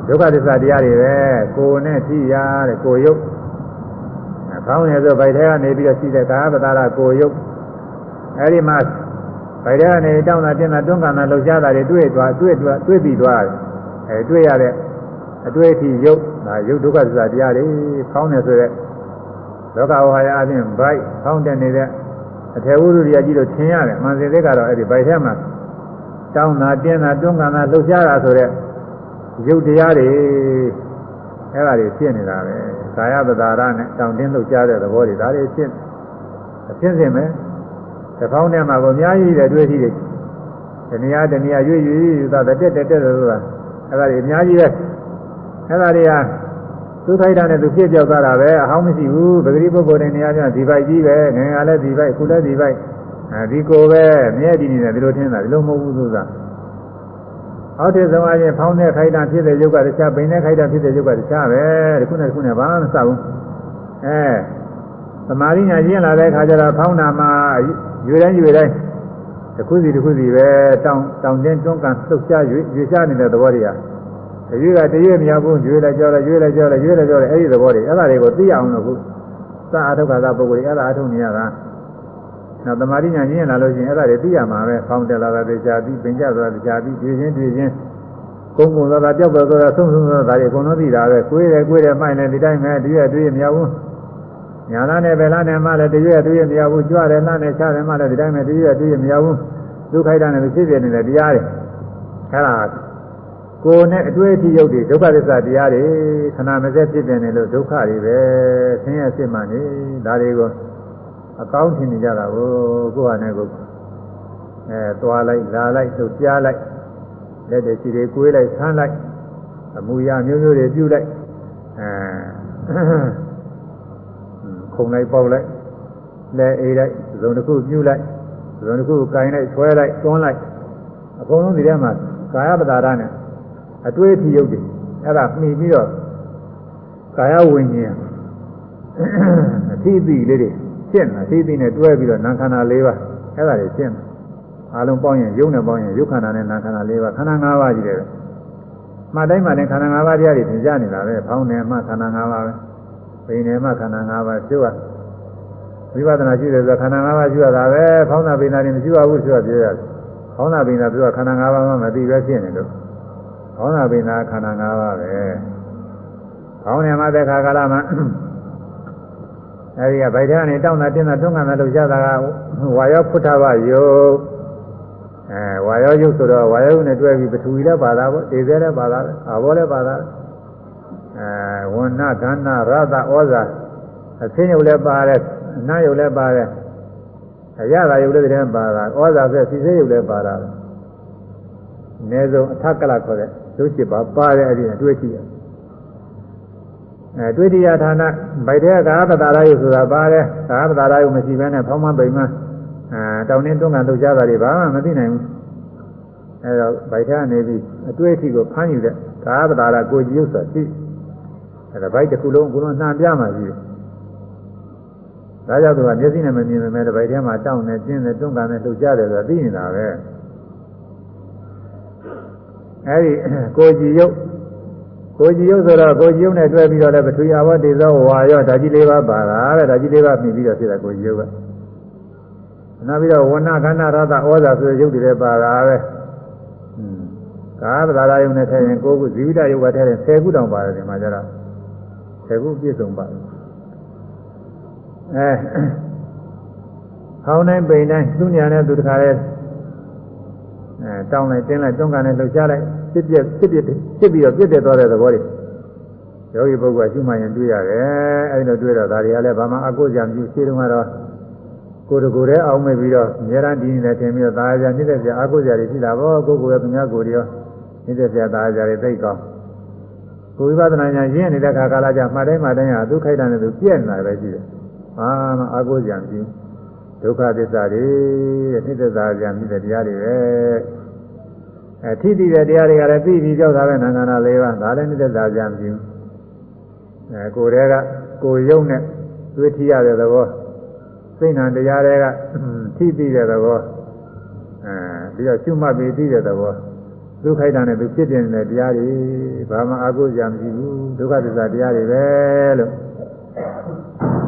ဒုက္ခသစ္စာတရားတွေပဲကိုယ်နဲ့ထိရတဲ့ကိုယ်ရုပ်ခေါင်းရယ်ဆိုဗိုက်ထဲကနေပြီးတော့ရှိတဲ့ကာယပတာရကိုယ်ရုပ်အဲဒီမှာဗိုက်ထဲကနေတောင်းတာတင်းတာတွန်းကန်တာလှုပ်ရှားတာတွေတွေ့သွားတွေ့သွားတွေ့ပြီးသွားတယ်အဲတွေ့ရတဲ့အတွေ့အထိရုပ်ဒါရုပ်ဒုက္ခသစ္စာတရားတွေခေါင်းနေဆိုတဲ့လောကဝဟာယအချင်းဗိုက်ခေါင်းတက်နေတဲ့အထေဝုဒ္ဓရိယကြီးတို့ထင်ရတယ်မှန်စင်သေးကတော့အဲ့ဒီဗိုက်ထဲမှာတောင်းတာတင်းတာတွန်းကန်တာလှုပ်ရှားတာဆိုတဲ့ ရုပ်တရားတွေအဲ့ဒါတွေဖြစ်နေတာပဲကာယပဒါရနဲ့တောင်းတင်းလှုပ်ရှားတဲ့သဘောတွေဒါတွေဖြစ်အဖြစ်စင်ပဲတစ်ပေါင်းထဲမှာကိုအများကြီးတဲ့တွေ့ရှိတယ်တဏှာတဏှာရွေ့ရွေ့သာတက်တက်တက်ဆိုတာအဲ့ဒါတွေအများကြီးပဲအဲ့ဒါတွေကသူထိုက်တာနဲ့သူပြည့်ပြောက်သွားတာပဲအဟောင်းမရှိဘူးပဂရိပုဂ္ဂိုလ်တွေနေရာကျဒီပိုက်ကြီးပဲငယ်ငယ်လည်းဒီပိုက်ခုလည်းဒီပိုက်အဲဒီကိုပဲမြဲတည်နေတယ်ဒီလိုထင်တာဒီလိုမဟုတ်ဘူးဆိုတာ အောက်တဲ့သမားချင်းဖောင်းတဲ့ခိုက်တာဖြစ်တဲ့ယုတ်ကတခြားပိန်တဲ့ခိုက်တာဖြစ်တဲ့ယုတ်ကတခြားပဲဒီခုနဲ့ဒီခုနဲ့ဘာမှမစဘူးအဲသမာဓိညာကျင့်လာတဲ့အခါကျတော့ဖောင်းတာမှာရွေတိုင်းရွေတိုင်းတစ်ခုစီတစ်ခုစီပဲတောင်းတောင်းတင်းတွန်းကန်လှုပ်ရှားရွေရွေရှားနေတဲ့သဘောတွေဟာအရွေကတရွေမရဘူးရွေလိုက်ကြောလိုက်ရွေလိုက်ကြောလိုက်ရွေလိုက်ကြောလိုက်အဲ့ဒီသဘောတွေအဲ့ဒါတွေကိုသိအောင်လို့ခုသာအထုခါသာပုဂ္ဂိုလ်တွေအဲ့ဒါအထုနေရတာ နောက်သမာဓိညာကျင့်လာလို့ရှိရင်အဲ့ဒါတွေသိရမှာပဲဖောင်းတယ်လာတာတရားပြီးပင်ကြသွားတာတရားပြီးတွေ့ချင်းတွေ့ချင်းကုန်းကုန်းသွားတာကြောက်သွားတာဆုံးဆုံးသွားတာတွေအကုန်လုံးသိတာပဲကိုယ်တယ်ကိုယ်တယ်မှိုင်တယ်ဒီတိုင်းပဲတွေ့ရတွေ့ရမရဘူးညာလားနဲ့ဘယ်လားနဲ့မှလည်းတရွေ့တွေ့ရမရဘူးကြွတယ်လားနဲ့ချတယ်မှလည်းဒီတိုင်းပဲတရွေ့တွေ့ရမရဘူးဒုက္ခိုက်တာနဲ့ဖြစ်ပြနေတဲ့တရားတွေအဲ့ဒါကိုယ်နဲ့အတွေ့အထိရုပ်တွေဒုက္ခသစ္စာတရားတွေခဏမစက်ဖြစ်နေလို့ဒုက္ခတွေပဲဆင်းရဲစစ်မှန်နေဒါတွေကို အကောင်းထင်နေကြတာကိုကိုယ်ဟာနဲ့ကိုအဲသွားလိုက်လာလိုက်လှုပ်ရှားလိုက်လက်တွေခြေတွေကိုွေးလိုက်ဆန်းလိုက်အမူအရာမျိုးမျိုးတွေပြုလိုက်အဲခုံလိုက်ပေါက်လိုက်လဲအေးလိုက်ဇုံတစ်ခုပြုလိုက်ဇုံတစ်ခုကင်လိုက်ဆွဲလိုက်တွန်းလိုက်အကုန်လုံးဒီထဲမှာကာယပဒါရနဲ့အတွေ့အထိရုပ်တွေအဲ့ဒါမှီပြီးတော့ကာယဝိညာဉ်အထိအသီးလေးတွေ ရှင်းတာအထိအသီးနဲ့တွဲပြီးတော့နာခန္ဓာ၄ပါးအဲ့ဒါတွေရှင်းတာအလုံးပေါင်းရင်ရုပ်နဲ့ပေါင်းရင်ရုပ်ခန္ဓာနဲ့နာခန္ဓာ၄ပါးခန္ဓာ၅ပါးကြီးတယ်မှတ်တိုင်းမှတိုင်းခန္ဓာ၅ပါးတရားတွေသင်ကြားနေတာပဲဖောင်းတယ်မှခန္ဓာ၅ပါးပဲပိန်တယ်မှခန္ဓာ၅ပါးရှုရဝိပဿနာရှုတယ်ဆိုခန္ဓာ၅ပါးရှုရတာပဲဖောင်းတာပိန်တာတွေမရှုရဘူးရှုရပြရတယ်ဖောင်းတာပိန်တာပြောခန္ဓာ၅ပါးမှမသိပဲဖြစ်နေလို့ဖောင်းတာပိန်တာခန္ဓာ၅ပါးပဲဖောင်းတယ်မှတဲ့ခါကာလမှာ အဲဒီကဗိုက်ထဲကနေတောင်းတာတင်းတာတွန်းကန်တာလို့ရတာကဝါယောဖုထဘယုတ်အဲဝါယောယုတ်ဆိုတော့ဝါယောယုတ်နဲ့တွဲပြီးပထဝီလည်းပါတာပေါ့ဒေဇဲလည်းပါတာအာဘောလည်းပါတာအဲဝဏကန္နာရသဩဇာအသိဉာဏ်လည်းပါတယ်အနာယုတ်လည်းပါတယ်အရသာယုတ်လည်းတည်းပါတာဩဇာဆိုစီစေယုတ်လည်းပါတာအနည်းဆုံးအထက်ကလခေါ်တဲ့ဒုရှိပါပါတယ်အဲ့ဒီအတွေ့အထိ အဲတွေ့တရားဌာနဗိုက်တဲ့ကာပတာရယုဆိုတာပါတယ်ကာပတာရယုမရှိဘဲနဲ့ဖောင်းမပိန်မအဲတောင်းတင်းတွန်းကန်လှုပ်ရှားတာတွေဘာမှမသိနိုင်ဘူးအဲတော့ဗိုက်ထဲကနေပြီးအတွေ့အထိကိုဖမ်းယူတဲ့ကာပတာရကိုကြည့်ဥစ္စာရှိအဲဒါဗိုက်တစ်ခုလုံးအကုန်လုံးနှံပြမှရှိတယ်ဒါကြောင့်သူကမျက်စိနဲ့မမြင်ပေမဲ့ဗိုက်ထဲမှာတောင်းနေကျင်းနေတွန်းကန်နေလှုပ်ရှားတယ်ဆိုတာသိနေတာပဲအဲဒီကိုကြည့်ရုပ် ကိုကြည်ရုပ်ဆိုတော့ကိုကြည်ရုပ်နဲ့တွဲပြီးတော့လည်းပထဝီအဘောတေဇောဝါရောဓာကြီးလေးပါပါတာတဲ့ဓာကြီးလေးပါပြီးပြီးတော့ဖြစ်တာကိုကြည်ရုပ်ကနောက်ပြီးတော့ဝဏခန္ဓာရသဩဇာဆိုတဲ့ရုပ်တွေလည်းပါတာပဲอืมကာသဘာယုံနဲ့ထည့်ရင်ကိုခုဇီဝိတယုတ်ကထည့်ရင်10ခုတောင်ပါတယ်ဒီမှာကျတော့10ခုပြည့်စုံပါတယ်အဲဟောင်းတိုင်းပိန်တိုင်းသူညာနဲ့သူတခါလဲအဲတောင်းလိုက်တင်းလိုက်တွန်းကန်လိုက်လှုပ်ရှားလိုက် ဖြစ်ပြဖြစ်ပြဖြစ်ပြီးတော့ပြည့်တဲ့သွားတဲ့သဘောတွေယောဂီပုဂ္ဂိုလ်ကရှုမှတ်ရင်တွေ့ရတယ်အဲဒီလိုတွေ့တော့ဒါတွေကလည်းဘာမှအကုသိုလ်ကြံပြုရှင်းတော့ကတော့ကိုယ်တကူတဲ့အောင်းမဲ့ပြီးတော့အများအားဒီနေတယ်ထင်ပြီးတော့ဒါကြနှိမ့်တဲ့ပြအကုသိုလ်ကြတွေရှိတာပေါ့ကိုယ်ကိုယ်ရဲ့ပညာကိုယ်တွေရောနှိမ့်တဲ့ပြဒါကြတွေသိကောင်းကိုယ်ဝိပဿနာဉာဏ်ရင့်နေတဲ့ခါကာလကျမှတ်တိုင်းမှတ်တိုင်းဟာသူခိုက်တာနဲ့သူပြည့်နေတာပဲရှိတယ်ဘာမှအကုသိုလ်ကြံပြုဒုက္ခသစ္စာတွေတဲ့နှိမ့်သက်သာကြံပြီးတဲ့တရားတွေပဲ အဲထိတိတဲ့တရားတွေကလည်းပြီးပြီးကြောက်တာပဲနာနာ၄ပါးဒါလည်းနှိမ့်သက်သာကြံပြုအဲကိုယ်တည်းကကိုယ်ယုံနဲ့သွေးထီရတဲ့သဘောစိတ်နှံတရားတွေကထိပြီးတဲ့သဘောအဲပြီးတော့ကျွမှတ်ပြီးသိတဲ့သဘောဒုက္ခိုက်တာနဲ့သူဖြစ်ပြနေတဲ့တရားတွေဘာမှအကုသိုလ်မရှိဘူးဒုက္ခသစ္စာတရားတွေပဲလို့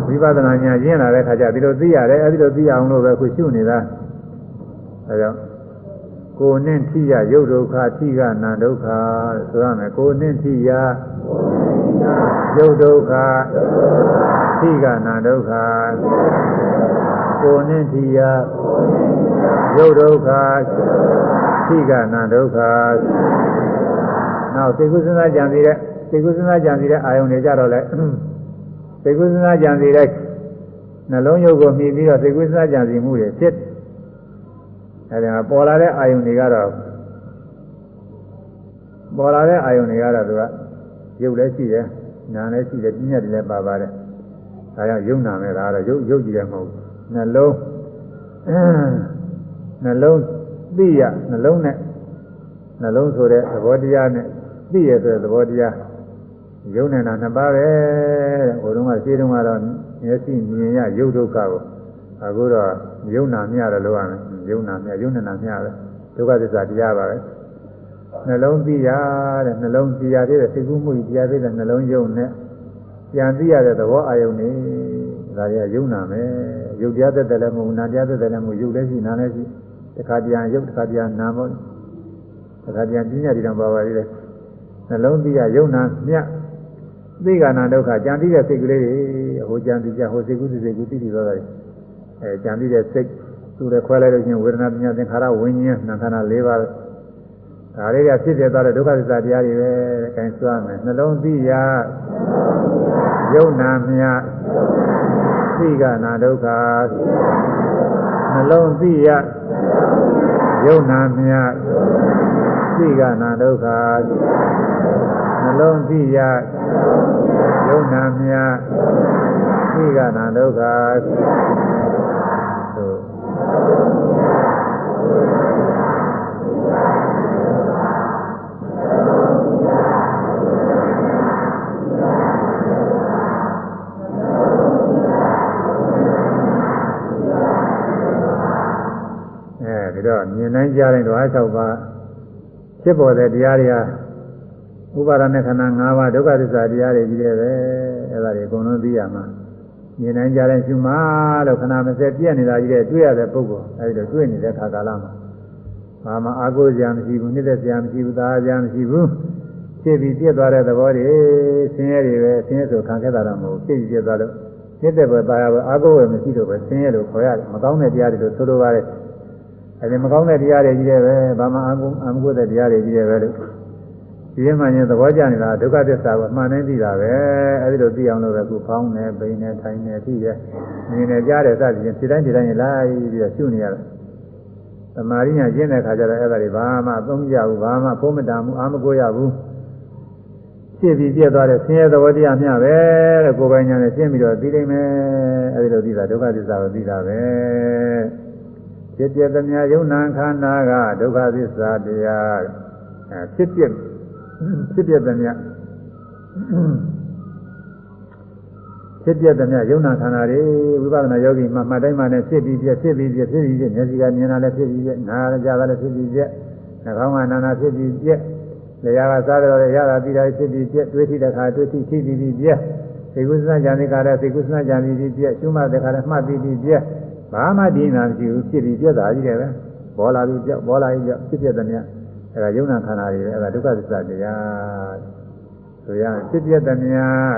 ဝိပဿနာဉာဏ်ရင့်လာတဲ့ခါကျဒီလိုသိရတယ်အဲဒီလိုသိအောင်လို့ပဲခုရှုနေတာအဲကြောင့် ကိုနှင့်ထိရရုပ်ဒုက္ခထိကနာဒုက္ခဆိုရမယ်ကိုနှင့်ထိရရုပ်ဒုက္ခထိကနာဒုက္ခကိုနှင့်ထိရရုပ်ဒုက္ခထိကနာဒုက္ခနောက်သိကုသနာကြံပြီးတဲ့သိကုသနာကြံပြီးတဲ့အာယုန်တွေကြတော့လေသိကုသနာကြံပြီးတဲ့နှလုံးရုပ်ကိုမြည်ပြီးတော့သိကုသနာကြံစီမှုတွေဖြစ် အဲဒီမှာပေါ်လာတဲ့အာယုန်တွေကတော့ပေါ်လာတဲ့အာယုန်တွေကတော့သူကရုပ်လည်းရှိတယ်နာလည်းရှိတယ်ပြညတ်တွေလည်းပါပါတယ်ဒါကြောင့်ယုံနာမဲ့ဒါကတော့ရုပ်ရုပ်ကြည့်တယ်မဟုတ်ဘူးနှလုံးနှလုံးသိရနှလုံးနဲ့နှလုံးဆိုတဲ့သဘောတရားနဲ့သိရဆိုတဲ့သဘောတရားယုံနေတာနှစ်ပါးပဲတဲ့ဟိုတုန်းကရှင်းတုန်းကတော့မျက်စိမြင်ရရုပ်ဒုက္ခကိုအခုတော့ယုံနာမြတယ်လို့ရမယ် ယုံနာမြယုံနေတာမြပဲဒုက္ခသစ္စာတရားပါပဲနှလုံးသိရတဲ့နှလုံးသိရတဲ့စိတ်ကူးမှုတရားသေးတဲ့နှလုံးယုံနဲ့ပြန်သိရတဲ့သဘောအာယုန်နေဒါတွေကယုံနာမယ်ယုတ်တရားသက်တယ်လည်းမဟုတ်နာတရားသက်တယ်လည်းမဟုတ်ယုတ်လည်းရှိနာလည်းရှိတခါတည်းယုတ်တခါတည်းနာမို့တခါတည်းပြညာဒီတော်ပါပါလေနှလုံးသိရယုံနာမြသိကနာဒုက္ခကြံသိတဲ့စိတ်ကလေးတွေဟိုကြံသိကြဟိုစိတ်ကူးစိတ်ကူးသိသိသွားတယ်အဲကြံသိတဲ့စိတ် သူလည်းခွဲလိုက်လို့ချင်းဝေဒနာပညာသင်္ခါရဝิญဉ်နာခန္ဓာ၄ပါးဒါတွေကဖြစ်ပြသွားတဲ့ဒုက္ခသစ္စာတရားတွေပဲအဲဒါစွာမယ်နှလုံးသိရယုံနာမြသိကနာဒုက္ခနှလုံးသိရယုံနာမြသိကနာဒုက္ခနှလုံးသိရယုံနာမြသိကနာဒုက္ခသို့ တော့မြင်နိုင်ကြတဲ့ဓဝါ၆ပါးဖြစ်ပေါ်တဲ့တရားတွေဟာဥပါဒณะခန္ဓာ၅ပါးဒုက္ခသစ္စာတရားတွေကြီးတယ်ပဲအဲ့ဒါတွေအကုန်လုံးသိရမှာ မြင်နိုင်ကြတဲ့ရှင်မလို့ခန္ဓာမစက်ပြည့်နေတာကြီးတဲ့တွေ့ရတဲ့ပုဂ္ဂိုလ်အဲဒီတော့တွေ့နေတဲ့ခါကာလမှာဘာမှအာကိုစရာမရှိဘူးနှိမ့်သက်စရာမရှိဘူးသာစရာမရှိဘူးဖြစ်ပြီးပြည့်သွားတဲ့သဘောတွေဆင်းရဲတွေပဲဆင်းရဲဆိုခံခဲ့တာတော့မဟုတ်ဖြစ်ပြီးပြည့်သွားလို့ပြည့်တဲ့ဘက်သားရပဲအာကိုဝယ်မရှိတော့ပဲဆင်းရဲလို့ခေါ်ရတယ်မကောင်းတဲ့တရားတွေလို့ဆိုလိုပါတယ်အဲဒီမကောင်းတဲ့တရားတွေကြီးတယ်ပဲဘာမှအမှုအမှုတဲ့တရားတွေကြီးတယ်ပဲလို့ ဒီမှန်ရင်သဘောကျနေတာဒုက္ခသစ္စာကိုအမှန်တိုင်းသိတာပဲအဲဒီလိုသိအောင်လို့ပဲခုဖောင်းနေပိန်နေထိုင်နေသိရမြင်နေကြားတယ်စသည်ဖြင့်ဒီတိုင်းဒီတိုင်းလိုက်ပြီးတော့ရှုနေရတယ်သမာဓိညာကျင့်တဲ့ခါကျတော့အဲ့ဒါတွေဘာမှသုံးကြဘူးဘာမှဖုံးမတာမှုအာမကိုရဘူးဖြစ်ပြီးပြည့်သွားတဲ့ဆင်းရဲသဘောတရားမျှပဲတဲ့ကိုယ်ပိုင်ညာနဲ့ရှင်းပြီးတော့သိနိုင်မယ်အဲဒီလိုသိတာဒုက္ခသစ္စာကိုသိတာပဲဖြစ်ပြသမျှယုံနာခန္ဓာကဒုက္ခသစ္စာတရားအဲဖြစ်ပြ ဖြစ်ပြသမျှဖြစ်ပြသမျှယုံနာခန္ဓာတွေဝိပဿနာယောဂီမှမှတ်တိုင်းမှလည်းဖြစ်ပြီးပြဖြစ်ပြီးပြဖြစ်ပြီးပြမျက်စိကမြင်တာလည်းဖြစ်ပြီးပြနားလည်းကြားတာလည်းဖြစ်ပြီးပြနှာခေါင်းကနာနာဖြစ်ပြီးပြလျှာကစားတယ်ရတာပြီးတာဖြစ်ပြီးပြတွေးထိတဲ့ခါတွေးထိထိပြီးပြီးပြစေကုသနာဉာဏ်တွေကလည်းစေကုသနာဉာဏ်ပြီးပြီးပြရှုမှတ်တဲ့ခါလည်းမှတ်ပြီးပြီးပြဘာမှဒီနာမရှိဘူးဖြစ်ပြီးပြက်တာကြီးတယ်ပဲပေါ်လာပြီးပြောက်ပေါ်လာပြီးပြောက်ဖြစ်ပြတဲ့မြတ် အဲဒါယုံနာခန္ဓာတွေပဲအဲဒါဒုက္ခသစ္စာတရားဆိုရဖြစ်ပြတဲ့မြတ်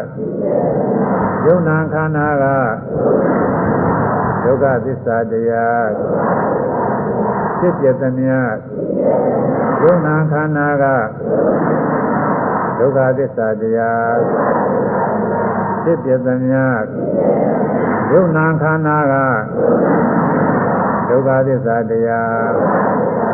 ယုံနာခန္ဓာကဒုက္ခသစ္စာတရားဖြစ်ပြတဲ့မြတ်ယုံနာခန္ဓာကဒုက္ခသစ္စာတရားဖြစ်ပြတဲ့မြတ်ယုံနာခန္ဓာကဒုက္ခသစ္စာတရားရှိ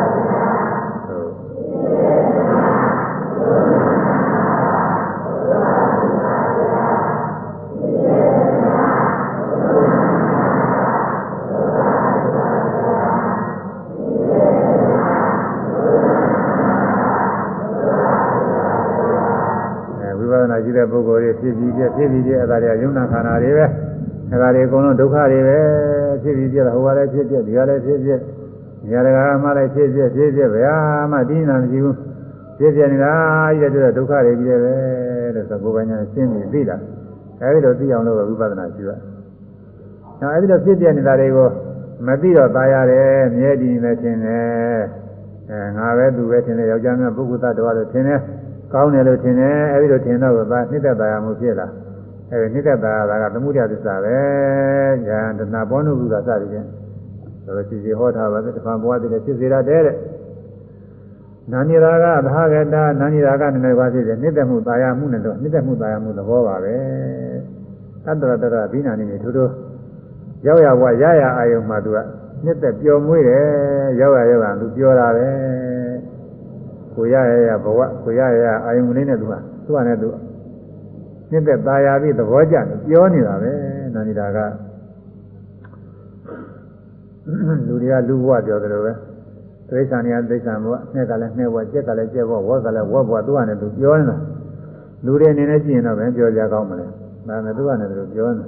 တဲ့ပုဂ္ဂိုလ်တွေဖြစ်ပြီးပြဖြစ်ပြီးပြအဲ့ဒါတွေကယုံနာခန္ဓာတွေပဲအဲ့ဒါတွေအကုန်လုံးဒုက္ခတွေပဲဖြစ်ပြီးပြဟိုကလည်းဖြစ်ပြဒီကလည်းဖြစ်ပြ နေရာတကာမှလည်းဖြစ်ပြဖြစ်ပြဗျာမှတည်နာမရှိဘူးဖြစ်ပြနေတာကြီးတဲ့ဒုက္ခတွေကြီးတယ်ပဲလို့ဆိုကိုယ်ပိုင်ညာရှင်းပြီးသိတာအဲဒီလိုသိအောင်လို့ဝိပဿနာရှိရနောက်အဲဒီလိုဖြစ်ပြနေတာတွေကိုမသိတော့ตายရတယ်မြဲတည်နေခြင်းနဲ့အဲငါပဲသူပဲထင်တယ်ယောက်ျားများပုဂ္ဂိုလ်သတ္တဝါလို့ထင်တယ်ကောင်းတယ်လို့ထင်တယ်အဲဒီလိုထင်တော့ကနှစ်သက်သာမှုဖြစ်လာအဲဒီနှစ်သက်သာတာကသမှုရသစ္စာပဲဉာဏ်တဏဘောနုဘုရားစသည်ဖြင့် ဆိုတော့စီစီဟောထားပါတယ်တဖန်ဘဝတည်းဖြစ်စေရတဲ့တဲ့နာနိရာကသာဂတနာနိရာကနည်းနည်းပါဖြစ်တယ်နှစ်သက်မှုသာယာမှုနဲ့တော့နှစ်သက်မှုသာယာမှုသဘောပါပဲသတ္တရတရဘိနာနိနေထိုးထိုးရောက်ရဘဝရရအာယုံမှာသူကနှစ်သက်ပျော်မွေးတယ်ရောက်ရရောက်ရသူပြောတာပဲကိုရရရဘဝကိုရရရအာယုံလေးနဲ့သူကသူကလည်းသူနှစ်သက်ตายာပြီးသဘောကျတယ်ပြောနေတာပဲနာနေတာက လူတွေကလူဘဝပြောတယ်လို့ပဲသိစ္စာနေရသိစ္စာဘဝနှစ်ကလည်းနှစ်ဘဝကြက်ကလည်းကြက်ဘဝဝက်ကလည်းဝက်ဘဝသူကလည်းသူပြောနေတာလူတွေအနေနဲ့ကြည့်ရင်တော့ပဲပြောကြကောင်းမလဲဒါနဲ့သူကလည်းသူပြောနေတာ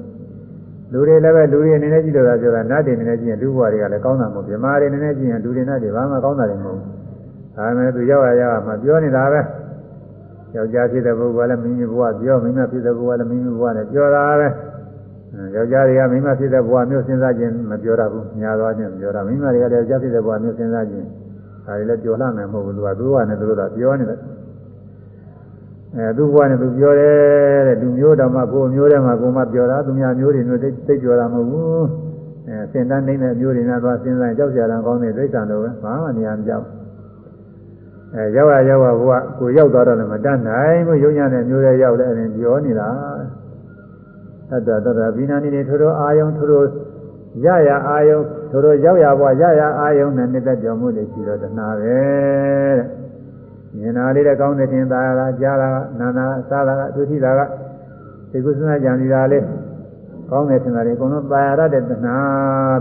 လူတွေလည်းပဲလူတွေအနေနဲ့ကြည့်လို့သာပြောတာနတ်တွေအနေနဲ့ကြည့်ရင်လူဘဝတွေကလည်းကောင်းတာမဟုတ်ဘူးမြမာတွေအနေနဲ့ကြည့်ရင်လူတွေနတ်တွေဘာမှကောင်းတာတွေမဟုတ်ဘူးဒါမဲ့သူရောက်ရရမှပြောနေတာပဲယောက်ျားဖြစ်တဲ့ပုဂ္ဂိုလ်ကလည်းမိမိဘဝပြောမိန်းမဖြစ်တဲ့ပုဂ္ဂိုလ်ကလည်းမိမိဘဝနဲ့ပြောတာပဲ ယောက်ျားတွေကမိန်းမဖြစ်တဲ့ဘဝမျိုးစဉ်းစားခြင်းမပြောတတ်ဘူးညာသွားခြင်းမပြောတာမိန်းမတွေကလည်းယောက်ျားဖြစ်တဲ့ဘဝမျိုးစဉ်းစားခြင်းဒါတွေလည်းပြောလှမယ်မဟုတ်ဘူးသူကသူကနဲ့သူတို့ကပြောနေတယ်အဲသူဘဝနဲ့သူပြောတယ်တဲ့သူမျိုးတော်မှကိုယ်မျိုးထဲမှာကိုယ်မှပြောတာသူများမျိုးတွေမျိုးသိသိပြောတာမဟုတ်ဘူးအဲစင်တန်းနေတဲ့မျိုးတွေနဲ့သွားစဉ်းစားကြောက်ကြတာကောင်းတဲ့ဒိဋ္ဌာန်တော့ပဲဘာမှနေရာမကြောက်အဲရောက်ရရောက်ရဘုရားကိုရောက်သွားတော့လည်းမတတ်နိုင်ဘူးယုံညာတဲ့မျိုးတွေရောက်လဲအဲ့ပြောနေတာ သတ္တတတဘိနာနိနေထိုးထိုးအာယုံထိုးထိုးရရအာယုံထိုးထိုးရောက်ရဘွားရရအာယုံနဲ့နှစ်သက်ကြော်မှုတွေရှိတော့တဏှာပဲတဲ့မြင်တာလေးတဲ့ကောင်းတဲ့ထင်သာတာကြားတာနာနာစားတာအတူထိတာကဒီကုသနာကြံနေတာလေးကောင်းတဲ့ထင်တာလေးအကုန်လုံးပါရတဲ့တဏှာ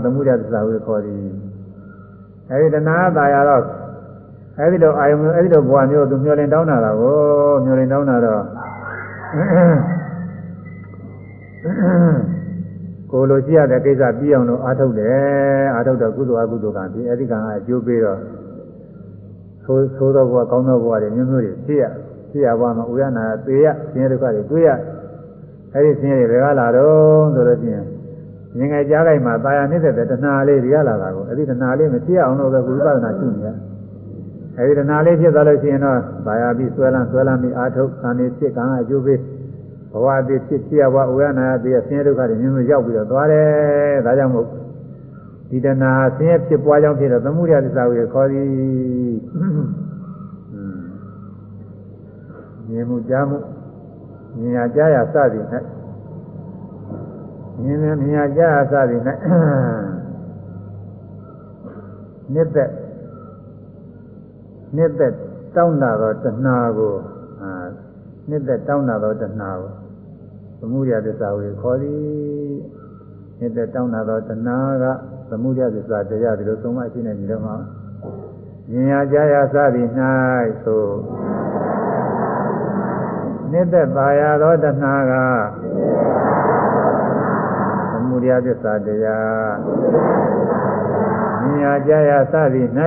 သမှုရသစ္စာကိုခေါ်သည်အဲဒီတဏှာပါရတော့အဲဒီလိုအာယုံအဲဒီလိုဘဝမျိုးသူမျောလင်တောင်းတာကိုမျောလင်တောင်းတာတော့ ကိုလိုရှိရတဲ့ကိစ္စပြီးအောင်လို့အားထုတ်တယ်အားထုတ်တော့ကုသိုလ်အကုသိုလ်ကံပြီးအဲဒီကံကအကျိုးပေးတော့သိုးသိုးတော့ဘဝကောင်းသောဘဝတွေမျိုးမျိုးတွေဖြစ်ရဖြစ်ရဘဝမှာဥရနာသေရဆင်းရဲဒုက္ခတွေတွေ့ရအဲဒီဆင်းရဲတွေကလာတော့ဆိုလို့ရှိရင်ငင်ငယ်ကြားလိုက်မှာတာယာနေတဲ့တဏှာလေးတွေကလာတာကိုအဲဒီတဏှာလေးမဖြစ်အောင်လို့ပဲဝိပဿနာရှုနေရတယ်အဲဒီတဏှာလေးဖြစ်သွားလို့ရှိရင်တော့ဘာယာပြီးဆွဲလန်းဆွဲလန်းပြီးအာထုတ်ခံနေဖြစ်ကံအကျိုးပေး ဘဝတည်ဖြစ်ဖြစ်ရဘဝဥရနာတည်ဆင်းရဲဒုက္ခတွေမျိုးမျိုးရောက်ပြီးတော့သွားတယ်ဒါကြောင့်မို့ဒီတဏှာဆင်းရဲဖြစ်ပွားကြောင်းဖြစ်တော့သမှုရသစ္စာကိုခေါ်သည်မြင်မှုကြားမှုမြင်ရကြားရစသည်၌မြင်မြင်မြင်ရကြားရစသည်၌နှစ်သက်နှစ်သက်တောင်းတာတော့တဏှာကိုအာနှစ်သက်တောင်းတာတော့တဏှာကို သမုဒယသစ္စာကိုခေါ်သည်နှစ်သက်တောင်းတာတော့တဏှာကသမုဒယသစ္စာတရားဒီလိုသုံးမှရှိနေပြီတော့မှဉာဏ်ကြာရစသည်၌ဆိုနှစ်သက်ပါရသောတဏှာကသမုဒယသစ္စာတရားဉာဏ်ကြာရစသည်၌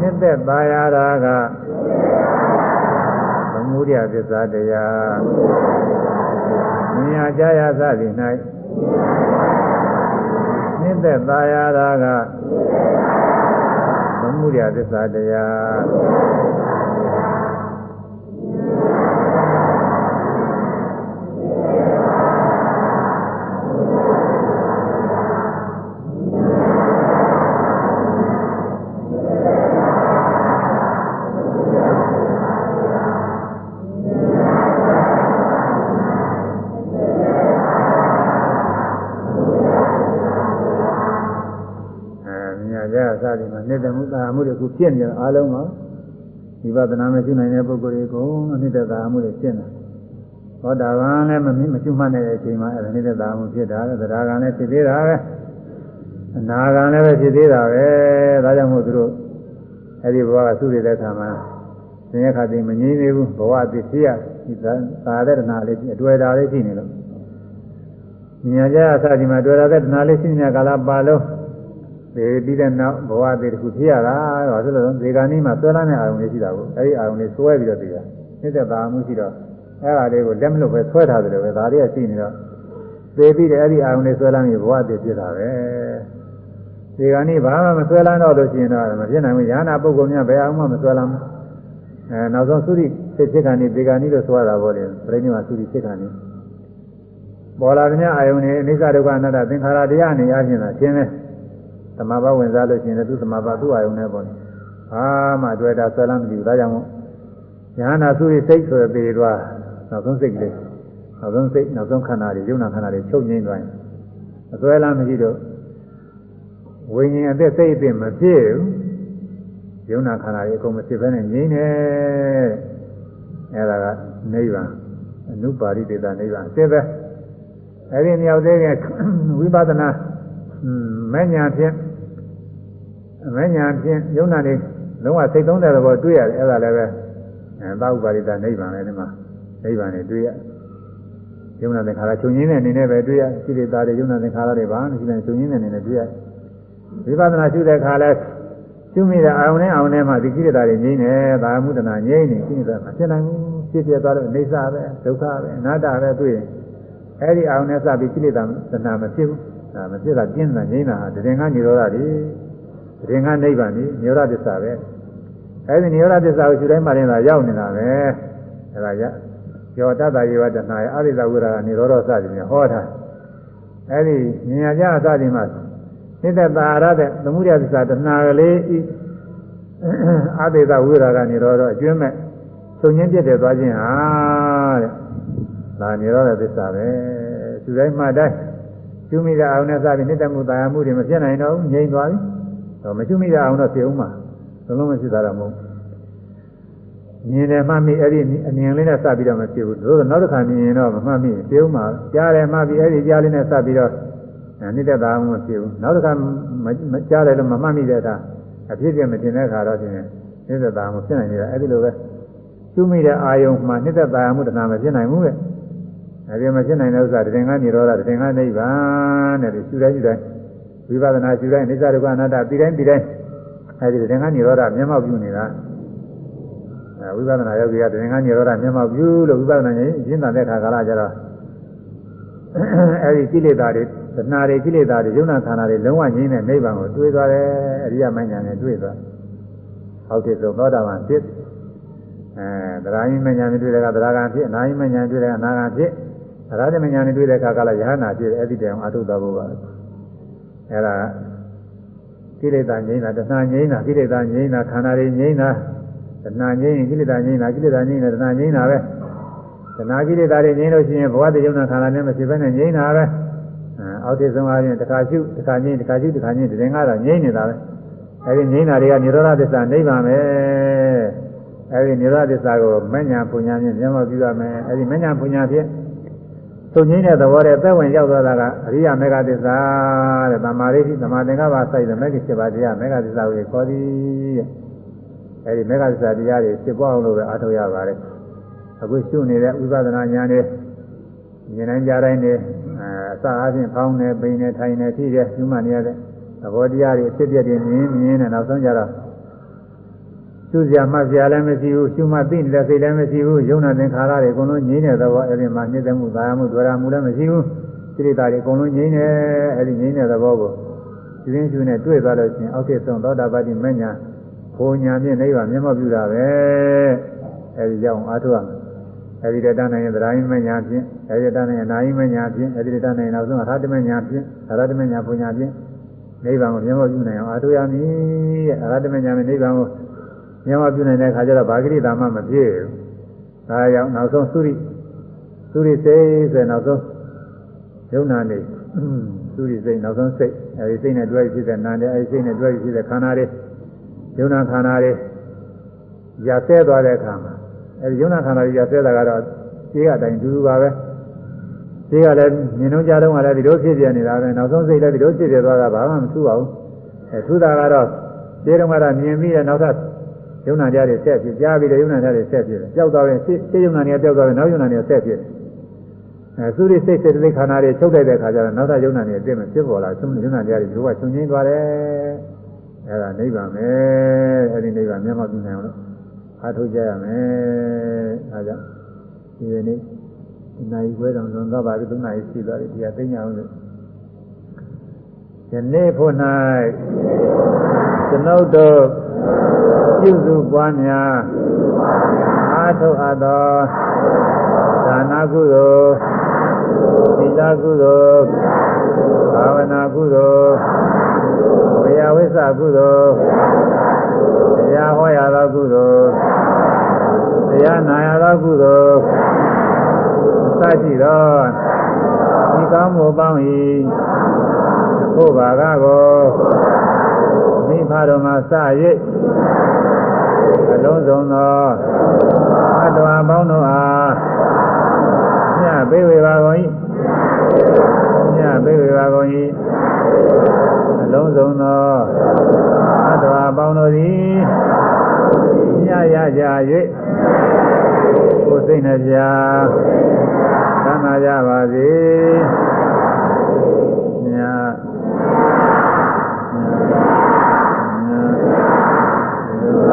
နှစ်သက်ပါရတာကသ မုဒယသစ္စာတရားမြင်ရကြရသဖြင့်၌နှစ်သက်ပါရတာကသမုဒယသစ္စာတရား မှုတွေအခုဖြစ်နေအားလုံးကဝိပဿနာမရှိနိုင်တဲ့ပုဂ္ဂိုလ်တွေကအနိတ္တသာမှုတွေဖြစ်နေဟောတာကလည်းမမမရှိမှနဲ့တဲ့အချိန်မှာအဲ့ဒါနိတ္တသာမှုဖြစ်တာလေသဒ္ဒါကလည်းဖြစ်သေးတာပဲအနာကလည်းပဲဖြစ်သေးတာပဲဒါကြောင့်မို့သူတို့အဲ့ဒီဘဝကသူ့ရတဲ့ခါမှာသင်္ရခါတိမငြင်းသေးဘူးဘဝအဖြစ်ဖြစ်ရဒီသာသနာလေးအတွေ့အတာလေးရှိနေလို့ညာကြအစဒီမှာတွေ့ရတဲ့တဏှာလေးရှိနေကြကာလပါလုံး ဒီပြီးတဲ့နောက်ဘဝသေးတစ်ခုဖြစ်ရတာတော့ဆိုလို့ဒီကနေ့မှဆွဲလန်းတဲ့အာရုံလေးရှိတာကိုအဲဒီအာရုံလေးဆွဲပြီးတော့ပြီးတာနှိမ့်သက်ပါမှုရှိတော့အဲ့ဒါလေးကိုလက်မလွတ်ပဲဆွဲထားတယ်လို့ပဲဒါလေးကရှိနေတော့သေပြီးတဲ့အဲ့ဒီအာရုံလေးဆွဲလန်းပြီးဘဝသေးဖြစ်တာပဲဒီကနေ့ဘာမှမဆွဲလန်းတော့လို့ရှိရင်တော့မဖြစ်နိုင်ဘူးယာနာပုဂ္ဂိုလ်များဘယ်အောင်မှမဆွဲလန်းဘူးအဲနောက်ဆုံးသုရိစိတ်ဖြစ်ခဏနေဒီကနေ့လို့ဆွဲတာပေါ့လေပြိဋိနိဗ္ဗာန်သုရိဖြစ်ခဏနေပေါ်လာတဲ့အာယုန်နေအနိစ္စဒုက္ခအနတ္တသင်္ခါရတရားနေရခြင်းသာရှင်းတယ် သမဘာဝင်စားလို့ရှိရင်လည်းသူသမဘာသူ့အာယုန်နဲ့ပေါ့အာမှတွေ့တာဆွဲလမ်းမကြည့်ဘူးဒါကြောင့်မို့ညာနာသူရိစိတ်ဆိုတဲ့ပေသွားနောက်ဆုံးစိတ်ကလေးနောက်ဆုံးစိတ်နောက်ဆုံးခန္ဓာတွေယုံနာခန္ဓာတွေချုပ်ငိမ့်သွားရင်အစွဲလမ်းမရှိတော့ဝိညာဉ်အသက်စိတ်အပြင်မဖြစ်ဘူးယုံနာခန္ဓာတွေအကုန်မဖြစ်ဘဲနဲ့ငြိမ့်တယ်အဲ့ဒါကနိဗ္ဗာန်အနုပါရိတေတာနိဗ္ဗာန်စစ်ပဲအဲ့ဒီမြောက်သေးတဲ့ဝိပဿနာမဲ့ညာဖြင့် မဲ့ညာဖြင့်ယုံနာတွေလုံးဝစိတ်သုံးတဲ့သဘောတွေ့ရတယ်အဲ့ဒါလည်းပဲအဲသာဥပါရိတနိဗ္ဗာန်လည်းဒီမှာနိဗ္ဗာန်တွေတွေ့ရယုံနာသင်္ခါရချုပ်ငင်းတဲ့အနေနဲ့ပဲတွေ့ရစိတ္တသားတွေယုံနာသင်္ခါရတွေပါမရှိတဲ့ချုပ်ငင်းတဲ့အနေနဲ့တွေ့ရဝိပဿနာရှုတဲ့အခါလဲရှုမိတဲ့အာရုံနဲ့အာရုံနဲ့မှဒီကိလေသာတွေငြိမ့်နေသာမှုတနာငြိမ့်နေကိလေသာမဖြစ်နိုင်ဘူးဖြစ်ပြသွားလို့အိဋ္ဌပဲဒုက္ခပဲအနာတ္တပဲတွေ့ရင်အဲ့ဒီအာရုံနဲ့စပြီးကိလေသာတဏှာမဖြစ်ဘူးဒါမဖြစ်တာပြင်းတာငြိမ့်တာဟာတရင်ကនិရောဓတွေ အရင်ကနိဗ္ဗာန်ကြီးနိရောဓသစ္စာပဲအဲဒီနိရောဓသစ္စာကိုရှုတိုင်းမှရင်သာရောက်နေတာပဲအဲဒါရကျော်တတ်တာရေဝတနာရဲ့အရိသဝိရာကနိရောဓစသည်ဖြင့်ဟောတာအဲဒီဉာဏ်ကြအစသည်မှာနိတ္တတာရတဲ့သမှုရသစ္စာတဏှာကလေးဤအရိသဝိရာကနိရောဓအကျွမ်းမဲ့ဆုံရင်းပြည့်တယ်သွားခြင်းဟာတဲ့ဒါနိရောဓသစ္စာပဲရှုတိုင်းမှတိုင်းရှုမိတဲ့အာရုံနဲ့စပြီးနိတ္တမှုတာယာမှုတွေမပြတ်နိုင်တော့ဘူးငြိမ်သွားပြီ တော့မရှုမိတဲ့အောင်တော့ဖြစ်ဦးမှာလုံးလုံးမရှိတာတော့မဟုတ်မြင်တယ်မှတ်မိအဲ့ဒီအမြင်လေးနဲ့စပြီးတော့မဖြစ်ဘူးတို့နောက်တစ်ခါမြင်ရင်တော့မမှတ်မိဖြစ်ဦးမှာကြားတယ်မှတ်ပြီးအဲ့ဒီကြားလေးနဲ့စပြီးတော့နှစ်သက်တာမှမဖြစ်ဘူးနောက်တစ်ခါမကြားတယ်လို့မမှတ်မိတဲ့အခါအဖြစ်ပြမတင်တဲ့အခါတော့ရှင်နှစ်သက်တာမှဖြစ်နိုင်နေတာအဲ့ဒီလိုပဲရှုမိတဲ့အာယုံမှာနှစ်သက်တာမှုတဏှာမဖြစ်နိုင်ဘူးတဲ့အဲဒီမဖြစ်နိုင်တဲ့ဥစ္စာတရင်ကနေရောတာတရင်ကနိဗ္ဗာန်တဲ့ရှုတိုင်းရှုတိုင်း ဝိပဿနာရှုတိုင်းအိစ္ဆဒုက္ခအနတ္တပြီးတိုင်းပြီးတိုင်းအဲဒီတရင်ကနေရောတာမျက်မှောက်ပြုနေတာအဲဝိပဿနာယောဂီကတရင်ကနေရောတာမျက်မှောက်ပြုလို့ဝိပဿနာရင်ရှင်းတဲ့အခါကာလကျတော့အဲဒီကိလေသာတွေတဏှာတွေကိလေသာတွေယုံနာခန္ဓာတွေလုံးဝငြိမ်းတဲ့နိဗ္ဗာန်ကိုတွေ့သွားတယ်အရိယမဉ္ဇဉ်နဲ့တွေ့သွားဟောက်တဲ့ဆိုသောတာပန်ဖြစ်အဲတရားရင်မဉ္ဇဉ်နဲ့တွေ့တဲ့ကတရားကံဖြစ်အနာရင်မဉ္ဇဉ်တွေ့တဲ့အနာကံဖြစ်အရာဓမညာနဲ့တွေ့တဲ့အခါကလည်းယဟနာဖြစ်တယ်အဲ့ဒီတည်းအောင်အထုတော်ဘုရား အဲ့ဒါကိလေသာငြိမ်းတာတဏှာငြိမ်းတာကိလေသာငြိမ်းတာခန္ဓာတွေငြိမ်းတာတဏှာငြိမ်းရင်ကိလေသာငြိမ်းတာကိလေသာငြိမ်းတယ်တဏှာငြိမ်းတာပဲတဏှာကိလေသာတွေငြိမ်းလို့ရှိရင်ဘဝတည်ယုံနာခန္ဓာနဲ့မဖြစ်ဘဲနဲ့ငြိမ်းတာပဲအောက်တည်ဆုံးအားဖြင့်တစ်ခါရှုတစ်ခါငြိမ်းတစ်ခါရှုတစ်ခါငြိမ်းတည်ကတော့ငြိမ်းနေတာပဲအဲဒီငြိမ်းတာတွေကនិရောဓသစ္စာနိဗ္ဗာန်ပဲအဲဒီនិရောဓသစ္စာကိုမဉ္ဇဏ်ပူညာဖြင့်မျက်မှောက်ပြုရမယ်အဲဒီမဉ္ဇဏ်ပူညာဖြင့် သုံးငင်းတဲ့သဘောတဲ့သက်ဝင်ရောက်သွားတာကအရိယာမေဃသစ္စာတဲ့သမာဓိသမာသင်္ကပ္ပစိုက်တဲ့မေဃ7ပါးတရားမေဃသစ္စာကိုခေါ်သည်တဲ့အဲဒီမေဃသစ္စာတရားတွေဖြစ်ပေါ်အောင်လို့ပဲအားထုတ်ရပါတယ်အခုရှုနေတဲ့ဝိပဿနာဉာဏ်နဲ့ဉာဏ်တိုင်းကြားတိုင်းနဲ့အဲအစအားဖြင့်ဖောင်းနေပိန်နေထိုင်နေထိတဲ့ညမှနေရတဲ့သဘောတရားတွေအဖြစ်ပြတဲ့မြင်မြင်နဲ့နောက်ဆုံးကြတော့ ရှုစရာမှတ်စရာလည်းမရှိဘူးရှုမှတ်သိနေတဲ့စိတ်လည်းမရှိဘူးယုံနာသင်္ခါရတွေအကုန်လုံးငြိမ့်တဲ့သဘောအဲ့ဒီမှာနှိမ့်သက်မှုသာယာမှုဒွါရမှုလည်းမရှိဘူးစိတ္တတွေအကုန်လုံးငြိမ့်တယ်အဲ့ဒီငြိမ့်တဲ့သဘောကိုရှင်းရှင်းနဲ့တွေ့သွားလို့ချင်းအောက်ဖြစ်ဆုံးသောတာပတိမညာဘုံညာဖြင့်နိဗ္ဗာန်မျက်မှောက်ပြုတာပဲအဲ့ဒီကြောင့်အားထုတ်ရမယ်အဲ့ဒီတဏ္ဍာယသရာယမညာဖြင့်အဲ့ဒီတဏ္ဍာယနာယမညာဖြင့်အဲ့ဒီတဏ္ဍာယနောက်ဆုံးအရဟတမညာဖြင့်အရဟတမညာဘုံညာဖြင့်နိဗ္ဗာန်ကိုမျက်မှောက်ပြုနိုင်အောင်အားထုတ်ရမည်တဲ့အရဟတမညာနဲ့နိဗ္ဗာန်ကို မျက်မှောက်ပြုနိုင်တဲ့ခါကျတော့ဘာဂရိတာမှမဖြစ်ဘူး။ဒါကြောင့်နောက်ဆုံးသုရိသုရိစိတ်ဆိုနောက်ဆုံးယုံနာနေသုရိစိတ်နောက်ဆုံးစိတ်အဲဒီစိတ်နဲ့တွဲဖြစ်တဲ့နာနဲ့အဲဒီစိတ်နဲ့တွဲဖြစ်တဲ့ခန္ဓာတွေယုံနာခန္ဓာတွေရဆဲသွားတဲ့အခါမှာအဲဒီယုံနာခန္ဓာတွေရဆဲတာကတော့ခြေကအတိုင်းတူတူပါပဲခြေကလည်းမြင်လုံးကြတော့ကလည်းဒီလိုဖြစ်ပြနေတာပဲနောက်ဆုံးစိတ်လည်းဒီလိုဖြစ်ပြသွားတာဘာမှမထူပါဘူးအဲထူတာကတော့ခြေတုံးကတော့မြင်ပြီးတဲ့နောက်ထပ် ယုံနာကြတွေဆက်ဖြစ်ကြားပြီးတဲ့ယုံနာကြတွေဆက်ဖြစ်တယ်ကြောက်သွားရင်ရှေ့ယုံနာတွေကြောက်သွားရင်နောက်ယုံနာတွေဆက်ဖြစ်တယ်အဲသုရိစိတ်စိတ်တိခန္ဓာတွေချုပ်လိုက်တဲ့အခါကျတော့နောက်ထပ်ယုံနာတွေအပြည့်မဖြစ်ပေါ်လာသုံးယုံနာကြတွေဒီလိုကချုပ်ငင်းသွားတယ်အဲဒါနိဗ္ဗာန်ပဲအဲဒီနိဗ္ဗာန်မျက်မှောက်ပြုနိုင်အောင်လို့အားထုတ်ကြရမယ်အဲဒါကြောင့်ဒီနေ့နိုင်ခွဲတော်လွန်သွားပါပြီ၃နာရီရှိသွားပြီဒီကသိညာအောင်လို့ ယနေ့ဖို့၌ကျွန်ုပ်တို့ပြုစုပွားများအားထုတ်အပ်သောဒါနကုသိုလ်သီလကုသိုလ်ဘာဝနာကုသိုလ်ဝေယဝိသကုသိုလ်တရားဟောရသောကုသိုလ်တရားနာရသောကုသိုလ်စရှိသောဒီကောင်းမှုပေါင်း၏ ဘုရားကကိုမိဖတော်မှာစ၍အလုံးစုံသောအတ္တဝါပေါင်းတို့အားညပေးဝေပါကုန်၏ညပေးဝေပါကုန်၏အလုံးစုံသောအတ္တဝါပေါင်းတို့သည်ညရကြ၍ကိုယ်စိတ်နှပြသမ်းသာကြပါစေ